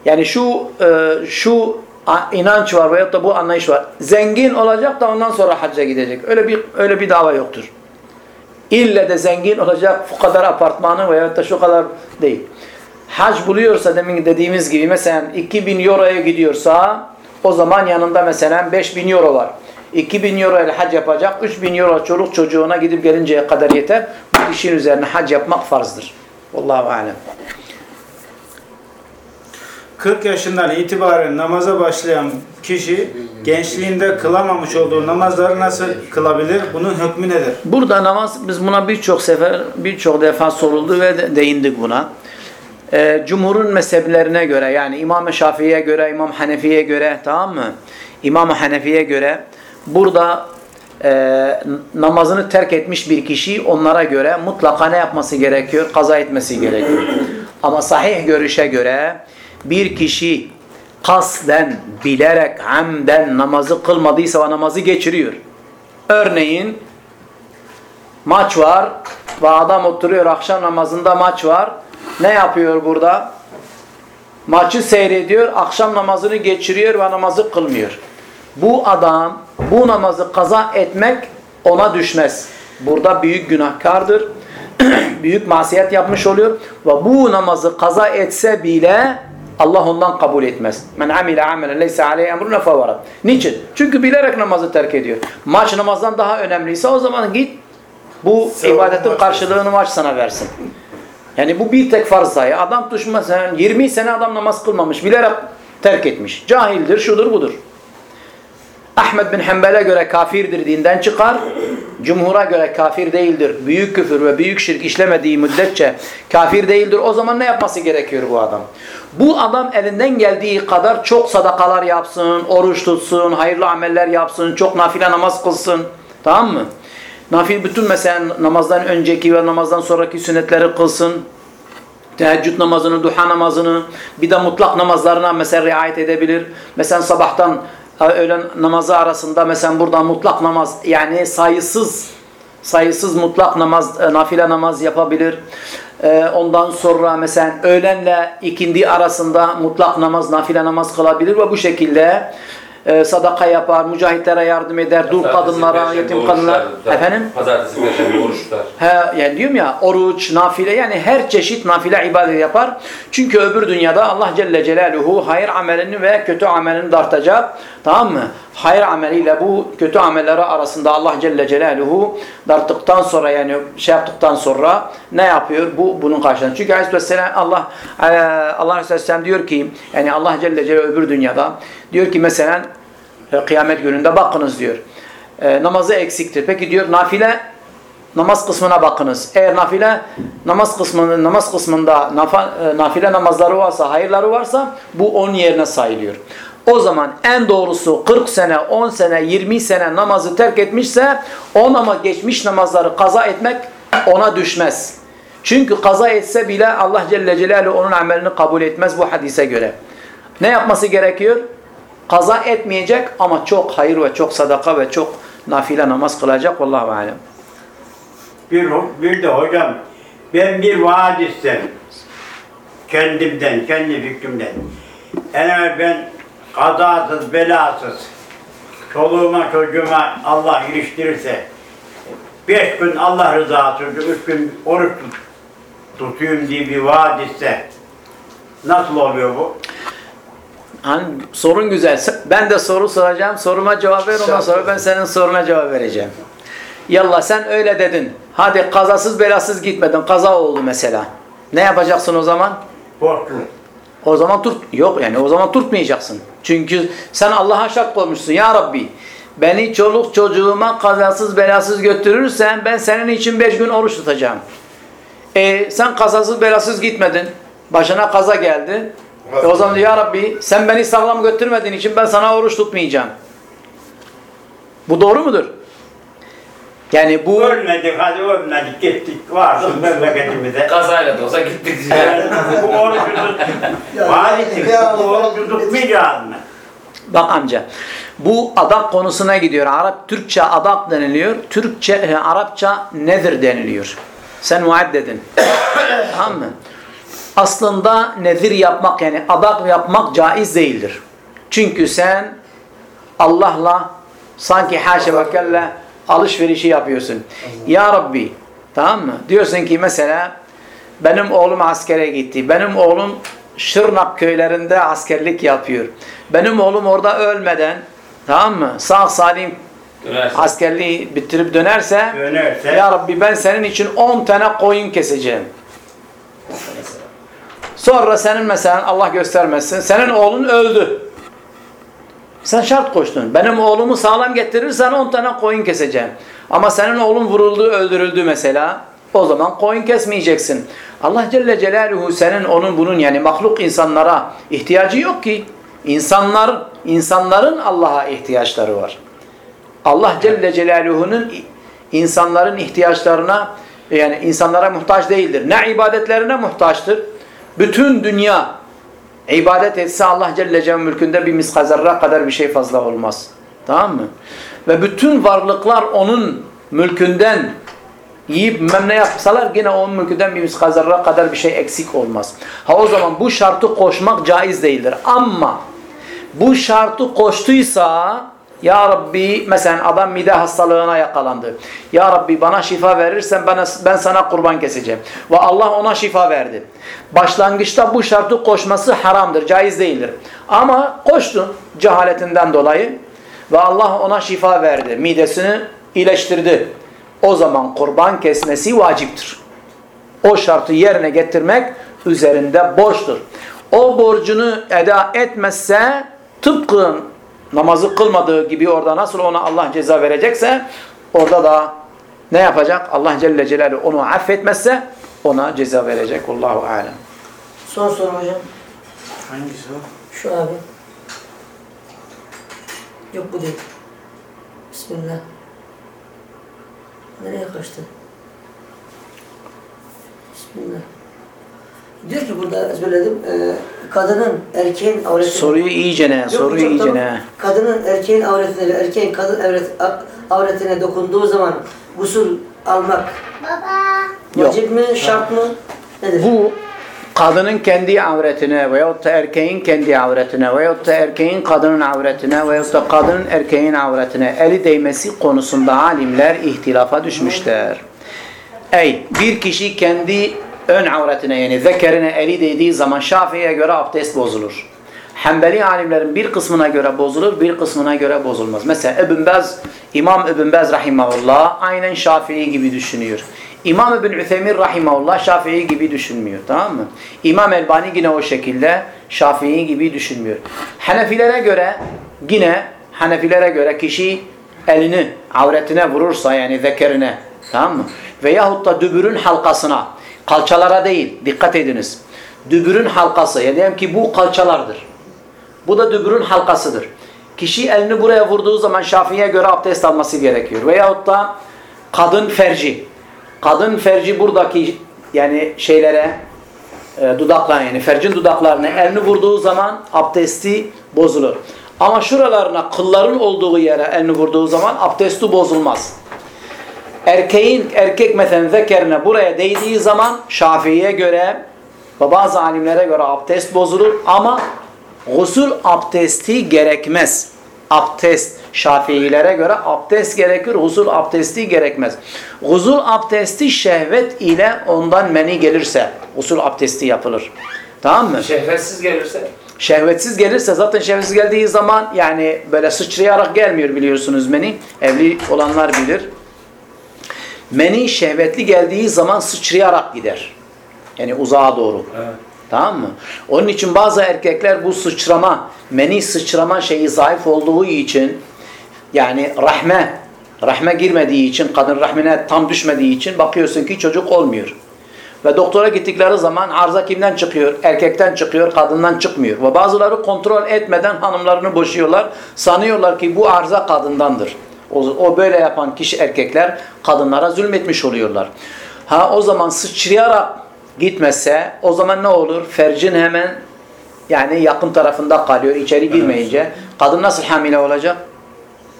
Yani şu e, şu inanç var veyahut da bu anlayış var. Zengin olacak da ondan sonra hacca gidecek. Öyle bir öyle bir dava yoktur. İlle de zengin olacak bu kadar apartmanı veyahut da şu kadar değil. Hac buluyorsa demin dediğimiz gibi mesela 2000 euroya gidiyorsa o zaman yanında mesela 5000 euro var. 2000 euro ile hac yapacak. 3000 euro çoluk çocuğuna gidip gelinceye kadar yeter. Bu kişinin üzerine hac yapmak farzdır. Wallahu alem. 40 yaşından itibaren namaza başlayan kişi gençliğinde kılamamış olduğu namazları nasıl kılabilir? Bunun hükmü nedir? Burada namaz biz buna birçok sefer birçok defa soruldu ve de- değindik buna. Ee, Cumhurun mezheplerine göre yani İmam Şafii'ye göre, İmam Hanefi'ye göre tamam mı? İmam Hanefi'ye göre burada e, namazını terk etmiş bir kişi onlara göre mutlaka ne yapması gerekiyor? Kaza etmesi gerekiyor. Ama sahih görüşe göre bir kişi kasden, bilerek, amden namazı kılmadıysa o namazı geçiriyor. Örneğin maç var ve adam oturuyor akşam namazında maç var. Ne yapıyor burada? Maçı seyrediyor, akşam namazını geçiriyor ve namazı kılmıyor. Bu adam bu namazı kaza etmek ona düşmez. Burada büyük günahkardır. büyük masiyet yapmış oluyor ve bu namazı kaza etse bile Allah ondan kabul etmez. Men amile amelen leysa aleyhi emruna fevarad. Niçin? Çünkü bilerek namazı terk ediyor. Maç namazdan daha önemliyse o zaman git bu ibadetin karşılığını maç sana versin. Yani bu bir tek farz sayı. Adam düşmez. Yani 20 sene adam namaz kılmamış. Bilerek terk etmiş. Cahildir, şudur budur. Ahmed bin Hanbel'e göre kafirdir dinden çıkar. Cumhur'a göre kafir değildir. Büyük küfür ve büyük şirk işlemediği müddetçe kafir değildir. O zaman ne yapması gerekiyor bu adam? Bu adam elinden geldiği kadar çok sadakalar yapsın, oruç tutsun, hayırlı ameller yapsın, çok nafile namaz kılsın. Tamam mı? Nafil bütün mesela namazdan önceki ve namazdan sonraki sünnetleri kılsın. Teheccüd namazını, duha namazını, bir de mutlak namazlarına mesela riayet edebilir. Mesela sabahtan öğlen namazı arasında mesela burada mutlak namaz yani sayısız sayısız mutlak namaz, e, nafile namaz yapabilir. E, ondan sonra mesela öğlenle ikindi arasında mutlak namaz, nafile namaz kılabilir ve bu şekilde e, sadaka yapar, mücahitlere yardım eder, Pazartesi, kadınlara, yetim oruçlar kadınlar. Efendim? Pazartesi, perşembe oruç tutar. He, yani diyorum ya oruç, nafile yani her çeşit nafile ibadet yapar. Çünkü öbür dünyada Allah Celle Celaluhu hayır amelini ve kötü amelini dartacak. Tamam mı? Hayır ameliyle bu kötü amelleri arasında Allah Celle Celaluhu darttıktan sonra yani şey yaptıktan sonra ne yapıyor? Bu bunun karşılığında. Çünkü Aleyhisselam Allah e, Allah Aleyhisselam diyor ki yani Allah Celle Celaluhu öbür dünyada diyor ki mesela e, kıyamet gününde bakınız diyor. E, namazı eksiktir. Peki diyor nafile namaz kısmına bakınız. Eğer nafile namaz kısmında namaz kısmında nafa, nafile namazları varsa, hayırları varsa bu onun yerine sayılıyor. O zaman en doğrusu 40 sene, 10 sene, 20 sene namazı terk etmişse o namaz geçmiş namazları kaza etmek ona düşmez. Çünkü kaza etse bile Allah Celle Celaluhu onun amelini kabul etmez bu hadise göre. Ne yapması gerekiyor? Kaza etmeyecek ama çok hayır ve çok sadaka ve çok nafile namaz kılacak. Vallahu alem. Bir, bir de hocam ben bir vaat isterim. Kendimden, kendi fikrimden. En evvel ben kazasız, belasız, çoluğuma, çocuğuma Allah iliştirirse, beş gün Allah rızası, üç gün oruç tut, tutayım diye bir vaat iste. Nasıl oluyor bu? Hani sorun güzel. Ben de soru soracağım. Soruma cevap ver. Ondan sonra ben senin soruna cevap vereceğim. Yallah sen öyle dedin. Hadi kazasız belasız gitmedin. Kaza oldu mesela. Ne yapacaksın o zaman? Borçlu. O zaman tut yok yani o zaman tutmayacaksın. Çünkü sen Allah'a şart koymuşsun ya Rabbi. Beni çoluk çocuğuma kazasız belasız götürürsen ben senin için beş gün oruç tutacağım. E, sen kazasız belasız gitmedin. Başına kaza geldi. E, o zaman ya Rabbi sen beni sağlam götürmediğin için ben sana oruç tutmayacağım. Bu doğru mudur? Yani bu Ölmedik, hadi ölmedik, gittik, varsın memleketimize. Kazayla da olsa gittik. Yani bu orucu tut. Vaat ettik, bu orucu tutmayacağız mı? Bak amca. Bu adak konusuna gidiyor. Arap Türkçe adak deniliyor. Türkçe e, Arapça nedir deniliyor. Sen muad dedin. tamam mı? Aslında nezir yapmak yani adak yapmak caiz değildir. Çünkü sen Allah'la sanki haşa ve kella alışverişi yapıyorsun. Ya Rabbi tamam mı? Diyorsun ki mesela benim oğlum askere gitti. Benim oğlum Şırnak köylerinde askerlik yapıyor. Benim oğlum orada ölmeden tamam mı? Sağ salim Dönersin. askerliği bitirip dönerse Dönerse, ya Rabbi ben senin için 10 tane koyun keseceğim. Sonra senin mesela Allah göstermesin. Senin oğlun öldü. Sen şart koştun. Benim oğlumu sağlam getirirsen 10 tane koyun keseceğim. Ama senin oğlun vuruldu, öldürüldü mesela. O zaman koyun kesmeyeceksin. Allah Celle Celaluhu senin onun bunun yani mahluk insanlara ihtiyacı yok ki. İnsanlar, insanların Allah'a ihtiyaçları var. Allah Celle Celaluhu'nun insanların ihtiyaçlarına yani insanlara muhtaç değildir. Ne ibadetlerine muhtaçtır. Bütün dünya ibadet etse Allah Celle Celaluhu mülkünde bir miskazarra kadar bir şey fazla olmaz. Tamam mı? Ve bütün varlıklar onun mülkünden yiyip memne yapsalar yine onun mülkünden bir miskazarra kadar bir şey eksik olmaz. Ha o zaman bu şartı koşmak caiz değildir. Ama bu şartı koştuysa ya Rabbi mesela adam mide hastalığına yakalandı. Ya Rabbi bana şifa verirsen ben, ben sana kurban keseceğim. Ve Allah ona şifa verdi. Başlangıçta bu şartı koşması haramdır, caiz değildir. Ama koştun cehaletinden dolayı ve Allah ona şifa verdi. Midesini iyileştirdi. O zaman kurban kesmesi vaciptir. O şartı yerine getirmek üzerinde borçtur. O borcunu eda etmezse tıpkı namazı kılmadığı gibi orada nasıl ona Allah ceza verecekse orada da ne yapacak? Allah Celle Celaluhu onu affetmezse ona ceza verecek. Allahu alem. Son soru hocam. Hangisi o? Şu abi. Yok bu değil. Bismillah. Nereye kaçtı? Bismillah. Diyor ki burada ezberledim. E, kadının erkeğin avretine... Soruyu iyice ne? Yok, Soruyu çok iyice tamam. ne? Kadının erkeğin avretine ve erkeğin kadın avret, avretine dokunduğu zaman gusül almak Yok. vacip mi, şart mı? Nedir? Bu kadının kendi avretine veyahut da erkeğin kendi avretine veyahut da erkeğin kadının avretine veyahut da kadının erkeğin avretine eli değmesi konusunda alimler ihtilafa düşmüşler. Ey bir kişi kendi ön avretine yani zekerine eli değdiği zaman Şafii'ye göre abdest bozulur. Hanbeli alimlerin bir kısmına göre bozulur, bir kısmına göre bozulmaz. Mesela İbn Baz, İmam İbn Baz rahimahullah aynen Şafii gibi düşünüyor. İmam İbn Üthemin rahimahullah Şafii gibi düşünmüyor. Tamam mı? İmam Elbani yine o şekilde Şafii gibi düşünmüyor. Hanefilere göre yine Hanefilere göre kişi elini avretine vurursa yani zekerine tamam mı? Veyahut da dübürün halkasına kalçalara değil dikkat ediniz. Dübürün halkası ya diyelim ki bu kalçalardır. Bu da dübürün halkasıdır. Kişi elini buraya vurduğu zaman Şafii'ye göre abdest alması gerekiyor. Veyahut da kadın ferci. Kadın ferci buradaki yani şeylere e, dudaklar yani fercin dudaklarına elini vurduğu zaman abdesti bozulur. Ama şuralarına kılların olduğu yere elini vurduğu zaman abdesti bozulmaz. Erkeğin erkek mesela zekerine buraya değdiği zaman Şafii'ye göre ve bazı alimlere göre abdest bozulur ama gusül abdesti gerekmez. Abdest Şafiilere göre abdest gerekir, gusül abdesti gerekmez. Gusül abdesti şehvet ile ondan meni gelirse gusül abdesti yapılır. Tamam mı? Şehvetsiz gelirse Şehvetsiz gelirse zaten şehvetsiz geldiği zaman yani böyle sıçrayarak gelmiyor biliyorsunuz meni. Evli olanlar bilir. Meni şehvetli geldiği zaman sıçrayarak gider. Yani uzağa doğru. Evet. Tamam mı? Onun için bazı erkekler bu sıçrama, meni sıçrama şeyi zayıf olduğu için yani rahme, rahme girmediği için, kadın rahmine tam düşmediği için bakıyorsun ki çocuk olmuyor. Ve doktora gittikleri zaman arıza kimden çıkıyor? Erkekten çıkıyor, kadından çıkmıyor. Ve bazıları kontrol etmeden hanımlarını boşuyorlar. Sanıyorlar ki bu arıza kadındandır. O, o böyle yapan kişi erkekler kadınlara zulmetmiş oluyorlar. Ha o zaman sıçrayarak gitmese o zaman ne olur? Fercin hemen yani yakın tarafında kalıyor içeri girmeyince. Kadın nasıl hamile olacak?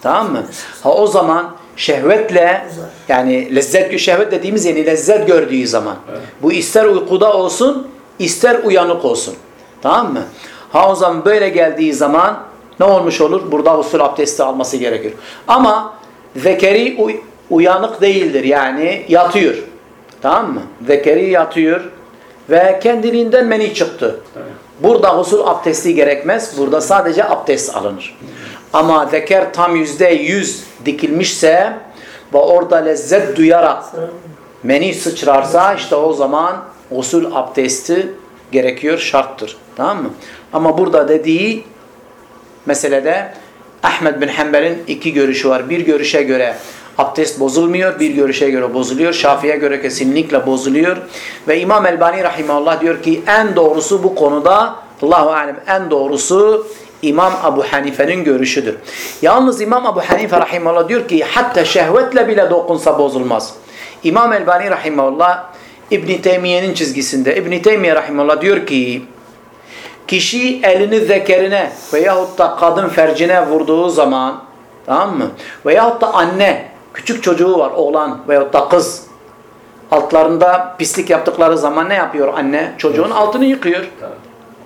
Tamam mı? Ha o zaman şehvetle yani lezzet şehvet dediğimiz yani lezzet gördüğü zaman. Bu ister uykuda olsun, ister uyanık olsun. Tamam mı? Ha o zaman böyle geldiği zaman ne olmuş olur? Burada usul abdesti alması gerekir. Ama zekeri uy- uyanık değildir. Yani yatıyor. Tamam mı? Zekeri yatıyor ve kendiliğinden meni çıktı. Burada husul abdesti gerekmez. Burada sadece abdest alınır. Ama zeker tam yüzde yüz dikilmişse ve orada lezzet duyarak meni sıçrarsa işte o zaman usul abdesti gerekiyor, şarttır. Tamam mı? Ama burada dediği meselede Ahmed bin Hanbel'in iki görüşü var. Bir görüşe göre abdest bozulmuyor, bir görüşe göre bozuluyor. Şafi'ye göre kesinlikle bozuluyor. Ve İmam Elbani Rahimahullah diyor ki en doğrusu bu konuda Allahu Alem en doğrusu İmam Abu Hanife'nin görüşüdür. Yalnız İmam Abu Hanife Rahimahullah diyor ki hatta şehvetle bile dokunsa bozulmaz. İmam Elbani Rahimahullah İbn Teymiye'nin çizgisinde İbn Teymiye Rahimahullah diyor ki kişi elini zekerine veyahut da kadın fercine vurduğu zaman tamam mı? Veyahut da anne küçük çocuğu var oğlan veyahut da kız altlarında pislik yaptıkları zaman ne yapıyor anne? Çocuğun altını yıkıyor.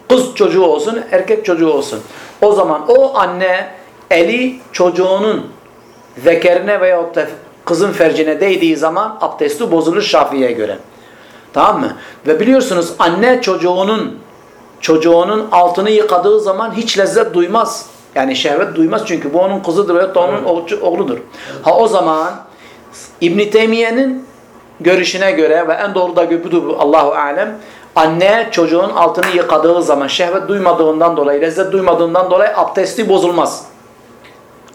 Kız çocuğu olsun, erkek çocuğu olsun. O zaman o anne eli çocuğunun zekerine veyahut da kızın fercine değdiği zaman abdesti bozulur Şafii'ye göre. Tamam mı? Ve biliyorsunuz anne çocuğunun çocuğunun altını yıkadığı zaman hiç lezzet duymaz. Yani şehvet duymaz çünkü bu onun kızıdır da onun oğludur. Ha o zaman İbn Teymiye'nin görüşüne göre ve en doğru da budur Allahu alem. Anne çocuğun altını yıkadığı zaman şehvet duymadığından dolayı, lezzet duymadığından dolayı abdesti bozulmaz.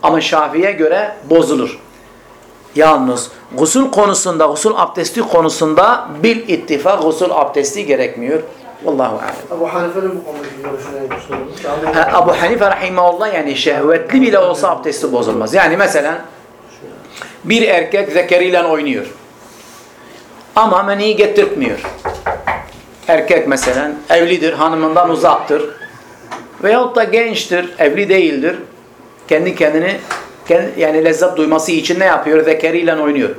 Ama Şafii'ye göre bozulur. Yalnız gusül konusunda, gusül abdesti konusunda bil ittifak gusül abdesti gerekmiyor. Vallahu alem. Ebu Hanife'nin bu konudaki görüşü neymiş? sorulmuş? Ha, Ebu Hanife rahimahullah yani şehvetli bile olsa abdesti bozulmaz. Yani mesela bir erkek zekeriyle oynuyor. Ama meniyi getirtmiyor. Erkek mesela evlidir, hanımından uzaktır. Veyahut da gençtir, evli değildir. Kendi kendini kendi, yani lezzet duyması için ne yapıyor? Zekeriyle oynuyor.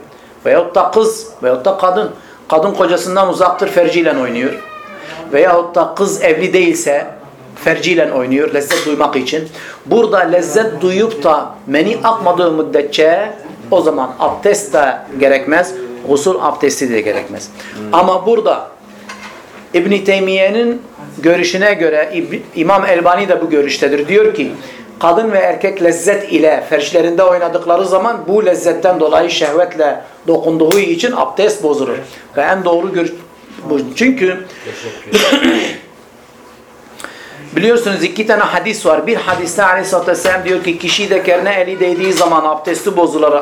Veyahut da kız veyahut da kadın. Kadın kocasından uzaktır ferciyle oynuyor. Veyahut da kız evli değilse ferciyle oynuyor lezzet duymak için. Burada lezzet duyup da meni akmadığı müddetçe o zaman abdest de gerekmez. Usul abdesti de gerekmez. Ama burada İbn Teymiye'nin görüşüne göre İmam Elbani de bu görüştedir. Diyor ki kadın ve erkek lezzet ile ferçlerinde oynadıkları zaman bu lezzetten dolayı şehvetle dokunduğu için abdest bozulur. Ve en doğru görüş bu. Çünkü Biliyorsunuz iki tane hadis var. Bir hadiste aleyhissalatü vesselam diyor ki kişi de kerine eli değdiği zaman abdesti bozulur,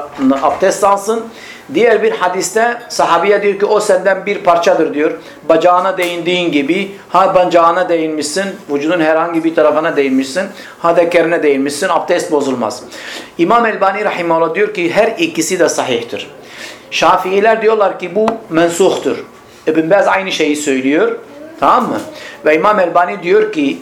abdest alsın. Diğer bir hadiste sahabiye diyor ki o senden bir parçadır diyor. Bacağına değindiğin gibi ha bacağına değinmişsin, vücudun herhangi bir tarafına değinmişsin, ha da kerine değinmişsin, abdest bozulmaz. İmam Elbani Rahimahullah diyor ki her ikisi de sahihtir. Şafiiler diyorlar ki bu mensuhtur. İbn Baz aynı şeyi söylüyor. Tamam mı? Ve İmam Elbani diyor ki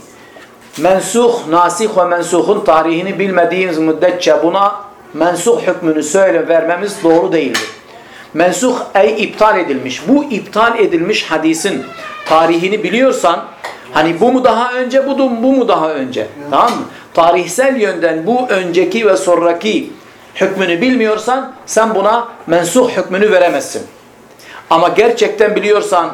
mensuh, nasih ve mensuhun tarihini bilmediğimiz müddetçe buna mensuh hükmünü söyle vermemiz doğru değildir. Mensuh ey iptal edilmiş. Bu iptal edilmiş hadisin tarihini biliyorsan hani bu mu daha önce bu, bu mu daha önce? Tamam mı? Tarihsel yönden bu önceki ve sonraki hükmünü bilmiyorsan sen buna mensuh hükmünü veremezsin. Ama gerçekten biliyorsan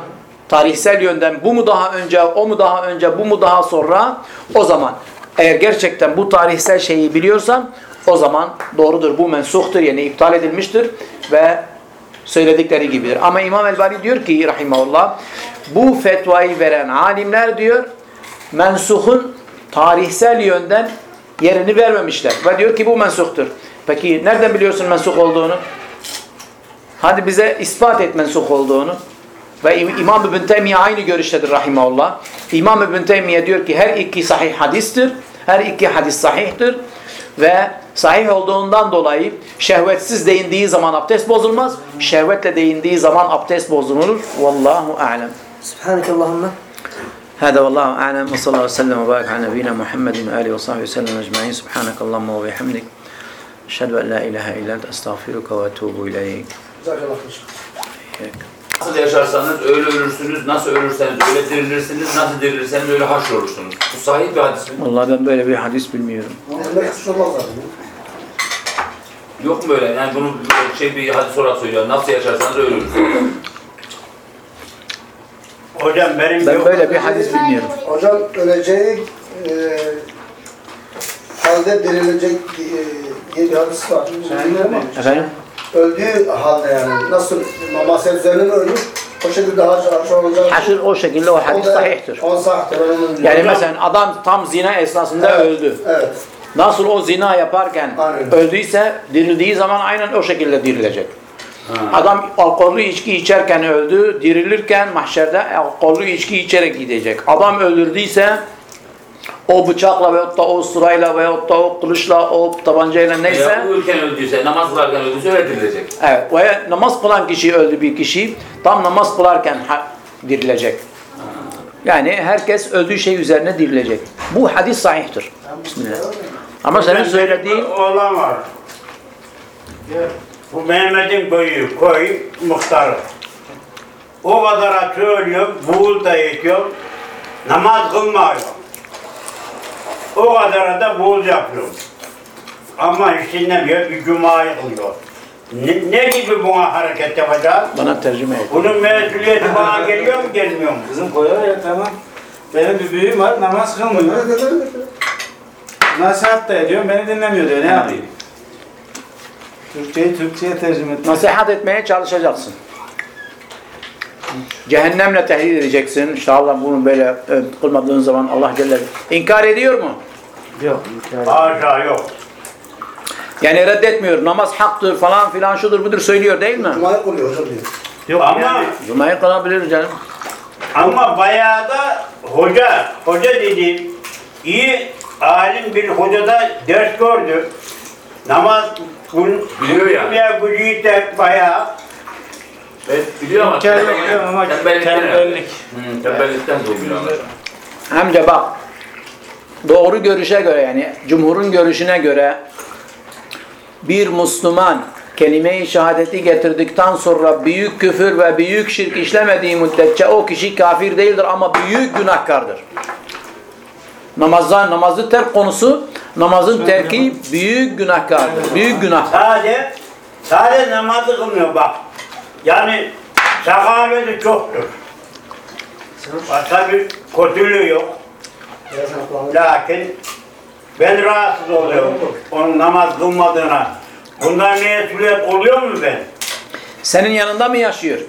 tarihsel yönden bu mu daha önce, o mu daha önce, bu mu daha sonra o zaman eğer gerçekten bu tarihsel şeyi biliyorsan o zaman doğrudur. Bu mensuhtur yani iptal edilmiştir ve söyledikleri gibidir. Ama İmam Elbani diyor ki rahimahullah bu fetvayı veren alimler diyor mensuhun tarihsel yönden yerini vermemişler. Ve diyor ki bu mensuhtur. Peki nereden biliyorsun mensuh olduğunu? Hadi bize ispat et mensuh olduğunu. Ve İm- İmam İbn Teymiye aynı görüştedir rahimahullah. İmam İbn Teymiye diyor ki her iki sahih hadistir. Her iki hadis sahihtir. Ve sahih olduğundan dolayı şehvetsiz değindiği zaman abdest bozulmaz. Şehvetle değindiği zaman abdest bozulur. Vallahu a'lem. Subhaneke Allahümme. هذا والله أعلم وصلى الله وسلم وبارك على نبينا محمد وآله وصحبه وسلم أجمعين سبحانك اللهم وبحمدك أشهد أن لا إله إلا أنت أستغفرك وأتوب إليك Nasıl yaşarsanız öyle ölürsünüz, nasıl ölürseniz öyle dirilirsiniz, nasıl dirilirseniz öyle haşr olursunuz. Bu sahih bir hadis mi? Vallahi ben böyle bir hadis bilmiyorum. Yok mu böyle? Yani bunu şey bir hadis olarak söylüyor. Nasıl yaşarsanız öyle ölürsünüz. Hocam benim Ben yok. böyle bir hadis bilmiyorum. Hocam öleceği e, halde dirilecek e, diye bir hadis var. Efendim? Öldüğü halde yani nasıl mamasel üzerine ölmüş o şekilde haç haç olacak. Haşr o şekilde o hadis sahihtir. On sahihtir. Yani mesela adam tam zina esnasında Evet. öldü. Evet. Nasıl o zina yaparken Aynen. öldüyse dirildiği zaman aynen o şekilde dirilecek. Adam alkollü içki içerken öldü, dirilirken mahşerde alkollü içki içerek gidecek. Adam öldürdüyse o bıçakla veyahut da o sırayla veyahut da o kılıçla, o tabancayla neyse Eğer uyurken öldüyse, namaz kılarken öldüyse öyle dirilecek. Evet, ve namaz kılan kişi öldü bir kişi, tam namaz kılarken dirilecek. Yani herkes öldüğü şey üzerine dirilecek. Bu hadis sahihtir. Bismillah. Ama senin söylediğin Oğlan var. Bu Mehmet'in boyu koy muhtarı. O kadar söylüyor, buğul da yetiyor, namaz kılmıyor. O kadar da buğul yapıyor. Ama hiç dinlemiyor, bir cumayı kılıyor. Ne, ne gibi buna hareket yapacağız? bana tercüme et. Bunun mesuliyeti bana geliyor mu gelmiyor mu? Kızım koyar ya tamam. Benim bir büyüğüm var namaz kılmıyor. Nasihat da ediyorum beni dinlemiyor diyor ne yapayım? Türkçeyi Türkçe'ye tercüme et. Nasihat etmeye çalışacaksın. Cehennemle tehdit edeceksin. İnşallah bunu böyle e, kılmadığın zaman Allah Celle inkar ediyor mu? Yok. Haşa yok. Yani reddetmiyor. Namaz haktır falan filan şudur budur söylüyor değil mi? Cuma'yı kuruyor hocam diyor. Yok Ama yani Cuma'yı kılabilir canım. Ama bayağı da hoca, hoca dediğim iyi alim bir hocada ders gördü. Namaz Biliyor yani. Ya gücü de bayağı Evet, biliyor ama tembellikten tembellikten doğuyor. Amca bak doğru görüşe göre yani cumhurun görüşüne göre bir Müslüman kelime-i şehadeti getirdikten sonra büyük küfür ve büyük şirk işlemediği müddetçe o kişi kafir değildir ama büyük günahkardır. Namazda, namazı terk konusu, namazın terki büyük günahkardır. Büyük günah. Sadece, sadece namazı kılmıyor bak. Yani sahabeti çoktur. Başka bir kötülüğü yok. Lakin ben rahatsız oluyorum. Onun namaz kılmadığına. Bundan mesuliyet oluyor mu ben? Senin yanında mı yaşıyor?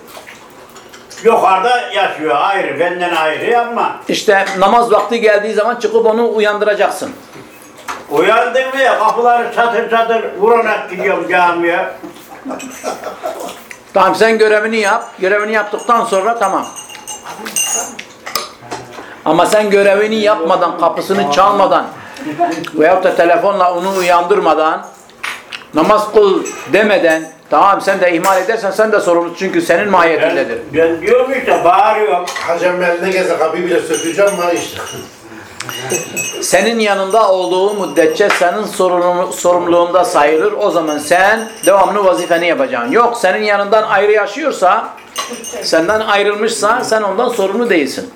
Yukarıda yaşıyor ayrı, benden ayrı ama İşte namaz vakti geldiği zaman çıkıp onu uyandıracaksın. uyandın mı ya kapıları çatır çatır vurarak gidiyorum camiye. Tamam sen görevini yap. Görevini yaptıktan sonra tamam. Ama sen görevini yapmadan, kapısını çalmadan veyahut da telefonla onu uyandırmadan namaz kıl demeden tamam sen de ihmal edersen sen de sorumlusun çünkü senin Ben, mahiyetindedir. ben diyorum işte bağırıyorum. Hacem eline gelse kapıyı bile sökeceğim ama işte. Senin yanında olduğu müddetçe senin sorumlu, sorumluluğunda sayılır. O zaman sen devamlı vazifeni yapacaksın. Yok senin yanından ayrı yaşıyorsa, senden ayrılmışsa sen ondan sorumlu değilsin.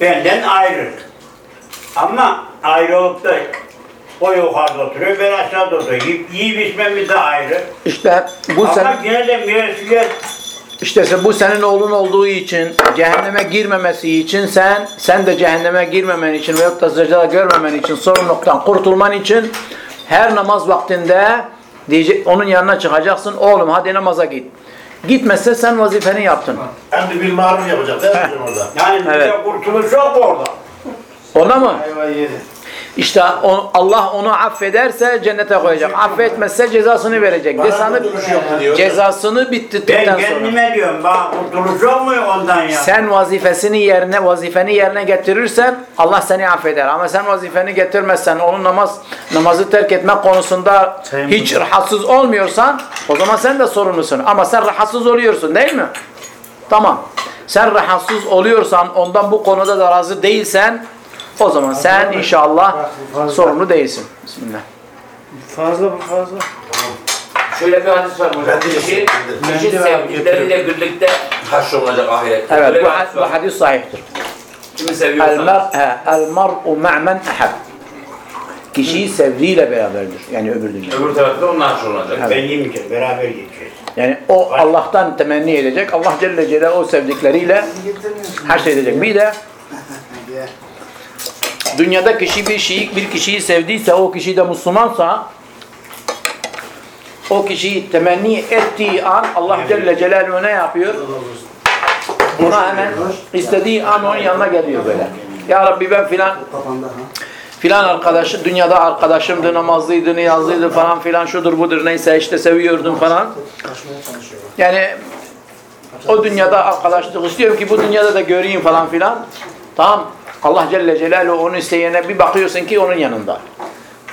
Benden ayrı. Ama ayrı olup da o yukarıda oturuyor, ben aşağıda oturuyorum. Yiyip, yiyip içmemiz de ayrı. İşte bu Ama sen yine de mesuliyet işte bu senin oğlun olduğu için cehenneme girmemesi için sen sen de cehenneme girmemen için veyahut da secde görmemen için sorumluluktan kurtulman için her namaz vaktinde diyecek onun yanına çıkacaksın. Oğlum hadi namaza git. Gitmezse sen vazifeni yaptın. Hem de bir maruf yapacak değil mi orada? yani Evet. kurtuluş yok orada. Ona mı? Ayva yedi. İşte o- Allah onu affederse cennete koyacak. Affetmezse cezasını verecek. Bana Cezasını, cezasını Ben bittirdikten sonra. kendime diyorum, bana kurtuluş mu ondan ya? Sen vazifesini yerine vazifeni yerine getirirsen Allah seni affeder. Ama sen vazifeni getirmezsen onun namaz namazı terk etmek konusunda hiç rahatsız olmuyorsan o zaman sen de sorumlusun. Ama sen rahatsız oluyorsun değil mi? Tamam. Sen rahatsız oluyorsan ondan bu konuda da razı değilsen o zaman sen inşallah sorumlu değilsin. Bismillah. Fazla bu fazla. Şöyle bir hadis var de Kişi, kişi sevgilileriyle birlikte haşrolacak ahirette. Evet bu, hadis bu hadis sahihtir. Kimi seviyorsan. el mar'u ma'men ahab. Kişiyi sevdiğiyle beraberdir. Yani öbür dünya. Öbür tarafta onunla haşrolacak. Evet. Ben yemeyeceğim, beraber gideceğiz. Yani o Allah'tan temenni edecek. Allah Celle Celaluhu o sevdikleriyle her şey edecek. Bir de dünyada kişi bir şeyi, bir kişiyi sevdiyse, o kişi de Müslümansa o kişiyi temenni ettiği an Allah Celle Celaluhu ne yapıyor? Ona hemen istediği an onun yanına geliyor böyle. Ya Rabbi ben filan filan arkadaşı dünyada arkadaşımdı, namazlıydı, niyazlıydı falan filan şudur budur neyse işte seviyordum falan. Yani o dünyada arkadaşlık istiyorum ki bu dünyada da göreyim falan filan. Tamam. Allah Celle Celaluhu onu isteyene bir bakıyorsun ki onun yanında.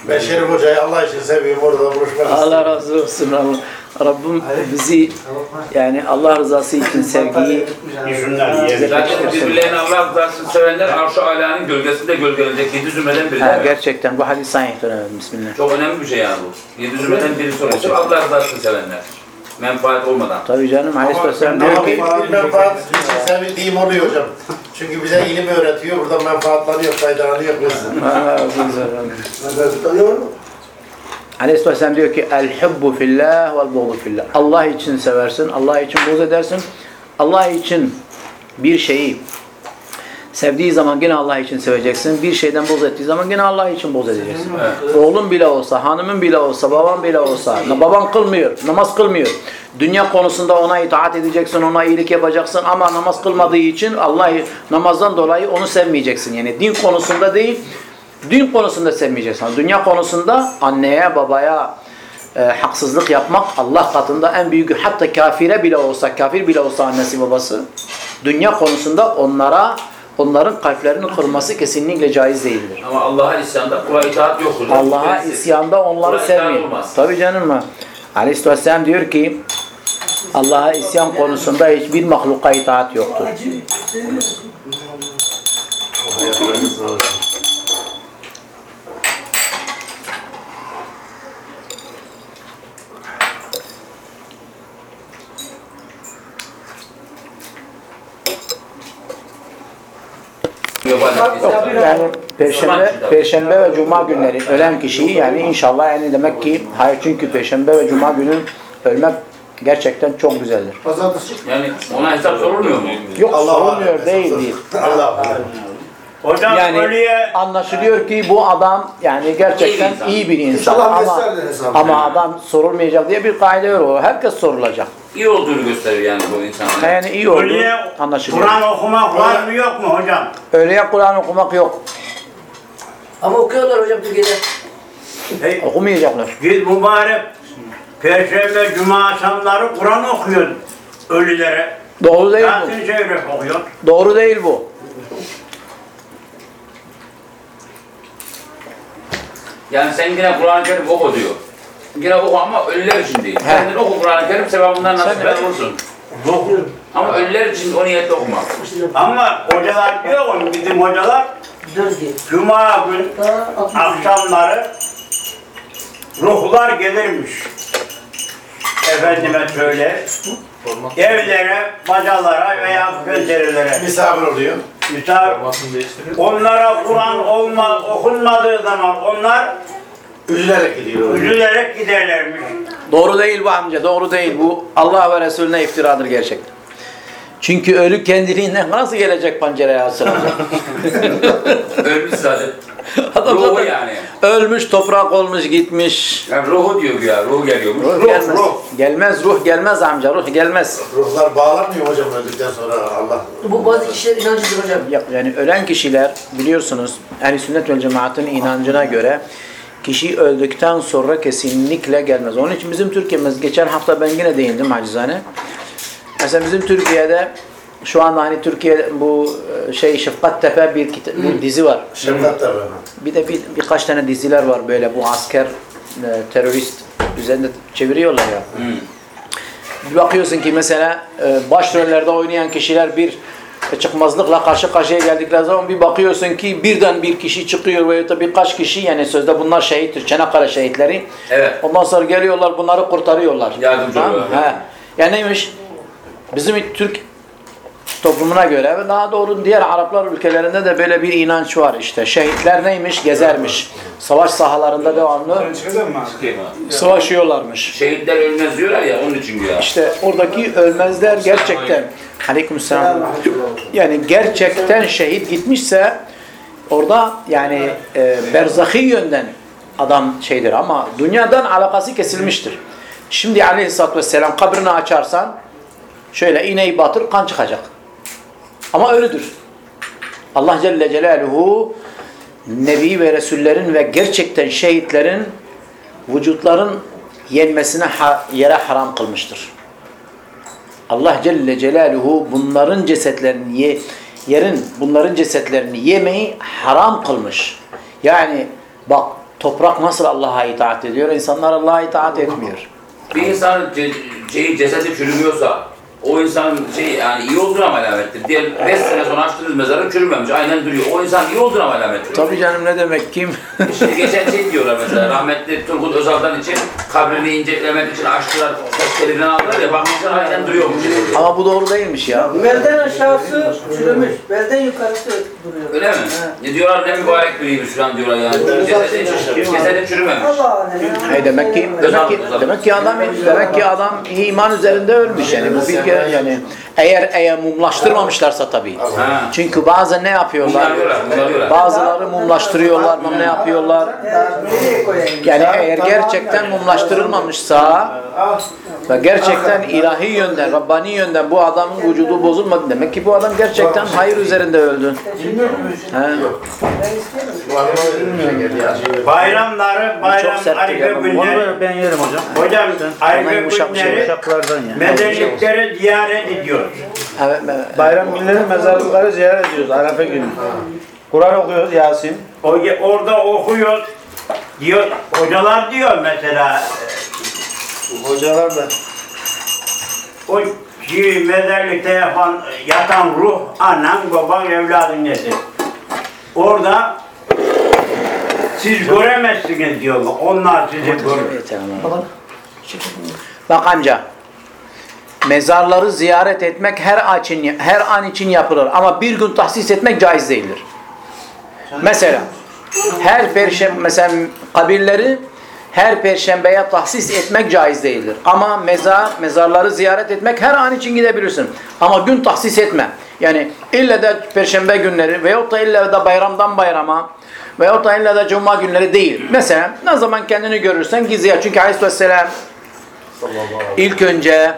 Ben Şerif Hoca'yı Allah için seviyorum orada buluşmak. Allah razı olsun. Allah. Rabbim bizi yani Allah rızası için sevgiyi yiyelim. Zaten birbirlerini Allah rızasını sevenler arş-ı alanın gölgesinde gölgelenecek yedi zümreden biri. ha, gerçekten bu hadis. Evet, Bismillah. Çok önemli bir şey yani bu. Yedi zümreden birisi olacak. Allah rızasını sevenler. Menfaat olmadan. Tabii canım Aleyhisselam diyor Ama ki menfaat için sevildiğim oluyor hocam. Çünkü bize ilim öğretiyor. Burada menfaatlanıyor, faydalanıyor. Allah razı olsun. Aleyhisselam diyor ki el hubbu fillah vel buğdu fillah. Allah için seversin, Allah için buğz edersin. Allah için bir şeyi sevdiği zaman yine Allah için seveceksin. Bir şeyden buğz ettiği zaman yine Allah için buğz edeceksin. Oğlun bile olsa, hanımın bile olsa, baban bile olsa, baban kılmıyor, namaz kılmıyor. Dünya konusunda ona itaat edeceksin, ona iyilik yapacaksın ama namaz kılmadığı için Allah'ı namazdan dolayı onu sevmeyeceksin. Yani din konusunda değil, din konusunda sevmeyeceksin. Dünya konusunda anneye, babaya e, haksızlık yapmak Allah katında en büyük hatta kafire bile olsa, kafir bile olsa annesi babası dünya konusunda onlara onların kalplerini kırması kesinlikle caiz değildir. Ama Allah'a isyanda kula itaat yoktur. Allah'a isyanda onları sevmeyin. Tabii canım mı? Aleyhisselam diyor ki Allah'a isyan konusunda hiçbir mahluka itaat yoktur. Yani perşembe, perşembe ve cuma günleri ölen kişiyi yani inşallah yani demek ki hayır çünkü perşembe ve cuma günü ölmek gerçekten çok güzeldir. Yani ona hesap sorulmuyor mu? Yok Allah sorulmuyor Allah. değil değil. Allah Hocam Yani ölüye anlaşılıyor ki bu adam yani gerçekten İyi bir insan. iyi bir insan ama ama adam sorulmayacak diye bir kaide o. Herkes sorulacak. İyi olduğunu gösteriyor yani bu insanlar. Yani iyi oldu ölüye anlaşılıyor. Kur'an okumak var mı yok mu hocam? Öyleye Kur'an okumak yok. Ama okuyorlar hocam Türkiye'de. Hey, Okumayacaklar. biz mübarek Perşembe, Cuma akşamları Kur'an okuyor ölülere. Doğru değil bu. Yasin Şerif okuyor. Doğru değil bu. Yani sen yine Kur'an-ı Kerim oku diyor. Yine oku ama ölüler için değil. Kendin oku Kur'an-ı Kerim sevabından nasip ver olursun. Ama ölüler için o niyetle okuma. Ama hocalar diyor onu bizim hocalar. Cuma gün Daha 60 akşamları ruhlar gelirmiş. Efendime söyle. Evlere, bacalara veya pencerelere. Misafir oluyor. Misafir, onlara Kur'an olma, okunmadığı zaman onlar Üzülerek gidiyor. üzülerek giderlermiş. Doğru değil bu amca, doğru değil bu. Allah ve Resulüne iftiradır gerçekten. Çünkü ölü kendiliğinden nasıl gelecek pencereye asılacak? Ölmüş zaten. Adam Ruhu zaten yani. ölmüş, toprak olmuş, gitmiş. Yani ruhu diyor ya, ruhu geliyormuş. Ruh, gelmez. Gelmez, ruh gelmez amca, ruh gelmez. Ruhlar bağlanmıyor hocam öldükten sonra Allah. Bu bazı kişiler inancıdır hocam. Ya- Yani ölen kişiler biliyorsunuz ehl sünnet vel cemaatın inancına göre kişi öldükten sonra kesinlikle gelmez. Onun için bizim Türkiye'miz geçen hafta ben yine değindim acizane. Mesela bizim Türkiye'de şu anda hani Türkiye bu e, şey Şefkat Tepe bir, bir dizi var. Şefkat tabi. Bir de bir, birkaç tane diziler var böyle bu asker e, terörist üzerinde çeviriyorlar ya. Bir bakıyorsun ki mesela e, başrollerde oynayan kişiler bir çıkmazlıkla karşı karşıya geldikleri zaman bir bakıyorsun ki birden bir kişi çıkıyor veya da birkaç kişi yani sözde bunlar şehittir. Çanakkale şehitleri. Evet. Ondan sonra geliyorlar bunları kurtarıyorlar. Yardımcı oluyorlar. Yani neymiş? Bizim Türk toplumuna göre ve daha doğru diğer Araplar ülkelerinde de böyle bir inanç var işte. Şehitler neymiş? Gezermiş. Savaş sahalarında devamlı savaşıyorlarmış. Şehitler ölmez diyorlar ya onun için ya. İşte oradaki ölmezler gerçekten Aleykümselam. Yani gerçekten şehit gitmişse orada yani e, berzahi yönden adam şeydir ama dünyadan alakası kesilmiştir. Şimdi aleyhissalatü vesselam kabrini açarsan şöyle iğneyi batır kan çıkacak. Ama ölüdür. Allah Celle Celaluhu Nebi ve Resullerin ve gerçekten şehitlerin vücutların yenmesine ha- yere haram kılmıştır. Allah Celle Celaluhu bunların cesetlerini ye, yerin bunların cesetlerini yemeyi haram kılmış. Yani bak toprak nasıl Allah'a itaat ediyor, insanlar Allah'a itaat etmiyor. Bir insan ce şeyi, cesedi çürümüyorsa o insanın şey yani iyi olduğuna mı alamettir? Diyelim 5 sene sonra açtığınız mezarı çürümemiş, aynen duruyor. O insan iyi olduğuna mı alamettir? Tabii canım ne demek kim? Şimdi geçen şey diyorlar mesela rahmetli Turgut Özal'dan için kabrini incelemek için açtılar, testlerinden aldılar ya bakmışlar aynen duruyormuş. Ama bu doğru değilmiş ya. Belden aşağısı çürümüş. Belden yukarısı duruyor. Öyle mi? Ne diyorlar ne mübarek biriymiş falan diyorlar yani. Cesedi, cesedi çürümemiş. Allah Hey demek ki demek ki demek ki adam demek ki adam iman üzerinde ölmüş yani bu bir kere yani eğer eğer mumlaştırmamışlarsa tabii. Ha. Çünkü bazen ne yapıyorlar? Bazıları mumlaştırıyorlar, mum ne yapıyorlar? Yani eğer gerçekten mumlaştırılmamışsa ve gerçekten ilahi yönden, Rabbani yönden bu adamın vücudu bozulmadı demek ki bu adam gerçekten hayır üzerinde öldü. He. Adama verilmiyor ya. Bayramları, bayram, sert arife geliyor. günleri. ben yerim hocam. Hocam şey. günleri Uşaklardan ya. medenlikleri ziyaret ediyoruz. Evet, evet. Bayram günleri mezarlıkları ziyaret ediyoruz Arafa günü. Kur'an okuyoruz Yasin. O, orada okuyor. Diyor, hocalar diyor mesela Hocalar da o ki mezarlıkta yapan, yatan ruh anan, baban, evladın nedir? Orada siz göremezsiniz diyorlar. Onlar sizi görür. Bak amca. Mezarları ziyaret etmek her an için her an için yapılır ama bir gün tahsis etmek caiz değildir. Mesela her perşembe mesela kabirleri her perşembeye tahsis etmek caiz değildir. Ama mezar, mezarları ziyaret etmek her an için gidebilirsin. Ama gün tahsis etme. Yani illa da perşembe günleri veyahut da illa da bayramdan bayrama veyahut da illa da cuma günleri değil. Mesela ne zaman kendini görürsen gizli yap. Çünkü Aleyhisselam ilk önce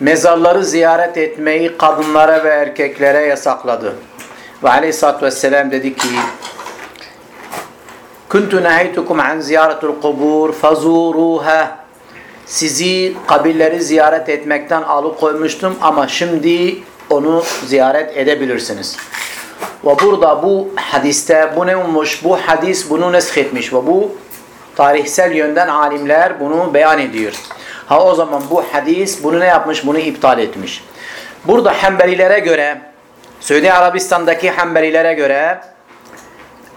mezarları ziyaret etmeyi kadınlara ve erkeklere yasakladı. Ve aleyhissalatü vesselam dedi ki Kuntu nehaytukum an ziyaretul kubur fazuruha Sizi kabirleri ziyaret etmekten alıkoymuştum ama şimdi onu ziyaret edebilirsiniz. Ve burada bu hadiste bu ne olmuş? Bu hadis bunu nesk etmiş ve bu tarihsel yönden alimler bunu beyan ediyor. Ha o zaman bu hadis bunu ne yapmış? Bunu iptal etmiş. Burada Hanbelilere göre, Suudi Arabistan'daki Hanbelilere göre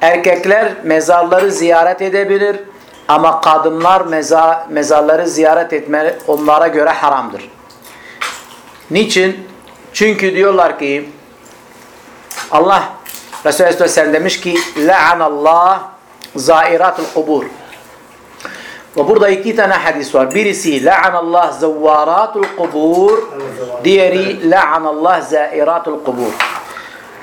erkekler mezarları ziyaret edebilir ama kadınlar meza, mezarları ziyaret etme onlara göre haramdır. Niçin? Çünkü diyorlar ki Allah Resulü Aleyhisselam demiş ki La'anallah zairatul kubur ve burada iki tane hadis var. Birisi la'anallah zavvaratul kubur diğeri la'anallah zairatul kubur.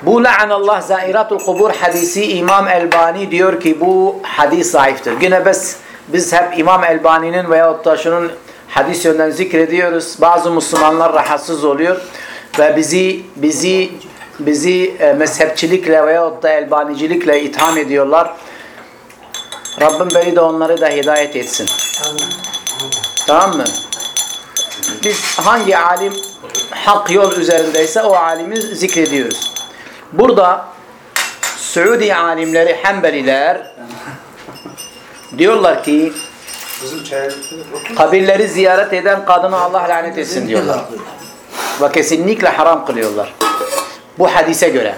Bu la'anallah zairatul kubur hadisi İmam Elbani diyor ki bu hadis zayıftır. Yine biz, biz hep İmam Elbani'nin veyahut da şunun hadis yönden zikrediyoruz. Bazı Müslümanlar rahatsız oluyor ve bizi bizi bizi e, mezhepçilikle veyahut da elbanicilikle itham ediyorlar. Rabbim beni de onları da hidayet etsin. Tamam mı? Biz hangi alim hak yol üzerindeyse o alimi zikrediyoruz. Burada Suudi alimleri Hanbeliler diyorlar ki kabirleri ziyaret eden kadını Allah lanet etsin diyorlar. Ve kesinlikle haram kılıyorlar. Bu hadise göre.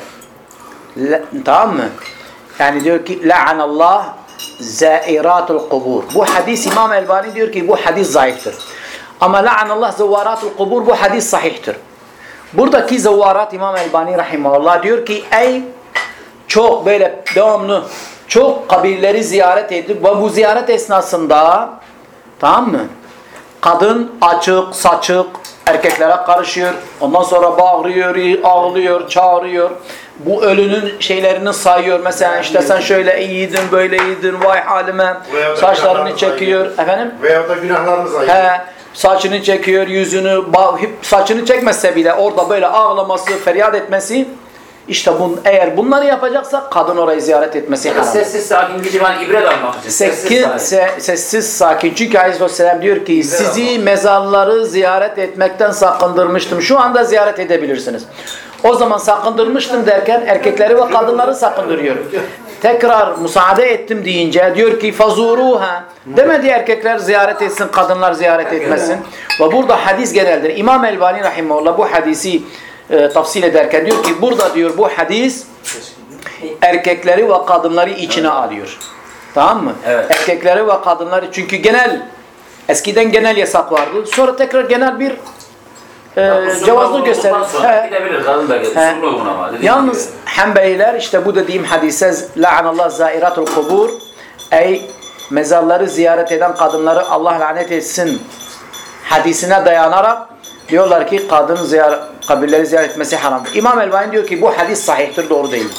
La- tamam mı? Yani diyor ki la'anallah zairatul kubur. Bu hadis İmam Elbani diyor ki bu hadis zayıftır. Ama la'anallah zavaratul kubur bu hadis sahihtir. Buradaki zavarat İmam Elbani rahimahullah diyor ki ey çok böyle devamlı çok kabirleri ziyaret edip ve bu ziyaret esnasında tamam mı? Kadın açık, saçık erkeklere karışıyor. Ondan sonra bağırıyor, ağlıyor, çağırıyor. Bu ölünün şeylerini sayıyor. Mesela işte sen şöyle iyiydin, böyle iyiydin, vay halime. Saçlarını günahlarını çekiyor. Efendim? Veyahut da günahlarımız ayıp. He, saçını çekiyor, yüzünü, saçını çekmezse bile orada böyle ağlaması, feryat etmesi işte bun, eğer bunları yapacaksa kadın orayı ziyaret etmesi haram. sessiz sakin gidip hani ibret almak için. Sessiz Sakin, sakin. se- sessiz sakin. Çünkü Aleyhisselam diyor ki sizi mezarları ziyaret etmekten sakındırmıştım. Şu anda ziyaret edebilirsiniz. O zaman sakındırmıştım derken erkekleri ve kadınları sakındırıyor. Tekrar müsaade ettim deyince diyor ki fazuruha demedi erkekler ziyaret etsin kadınlar ziyaret etmesin. Ve burada hadis geneldir. İmam Elbani rahimahullah bu hadisi e, tafsil ederken diyor ki burada diyor bu hadis erkekleri ve kadınları içine alıyor. Tamam mı? Evet. Erkekleri ve kadınları çünkü genel eskiden genel yasak vardı. Sonra tekrar genel bir e, uygun gösterir. He. Gidebilir kadın. He. Usulüne uygun ama. Yalnız. Hanbeliler işte bu dediğim hadise la'anallah zairatul kubur ey mezarları ziyaret eden kadınları Allah lanet etsin hadisine dayanarak diyorlar ki kadın ziyar kabirleri ziyaret etmesi haramdır. İmam Elbani diyor ki bu hadis sahihtir doğru değil.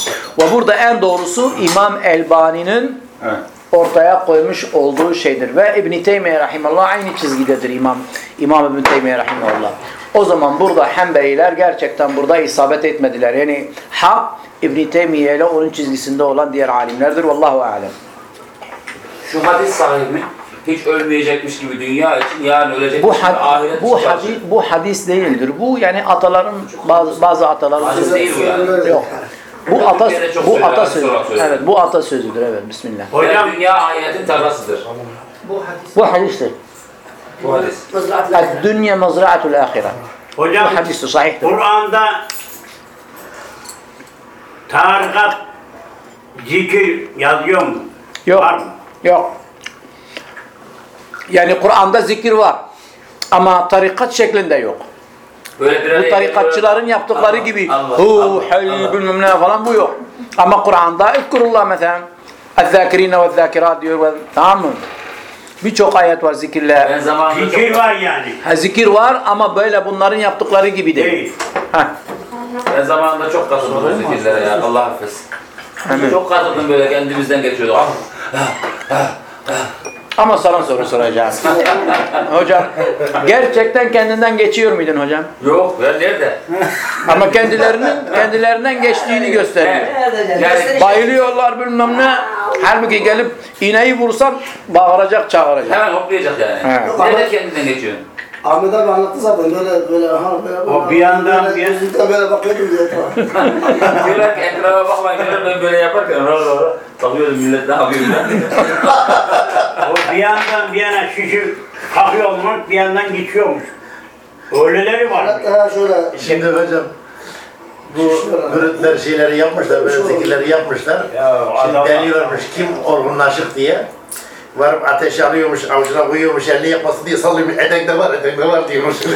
Ve burada en doğrusu İmam Elbani'nin Evet. ortaya koymuş olduğu şeydir. Ve İbn Teymiye rahimallah aynı çizgidedir İmam İmam İbn Teymiye rahimallah. O zaman burada Hanbeliler gerçekten burada isabet etmediler. Yani hak İbn Teymiye ile onun çizgisinde olan diğer alimlerdir. Vallahu alem. Şu hadis sahibi hiç ölmeyecekmiş gibi dünya için yarın ölecekmiş Bu gibi had, ahiret bu hadis bu hadis değildir. Bu yani ataların bazı bazı ataların Hadis değil bu yani. Yok. Bu ata bu ata hadis sözü. Evet, bu ata sözüdür. Evet, bismillah. Hocam dünya ahiretin tarlasıdır. Bu hadistir. Bu hadis. Dünya mazraatul ahire. hocam Bu hadis sahihtir. Kur'an'da tarikat zikir yazıyor mu? Yok. Var mı? Yok. Yani Kur'an'da zikir var. Ama tarikat şeklinde yok. Böyle bir Bu tarikatçıların yaptıkları gibi Allah, hu, Allah, hay, Allah. bilmem ne falan bu yok. Ama Kur'an'da İzkurullah mesela. El-zâkirîne ve diyor. ve- Tamam mı? Birçok ayet var zikirler. Ben zamanında çok... Zikir var yani. Ha, zikir var ama böyle bunların yaptıkları gibi değil. Değil. Ha. Ben zamanında çok katıldım zikirlere ya. Allah affetsin. Amin. Çok katıldım böyle kendimizden geçiyorduk. Ah, Ama sana soru soracağım. hocam gerçekten kendinden geçiyor muydun hocam? Yok ben nerede? Ama kendilerinin kendilerinden geçtiğini gösteriyor. Yani Bayılıyorlar bilmem ne. Halbuki gelip iğneyi vursan bağıracak çağıracak. Hemen hoplayacak yani. He. Nerede kendinden geçiyorsun? Ahmet abi anlattı zaten böyle böyle aha böyle O bir yandan böyle, bir- gözlükten böyle bakıyordum diye. Diyorlar ki etrafa bakmayın. Diyorlar ben böyle yaparken rol rol. Bakıyordum millet ne yapıyor ben. O bir yandan bir yana şişip kalkıyormuş, bir yandan geçiyormuş. Öyleleri var. Ha şöyle Şimdi hocam bu müritler şeyleri yapmışlar, böyle zikirleri yapmışlar. Ya Şimdi adam deniyormuş kim olgunlaşık diye. Varıp ateş alıyormuş, avucuna koyuyormuş, elini yapmasın diye sallıyormuş. Etekte var, etekte var diyormuş.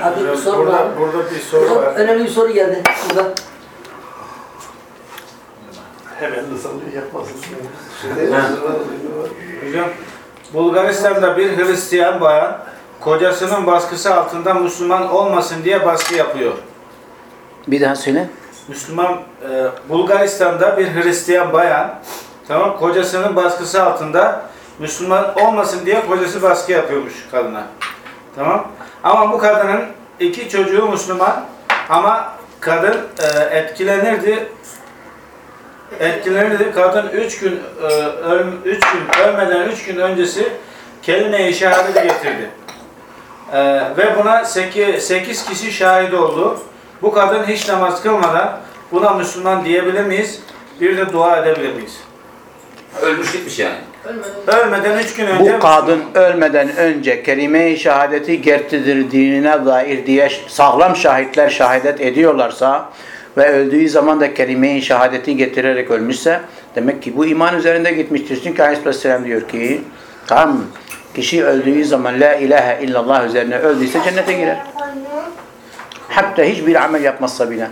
Abi bir soru var. Burada, burada bir soru Burada var. önemli bir soru geldi. Burada. Hemen de sallıyor, yapmasın. Hocam, Bulgaristan'da bir Hristiyan bayan kocasının baskısı altında Müslüman olmasın diye baskı yapıyor. Bir daha söyle. Müslüman e, Bulgaristan'da bir Hristiyan bayan tamam kocasının baskısı altında Müslüman olmasın diye kocası baskı yapıyormuş kadına. Tamam? Ama bu kadının iki çocuğu Müslüman ama kadın e, etkilenirdi etkilenirdi. Kadın üç gün e, gün ölmeden üç gün öncesi kelime-i şehadeti getirdi. E, ve buna sekiz kişi şahit oldu. Bu kadın hiç namaz kılmadan buna Müslüman diyebilir miyiz? Bir de dua edebilir miyiz? Ölmüş gitmiş yani. Ölmeden üç gün önce Bu kadın ölmeden önce kelime-i şehadeti gerçektirdiğine dair diye sağlam şahitler şehadet ediyorlarsa ve öldüğü zaman da kelime-i şehadeti getirerek ölmüşse demek ki bu iman üzerinde gitmiştir. Çünkü Aleyhisselam diyor ki mı? Kişi öldüğü zaman la ilahe illallah üzerine öldüyse cennete girer. Hatta hiçbir amel yapmazsa bile.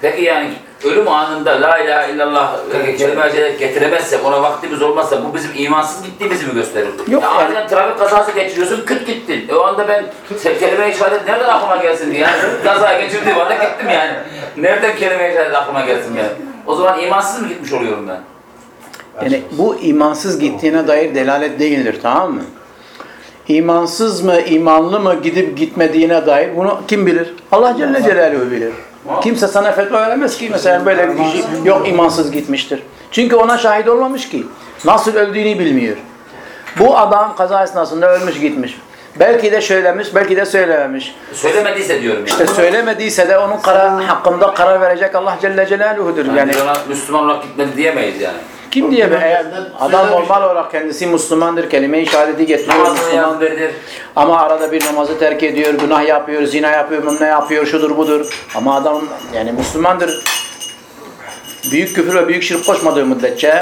Peki yani ölüm anında la ilahe illallah e, şehadet getiremezsek, ona vaktimiz olmazsa bu bizim imansız gittiğimizi mi gösterir? Yok ya yani. trafik kazası geçiriyorsun, küt gittin. E o anda ben kelime-i şehadet nereden aklıma gelsin diye. Yani kaza geçirdiğim anda gittim yani. Nereden kelime-i şehadet aklıma gelsin yani? O zaman imansız mı gitmiş oluyorum ben? Yani bu imansız gittiğine dair delalet değildir tamam mı? İmansız mı, imanlı mı gidip gitmediğine dair bunu kim bilir? Allah Celle Celaluhu bilir. Kimse sana fetva veremez ki mesela böyle bir kişi yok imansız gitmiştir. Çünkü ona şahit olmamış ki. Nasıl öldüğünü bilmiyor. Bu adam kaza esnasında ölmüş gitmiş. Belki de söylemiş, belki de söylememiş. Söylemediyse diyorum yani. İşte söylemediyse de onun karar, hakkında karar verecek Allah Celle Celaluhu'dur. yani, Yani ona Müslüman olarak gitmedi diyemeyiz yani. Kim diye be eğer adam normal olarak kendisi Müslümandır, kelime-i şehadeti getiriyor, Namazını Müslüman. yaz verir. Ama arada bir namazı terk ediyor, günah yapıyor, zina yapıyor, ne yapıyor, şudur budur. Ama adam yani Müslümandır. Büyük küfür ve büyük şirk koşmadığı müddetçe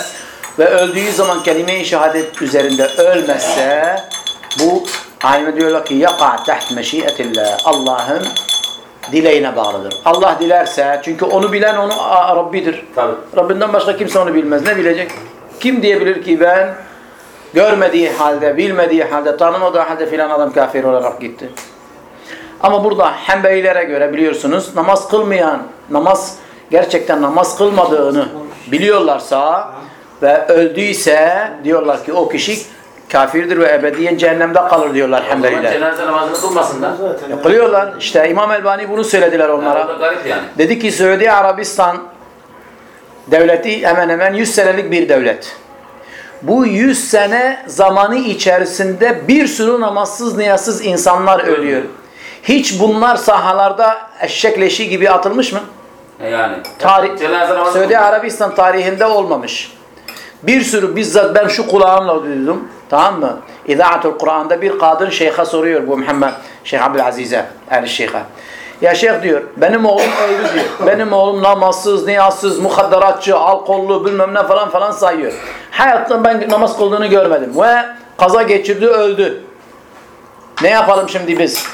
ve öldüğü zaman kelime-i şehadet üzerinde ölmezse bu alimler diyorlar ki yaka taht meşiyetillah. Allah'ın dileğine bağlıdır. Allah dilerse çünkü onu bilen onu Aa, Rabbidir. Tabii. Rabbinden başka kimse onu bilmez. Ne bilecek? Kim diyebilir ki ben görmediği halde, bilmediği halde, tanımadığı halde filan adam kafir olarak gitti. Ama burada Hanbelilere göre biliyorsunuz namaz kılmayan, namaz gerçekten namaz kılmadığını biliyorlarsa ve öldüyse diyorlar ki o kişi kafirdir ve ebediyen cehennemde kalır diyorlar Hanbeliler. cenaze namazını kılmasınlar. E, Kılıyorlar. İşte İmam Elbani bunu söylediler Yani onlara. garip yani. Dedi ki Suudi Arabistan devleti hemen hemen 100 senelik bir devlet. Bu 100 sene zamanı içerisinde bir sürü namazsız niyazsız insanlar ölüyor. Hiç bunlar sahalarda eşek leşi gibi atılmış mı? E Yani. Tarih, Cenaze namazı Suudi Arabistan tarihinde olmamış. Bir sürü bizzat ben şu kulağımla duydum. Tamam mı? İzaatul Kur'an'da bir kadın şeyha soruyor bu Muhammed Şeyh Abdülazize yani şeyha. Ya şeyh diyor benim oğlum öldü diyor. Benim oğlum namazsız, niyazsız, muhadderatçı, alkollü bilmem ne falan falan sayıyor. Hayatta ben namaz kıldığını görmedim. Ve kaza geçirdi öldü. Ne yapalım şimdi biz?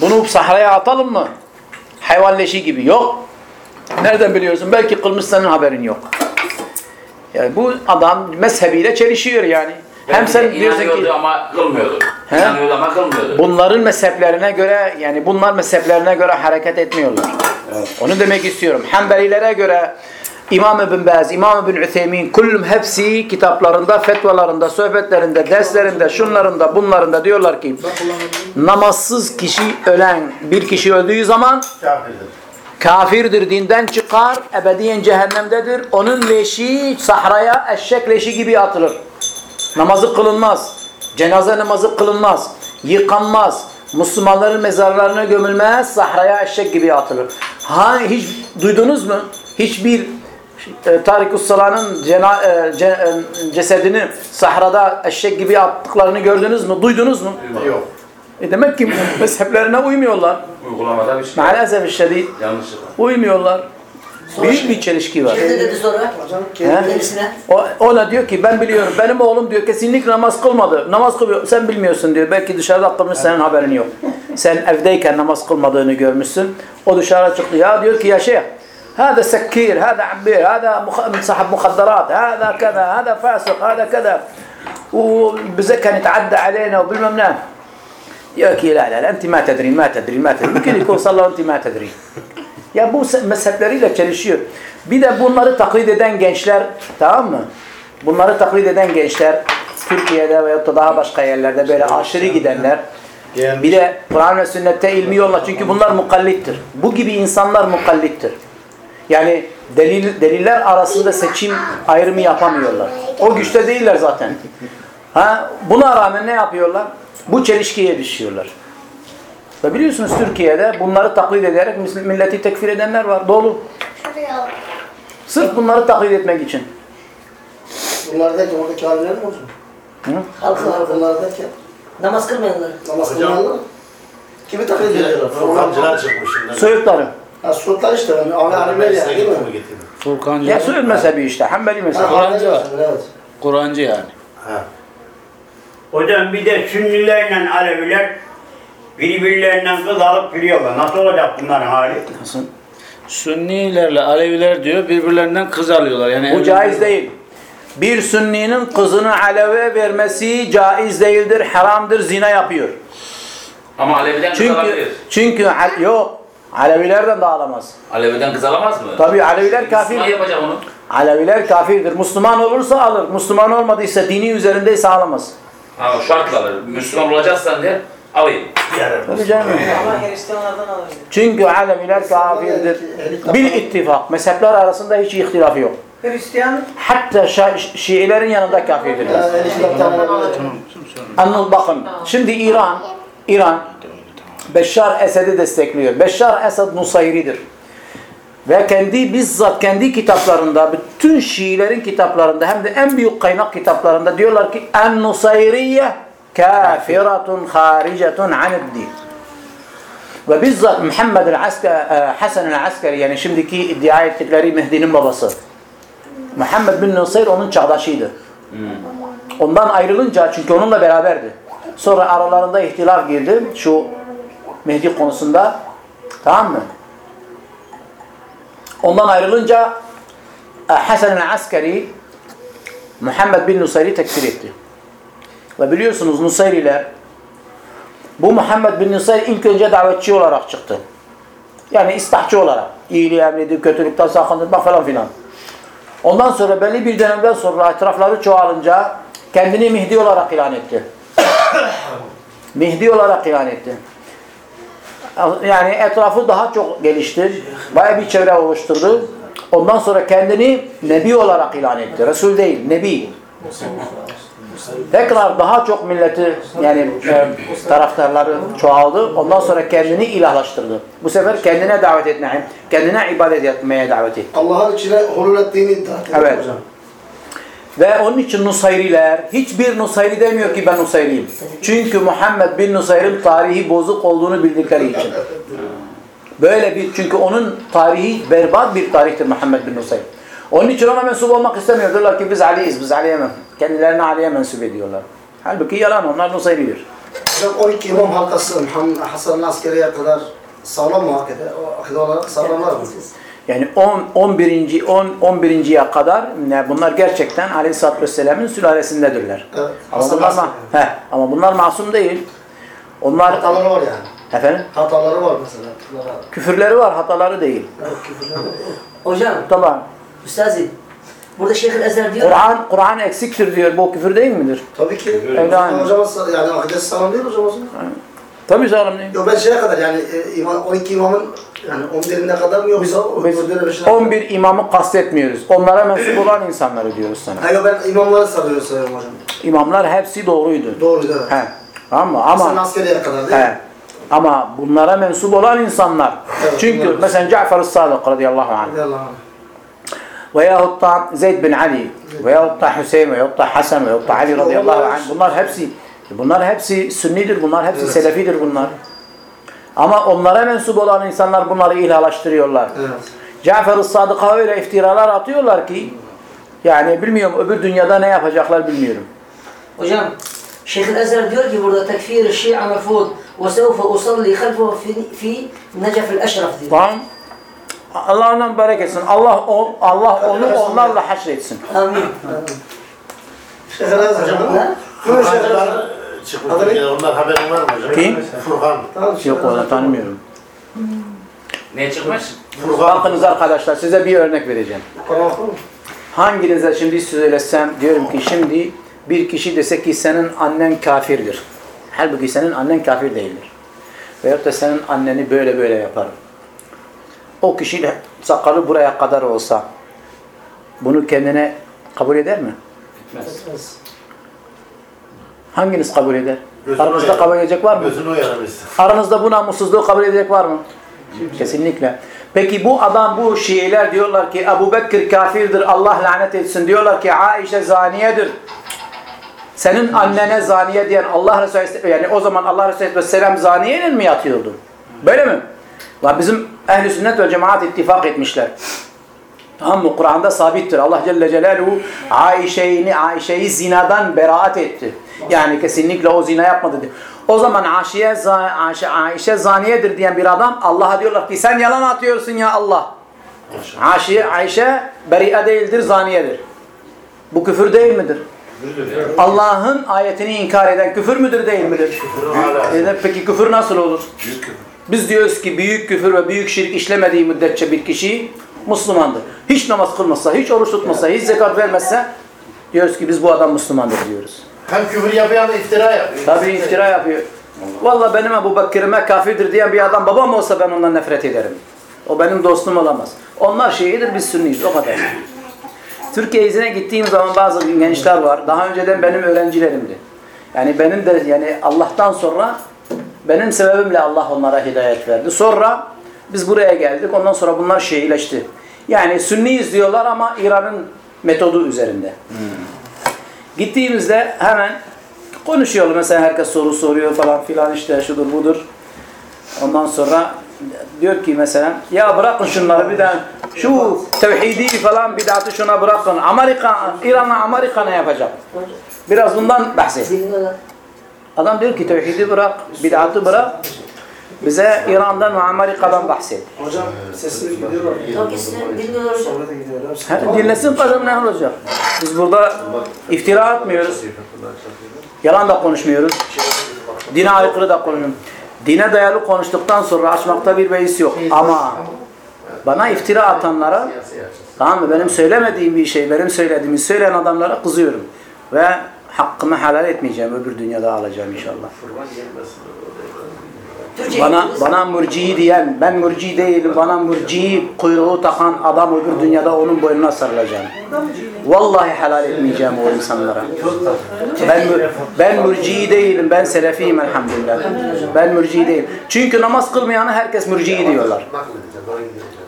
Bunu sahraya atalım mı? Hayvan leşi gibi. Yok. Nereden biliyorsun? Belki kılmış senin haberin yok. Yani bu adam mezhebiyle çelişiyor yani. Hem sen diyorsun inanıyordu ki ama kılmıyordu. He? İnanıyordu ama kılmıyordu. bunların mezheplerine göre yani bunlar mezheplerine göre hareket etmiyorlar. Onu demek istiyorum. Hanbelilere göre İmam İbn Baz, İmam İbn Ütheymin kullum hepsi kitaplarında, fetvalarında, sohbetlerinde, derslerinde, şunlarında, bunlarında diyorlar ki namazsız kişi ölen bir kişi öldüğü zaman Kafirdir. Kafirdir, dinden çıkar, ebediyen cehennemdedir. Onun leşi sahraya eşek leşi gibi atılır. Namazı kılınmaz. Cenaze namazı kılınmaz. Yıkanmaz. Müslümanların mezarlarına gömülmez. Sahraya eşek gibi atılır. Ha hiç duydunuz mu? Hiçbir e, Tarikus Salah'ın cena, e, ce- e, cesedini sahrada eşek gibi attıklarını gördünüz mü? Duydunuz mu? Yok. E demek ki mezheplerine uymuyorlar. Uygulamada bir şey. Maalesef şiddet Yanlışlıkla. uymuyorlar. Büyük bir çelişki var. Ne dedi sonra? Hocam He? kendi Kendisine. O, ona diyor ki ben biliyorum. Benim oğlum diyor kesinlikle namaz kılmadı. Namaz kılıyor. Sen bilmiyorsun diyor. Belki dışarıda kılmış senin haberin yok. Sen evdeyken namaz kılmadığını görmüşsün. O dışarı çıktı. Ya diyor ki ya şeyh هذا سكير هذا عبير هذا مخ- صاحب مخدرات هذا كذا هذا فاسق هذا كذا وبزي كان يتعدى علينا وبالمم Diyor ki la la la enti ma tedrin ma tedrin ma tedrin. Mümkün ilk olsalla enti ma tedrin. Ya bu mezhepleriyle çelişiyor. Bir de bunları taklit eden gençler tamam mı? Bunları taklit eden gençler Türkiye'de veya da daha başka yerlerde böyle aşırı gidenler bir de Kur'an ve sünnette ilmi yolla çünkü bunlar mukallittir. Bu gibi insanlar mukallittir. Yani delil, deliller arasında seçim ayrımı yapamıyorlar. O güçte değiller zaten. Ha, buna rağmen ne yapıyorlar? Bu çelişkiye düşüyorlar. Ve biliyorsunuz Türkiye'de bunları taklit ederek milleti tekfir edenler var. Dolu. Sırf bunları taklit etmek için. bunlar derken oradaki alimler mi hocam? Halkı Bunlar, derken Namaz kılmayanlar. namaz kılmayanlar kimi taklit ediyorlar? Furkancılar çıkmış. Soyutları. Ha sultan işte yani Ali alimler yani değil mi? Furkancı. Ya Soyut mezhebi işte. Hanbeli mezhebi. Kur'ancı var. Evet. Kur'ancı yani. Ha. Hocam bir de Sünnilerle Aleviler birbirlerinden kız alıp giriyorlar. Nasıl olacak bunların hali? Nasıl? Sünnilerle Aleviler diyor birbirlerinden kız alıyorlar. Yani Bu caiz değil. Bir sünninin kızını aleve vermesi caiz değildir, haramdır, zina yapıyor. Ama Alevi'den kız alabilir. çünkü yok. Alevilerden de alamaz. Alevi'den kız alamaz mı? Tabii Aleviler kafir. Müslüman yapacak onu. Aleviler kafirdir. Müslüman olursa alır. Müslüman olmadıysa dini üzerindeyse alamaz. Ha, şartla alır. Müslüman olacaksan de alayım. Tabii canım. Çünkü Aleviler kafirdir. Bil ittifak. Mezhepler arasında hiç ihtilaf yok. Hristiyan Hatta Şiilerin yanında kafirdirler. Anıl bakın. Şimdi İran, İran Beşşar Esed'i destekliyor. Beşşar Esed Nusayri'dir. Ve kendi bizzat kendi kitaplarında, bütün Şiilerin kitaplarında hem de en büyük kaynak kitaplarında diyorlar ki en Nusayriye kafiratun haricetun anid din. Ve bizzat Muhammed el-Asker, Hasan el-Askeri yani şimdiki iddia ettikleri Mehdi'nin babası. Muhammed bin Nusayr onun çağdaşıydı. Ondan ayrılınca çünkü onunla beraberdi. Sonra aralarında ihtilaf girdi şu Mehdi konusunda. Tamam mı? Ondan ayrılınca e, Hasan el-Askeri Muhammed bin Nusayr'i tekfir etti. Ve biliyorsunuz Nusayriler bu Muhammed bin Nusayr ilk önce davetçi olarak çıktı. Yani istahçı olarak. İyiliği emredip kötülükten sakındırmak falan filan. Ondan sonra belli bir dönemden sonra etrafları çoğalınca kendini Mehdi olarak ilan etti. Mehdi olarak ilan etti. Yani etrafı daha çok gelişti. Baya bir çevre oluşturdu. Ondan sonra kendini Nebi olarak ilan etti. Resul değil, Nebi. Tekrar daha çok milleti yani e, taraftarları çoğaldı. Ondan sonra kendini ilahlaştırdı. Bu sefer kendine davet etmeye, kendine ibadet etmeye davet etti. Allah'ın içine hulul ettiğini iddia ediyor Evet. hocam. Ve onun için Nusayriler, hiçbir Nusayri demiyor ki ben Nusayriyim. Çünkü Muhammed bin Nusayr'ın tarihi bozuk olduğunu bildikleri için. Böyle bir, çünkü onun tarihi berbat bir tarihtir Muhammed bin Nusayr. Onun için ona mensup olmak istemiyor. Diyorlar ki biz Ali'yiz, biz Ali'ye men. Kendilerini Ali'ye mensup ediyorlar. Halbuki yalan, onlar Nusayridir. Hocam 12 imam halkası Muhammed Hasan Askeri'ye kadar sağlam mı? O akide olarak sağlamlar mı? Yani 10 11. 10 11.ye kadar ne bunlar gerçekten Aleyhisselatü Vesselam'ın sülalesindedirler. Evet. Ama bunlar, ma- he, ama bunlar masum değil. Onlar Hataları var yani. efendim Hataları var mesela. Bunlara- küfürleri var, hataları değil. Evet, küfürler var. Hocam, Tamam. Üstazi, burada Şeyh Ezer diyor. Kur'an Kur'an eksiktir diyor. Bu küfür değil midir? Tabii ki. Evladım. Hocamız yani akidesi sağlam değil hocam o zaman. Tabii canım değil. Yok ben şeye kadar yani e, imam, 12 imamın yani 11'ine kadar mı yoksa o Biz öbürlerine beşine kadar mı? 11 imamı kastetmiyoruz. Onlara mensup olan insanları diyoruz sana. Ha yok ben imamları sarıyorum sanıyorum hocam. İmamlar hepsi doğruydu. Doğruydu evet. He. Tamam mı? Hasan Ama Askeri'ye kadar değil mi? he. Ama bunlara mensup olan insanlar. Evet, Çünkü bunlar- mesela Cafer-ı Sadık radıyallahu anh Radiyallahu anh. veyahut da Zeyd bin Ali veyahut da Hüseyin veyahut da Hasan veyahut da Ali radıyallahu anh bunlar hepsi bunlar hepsi sünnidir bunlar hepsi Evet. selefidir bunlar. Ama onlara mensup olan insanlar bunları ilhalaştırıyorlar. Evet. Cafer-ı Sadık'a öyle iftiralar atıyorlar ki yani bilmiyorum öbür dünyada ne yapacaklar bilmiyorum. Hocam, Şeyh Ezer diyor ki burada tekfir Şia merfud ve sevfe usalli halfuhu fi, fi Necef el-Eşraf diyor. Tamam. Allah ondan mübarek etsin. Allah o, Allah onu onlarla haşretsin. Amin. Şeyh Elazığ hocam. Ha? Çıkmış Adı ne? Türkiye'de. Onlar haberin var mı hocam? Kim? Furkan. Yok Elazığ. onu tanımıyorum. Ne çıkmış? Furkan. Bakınız arkadaşlar size bir örnek vereceğim. Okur mu? Hanginize şimdi söylesem diyorum ki şimdi bir kişi dese ki senin annen kafirdir. Halbuki senin annen kafir değildir. Veyahut da senin anneni böyle böyle yapar. O kişi de sakalı buraya kadar olsa bunu kendine kabul eder mi? Etmez. Hanginiz kabul eder? Gözünü Aranızda uyarır. kabul edecek var mı? Gözünü uyaramışsın. Aranızda bu namussuzluğu kabul edecek var mı? Kesinlikle. Peki bu adam, bu Şiiler diyorlar ki Ebu Bekir kafirdir, Allah lanet etsin. Diyorlar ki Aişe zaniyedir. Senin annene zaniye diyen Allah Resulü yani o zaman Allah Resulü Vesselam zaniyeyle mi yatıyordu? Böyle mi? Ve bizim ehl sünnet ve cemaat ittifak etmişler. Tamam mı? Kur'an'da sabittir. Allah Celle Celaluhu Aişe'yi Aişe'yi zinadan beraat etti. Yani kesinlikle o zina yapmadı diyor. O zaman Aişe, za- Aişe, zaniyedir diyen bir adam Allah'a diyorlar ki sen yalan atıyorsun ya Allah. Aişe, Aişe beri'e değildir, zaniyedir. Bu küfür değil midir? Allah'ın ayetini inkar eden küfür müdür değil midir? E, Peki küfür nasıl olur? Biz diyoruz ki büyük küfür ve büyük şirk işlemediği müddetçe bir kişi Müslümandır. Hiç namaz kılmazsa, hiç oruç tutmazsa, hiç zekat vermezse diyoruz ki biz bu adam Müslümandır diyoruz. Hem küfür yapıyor hem iftira yapıyor. Tabi iftira yapıyor. Vallahi benim Ebu Bekir'ime kafirdir diyen bir adam babam olsa ben ondan nefret ederim. O benim dostum olamaz. Onlar Şiidir biz Sünniyiz o kadar. Türkiye izine gittiğim zaman bazı gençler var. Daha önceden benim öğrencilerimdi. Yani benim de yani Allah'tan sonra benim sebebimle Allah onlara hidayet verdi. Sonra biz buraya geldik. Ondan sonra bunlar Şiileşti. Yani Sünniyiz diyorlar ama İran'ın metodu üzerinde. Gittiğimizde hemen konuşuyorlar. Mesela herkes soru soruyor falan filan işte şudur budur. Ondan sonra diyor ki mesela ya bırakın şunları bir de şu tevhidi falan bid'atı şuna bırakın. Amerika, İran'la Amerika ne yapacak? Biraz bundan bahset. Adam diyor ki tevhidi bırak, bid'atı bırak. Bize İran'dan ve Amerika'dan bahset. Hocam sesini gidiyorlar. Yok gitsin, dinliyorlar hocam. Ha, dinlesin kadın ne olacak? Biz burada iftira atmıyoruz. Yalan da konuşmuyoruz. Dine aykırı da konuşmuyoruz. Dine dayalı konuştuktan sonra açmakta bir beis yok. Ama bana iftira atanlara tamam mı? Benim söylemediğim bir şey, benim söylediğimi söyleyen adamlara kızıyorum. Ve hakkımı helal etmeyeceğim. Öbür dünyada alacağım inşallah. Bana bana mürci diyen, ben mürci değilim, bana mürci kuyruğu takan adam öbür dünyada onun boynuna sarılacağım. Vallahi helal etmeyeceğim o insanlara. Ben ben mürci değilim, ben selefiyim elhamdülillah. Ben mürci değilim. Çünkü namaz kılmayanı herkes mürci diyorlar.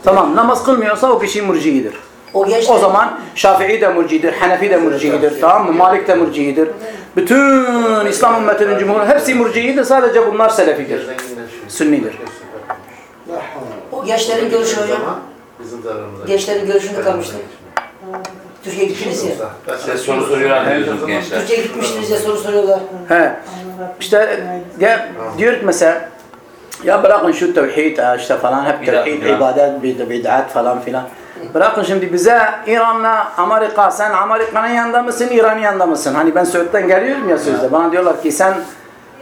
Tamam, namaz kılmıyorsa o kişi mürcidir. O O zaman Şafii de mürcidir, Hanefi de mürcidir, tamam mı? Malik de mürcidir. Bütün İslam ümmetinin cumhuru hepsi mürcidir, sadece bunlar selefidir. Sünnidir. o gençlerin görüşü hocam. Bizim. Gençlerin görüşünde kalmıştık. Türkiye gittiniz ya. Size soru soruyorlar diyorsunuz gençler. Türkiye gitmiştiniz ya soru soruyorlar. He. İşte ya, diyor ki mesela ya bırakın şu tevhid işte falan hep tevhid, ibadet, bid- bid'at falan filan. Bırakın şimdi bize İran'la Amerika, sen Amerika'nın yanında mısın, İran'ın yanında mısın? Hani ben Söğüt'ten geliyorum ya sözde. Bana diyorlar ki sen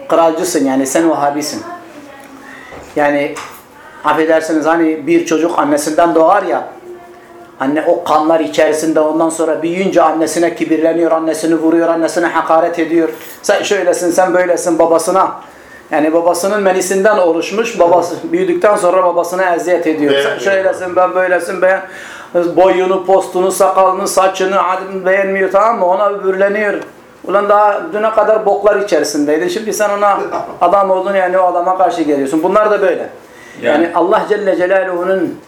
kralcısın yani sen Vahabisin. Yani affedersiniz hani bir çocuk annesinden doğar ya Anne o kanlar içerisinde ondan sonra büyüyünce annesine kibirleniyor, annesini vuruyor, annesine hakaret ediyor. Sen şöylesin, sen böylesin babasına. Yani babasının menisinden oluşmuş, babası büyüdükten sonra babasına eziyet ediyor. Sen şöylesin, ben böylesin, ben boyunu, postunu, sakalını, saçını adını beğenmiyor tamam mı? Ona öbürleniyor. Ulan daha düne kadar boklar içerisindeydi. Şimdi sen ona adam oldun yani o adama karşı geliyorsun. Bunlar da böyle. Yani- yani Allah Celle Celaluhu'nun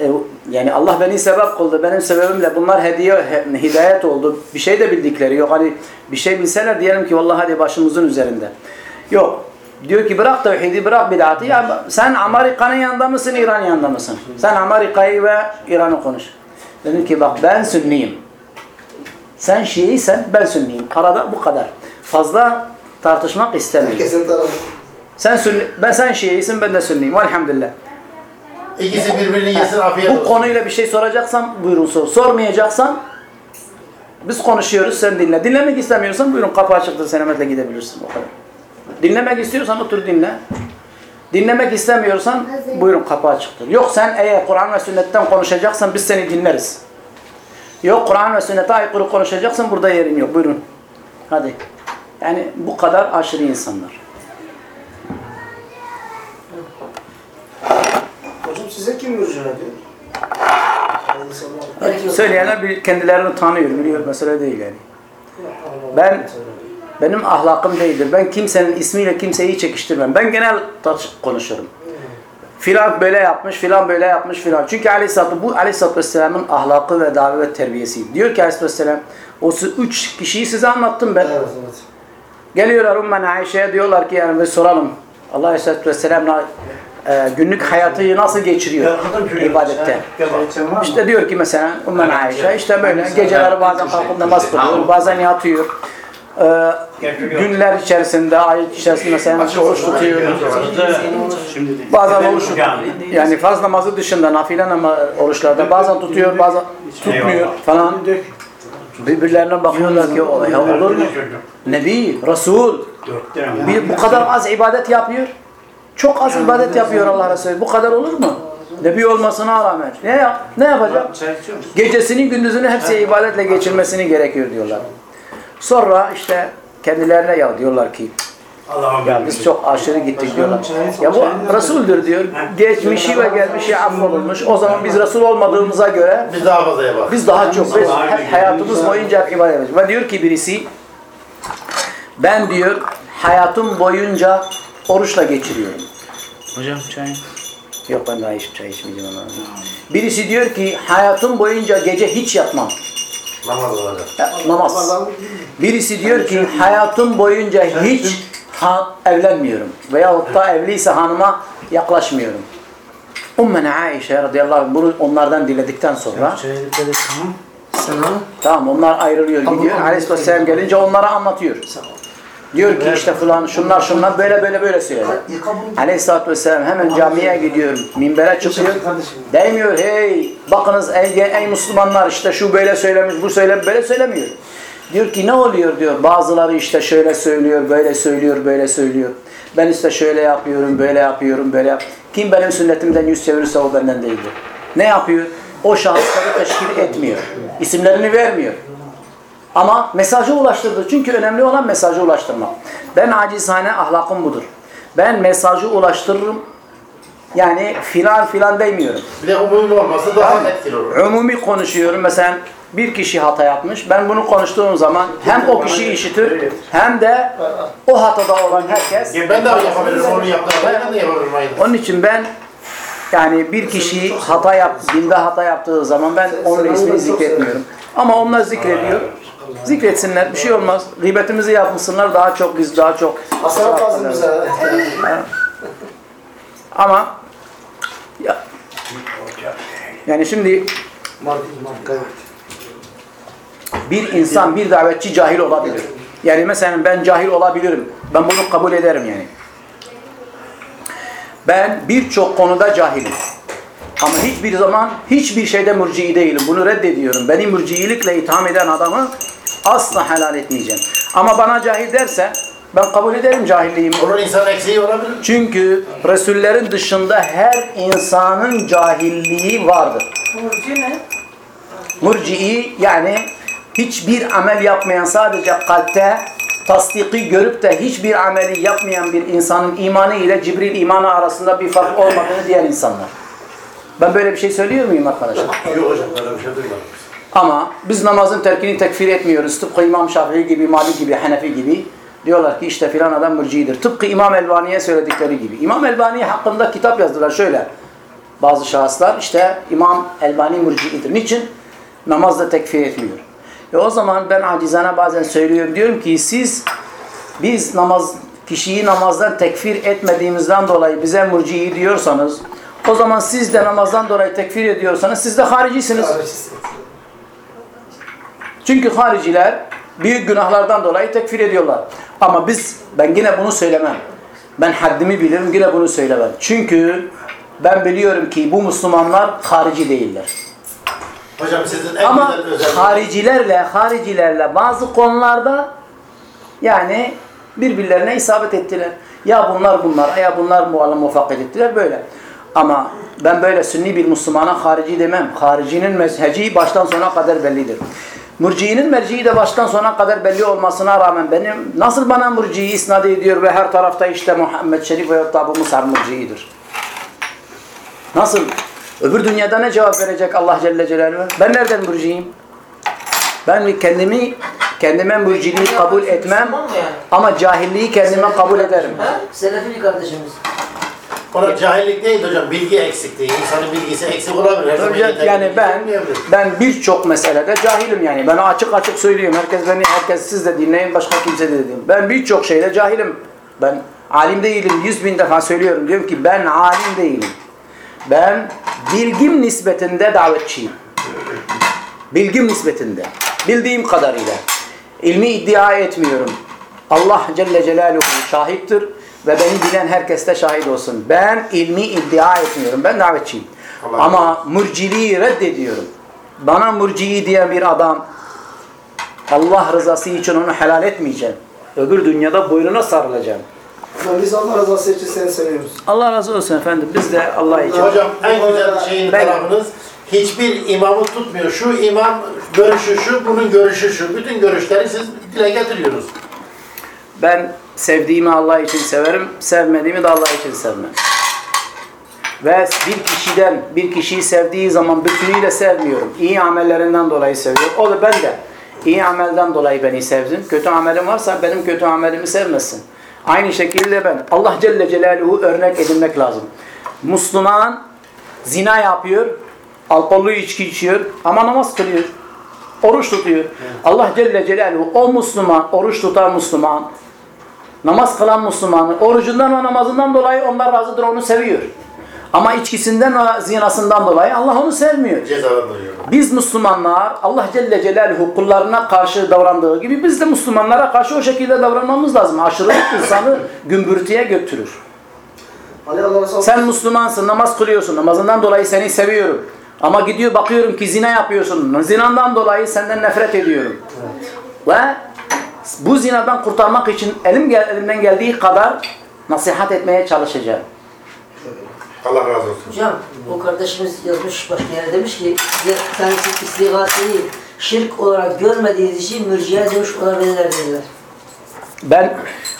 e, yani Allah beni sebep kıldı. Benim sebebimle bunlar hediye, he- hidayet oldu. Bir şey de bildikleri yok. Hani bir şey bilseler diyelim ki vallahi hadi başımızın üzerinde. Yok. Diyor ki bırak tevhidi, bırak bid'atı. Ya sen Amerika'nın yanında mısın, İran'ın yanında mısın? Sen Amerika'yı ve İran'ı konuş. Dedim ki bak ben Sünniyim. Sen Şiiysen ben Sünniyim. Arada bu kadar. Fazla tartışmak istemiyorum. Herkesin tarafı. Sen Sünni, ben sen Şiisin, ben de Sünniyim. Elhamdülillah. İkisi birbirini yesin afiyet Bu olsun. konuyla bir şey soracaksan buyurun sor. Sormayacaksan biz konuşuyoruz sen dinle. Dinlemek istemiyorsan buyurun kapı açıktır senemetle gidebilirsin o kadar. Dinlemek istiyorsan otur dinle. Dinlemek istemiyorsan buyurun kapı açıktır. Yok sen eğer Kur'an ve sünnetten konuşacaksan biz seni dinleriz. Yok Kur'an ve sünnete aykırı konuşacaksan burada yerin yok. Buyurun. Hadi. Yani bu kadar aşırı insanlar. Hocam size kim müracaat ediyor? Söyleyenler bir- kendilerini tanıyor, biliyor. Mesele değil yani. Ben benim ahlakım değildir. Ben kimsenin ismiyle kimseyi çekiştirmem. Ben genel konuşurum. Filan böyle yapmış, filan böyle yapmış filan. Çünkü Aleyhisselatü bu Aleyhisselatü Vesselam'ın ahlakı ve davet ve terbiyesi. Diyor ki Aleyhisselatü Vesselam o üç kişiyi size anlattım ben. Evet evet. Geliyorlar Ummen Ayşe'ye diyorlar ki yani biz soralım. Allah Aleyhisselatü Vesselam'la e, günlük hayatı nasıl geçiriyor ibadette. İşte diyor ki mesela Ummen Ayşe işte böyle geceleri bazen kalkıp namaz kılıyor, bazen yatıyor. Ee, günler içerisinde, ay içerisinde mesela oruç tutuyor. Bazen oruç yani farz namazı dışında nafile nama oruçlarda bazen tutuyor, bazen tutmuyor falan. Birbirlerine bakıyorlar ki o ya olur mu? Nebi, Resul bir, bu kadar az ibadet yapıyor. Çok az ibadet yapıyor Allah Resulü. Bu kadar olur mu? Nebi olmasına rağmen. Ne yap? Ne yapacak? Gecesini gündüzünü hepsi ibadetle geçirmesini gerekiyor diyorlar. Sonra işte kendilerine ya diyorlar ki ya biz çok aşırı gittik diyorlar. Ya bu Resul'dür diyor. Geçmişi ve gelmişi affolunmuş. O zaman biz Resul olmadığımıza göre Biz daha fazlaya bak. biz daha çok biz hep hayatımız boyunca ibadet edeceğiz. Ve diyor ki birisi ben diyor hayatım boyunca oruçla geçiriyorum. Hocam çay. Yok ben daha hiç çay içmeyeceğim. Birisi diyor ki hayatım boyunca gece hiç yatmam. Namaz olacak. Ya, namaz. Birisi diyor ki hayatım boyunca hiç ha, evlenmiyorum. Veyahut da evliyse hanıma yaklaşmıyorum. Ummen Aişe radıyallahu anh bunu onlardan diledikten sonra tamam onlar ayrılıyor gidiyor. Aleyhisselam gelince onlara anlatıyor. Diyor ki işte falan şunlar şunlar böyle böyle böyle söylüyor. Aleyhisselatü Vesselam hemen camiye gidiyor. Minbere çıkıyor. Demiyor hey bakınız ey, ey Müslümanlar işte şu böyle söylemiş bu söyle böyle söylemiyor. Diyor ki ne oluyor diyor. Bazıları işte şöyle söylüyor, böyle söylüyor, böyle söylüyor. Ben işte şöyle yapıyorum, böyle yapıyorum, böyle yap. Kim benim sünnetimden yüz çevirirse o benden değildir. Ne yapıyor? O şahısları teşkil etmiyor. İsimlerini vermiyor. Ama mesajı ulaştırdı. Çünkü önemli olan mesajı ulaştırmak. Ben acizane ahlakım budur. Ben mesajı ulaştırırım. Yani filan filan demiyorum. Bir de umumi olması daha etkili olur. Umumi konuşuyorum. Mesela bir kişi hata yapmış. Ben bunu konuştuğum zaman hem o kişi işitir hem de o hatada olan herkes. Ben de yapabilirim onu yaptım. Ben de yapabilirim aynı. Onun için ben yani bir kişi hata yap, dinde hata yaptığı zaman ben onun ismini zikretmiyorum. Ama onlar zikrediyor. Zikretsinler, bir şey olmaz. Gıybetimizi yapmışsınlar, daha çok biz daha çok. Hasanat lazım bize. Ama ya, yani şimdi bir insan, bir davetçi cahil olabilir. Yani mesela ben cahil olabilirim. Ben bunu kabul ederim yani. Ben birçok konuda cahilim. Ama hiçbir zaman hiçbir şeyde mürci'i değilim. Bunu reddediyorum. Beni mürciilikle itham eden adamı asla helal etmeyeceğim. Ama bana cahil derse ben kabul ederim cahilliğimi. Onun insan eksiği olabilir. Çünkü Resullerin dışında her insanın cahilliği vardır. Burcu ne? Murci'i yani hiçbir amel yapmayan sadece kalpte tasdiki görüp de hiçbir ameli yapmayan bir insanın imanı ile Cibril imanı arasında bir fark olmadığını diyen insanlar. Ben böyle bir şey söylüyor muyum arkadaşlar? Yok hocam böyle bir şey duymadım. Ama biz namazın terkini tekfir etmiyoruz. Tıpkı İmam Şafii gibi, Malik gibi, Hanefi gibi. Diyorlar ki işte filan adam mürcidir. Tıpkı İmam Elbani'ye söyledikleri gibi. İmam Elbani hakkında kitap yazdılar şöyle. Bazı şahıslar işte İmam Elbani mürciidir. Niçin? Namazda tekfir etmiyor. E o zaman ben acizane bazen söylüyorum. Diyorum ki siz biz namaz kişiyi namazdan tekfir etmediğimizden dolayı bize mürci'i diyorsanız o zaman siz de namazdan dolayı tekfir ediyorsanız siz de haricisiniz. Çünkü hariciler büyük günahlardan dolayı tekfir ediyorlar. Ama biz, ben yine bunu söylemem. Ben haddimi bilirim, yine bunu söylemem. Çünkü ben biliyorum ki bu Müslümanlar harici değiller. Hocam sizin en Ama haricilerle, haricilerle bazı konularda yani birbirlerine isabet ettiler. Ya bunlar bunlar, ya bunlar muallim muvaffakat ettiler böyle. Ama ben böyle sünni bir Müslümana harici demem. Haricinin mezheci baştan sona kadar bellidir. Murci'nin merciği de baştan sona kadar belli olmasına rağmen benim nasıl bana murciyi isnat ediyor ve her tarafta işte Muhammed Şerif ve Abu Musab murciidir. Nasıl? Öbür dünyada ne cevap verecek Allah Celle Celaluhu? Ben nereden murciyim? Ben kendimi kendime murciliği kabul etmem ama cahilliği kendime kabul ederim. Selefi kardeşimiz. Ona cahillik değil hocam, bilgi eksikliği. İnsanın bilgisi eksik olabilir. Her zaman Tabii yeterli yani ben ben birçok meselede cahilim yani. Ben açık açık söylüyorum. Herkes beni herkes siz de dinleyin başka kimse de dinleyin. Ben birçok şeyde cahilim. Ben alim değilim. Yüz bin defa söylüyorum. Diyorum ki ben alim değilim. Ben bilgim nispetinde davetçiyim. Bilgim nispetinde. Bildiğim kadarıyla. İlmi iddia etmiyorum. Allah Celle Celaluhu şahittir ve beni bilen herkes de şahit olsun. Ben ilmi iddia etmiyorum. Ben davetçiyim. Allah Ama murciliği reddediyorum. Bana murciyi diyen bir adam Allah rızası için onu helal etmeyeceğim. Öbür dünyada boynuna sarılacağım. Biz Allah rızası için seni seviyoruz. Allah razı olsun efendim. Biz de Allah için. Hocam en güzel şeyin Ben- tarafınız hiçbir imamı tutmuyor. Şu imam görüşü şu, bunun görüşü şu. Bütün görüşleri siz dile getiriyorsunuz. Ben sevdiğimi Allah için severim, sevmediğimi de Allah için sevmem. Ve bir kişiden, bir kişiyi sevdiği zaman bütünüyle sevmiyorum. İyi amellerinden dolayı seviyorum. O da ben de. İyi amelden dolayı beni sevsin. Kötü amelim varsa benim kötü amelimi sevmesin. Aynı şekilde ben. Allah Celle Celaluhu örnek edinmek lazım. Müslüman zina yapıyor, alkollü içki içiyor ama namaz kılıyor. Oruç tutuyor. Allah Celle Celaluhu o Müslüman, oruç tutan Müslüman, namaz kılan Müslümanı orucundan ve namazından dolayı onlar razıdır, onu seviyor. Ama içkisinden ve zinasından dolayı Allah onu sevmiyor. Cezalandırıyor. Biz Müslümanlar Allah Celle Celaluhu kullarına karşı davrandığı gibi biz de Müslümanlara karşı o şekilde davranmamız lazım. Aşırılık insanı gümbürtüye götürür. Sen Müslümansın, namaz kılıyorsun. Namazından dolayı seni seviyorum. Ama gidiyor bakıyorum ki zina yapıyorsun. Zinandan dolayı senden nefret ediyorum. Ve bu zinadan kurtarmak için elim gel, elimden geldiği kadar nasihat etmeye çalışacağım. Allah razı olsun. Hocam o kardeşimiz yazmış başka yere demiş ki kendisi istigasayı şirk olarak görmediğiniz için mürciye demiş olabilirler dediler. Ben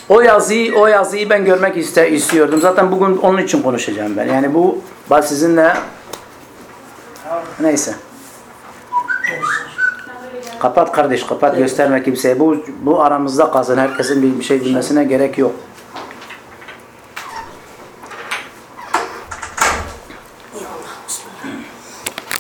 o yazıyı o yazıyı ben görmek iste, istiyordum. Zaten bugün onun için konuşacağım ben. Yani bu sizinle neyse. Kapat kardeş kapat gösterme kimseye. Bu bu aramızda kalsın. Herkesin bir bir şey bilmesine gerek yok.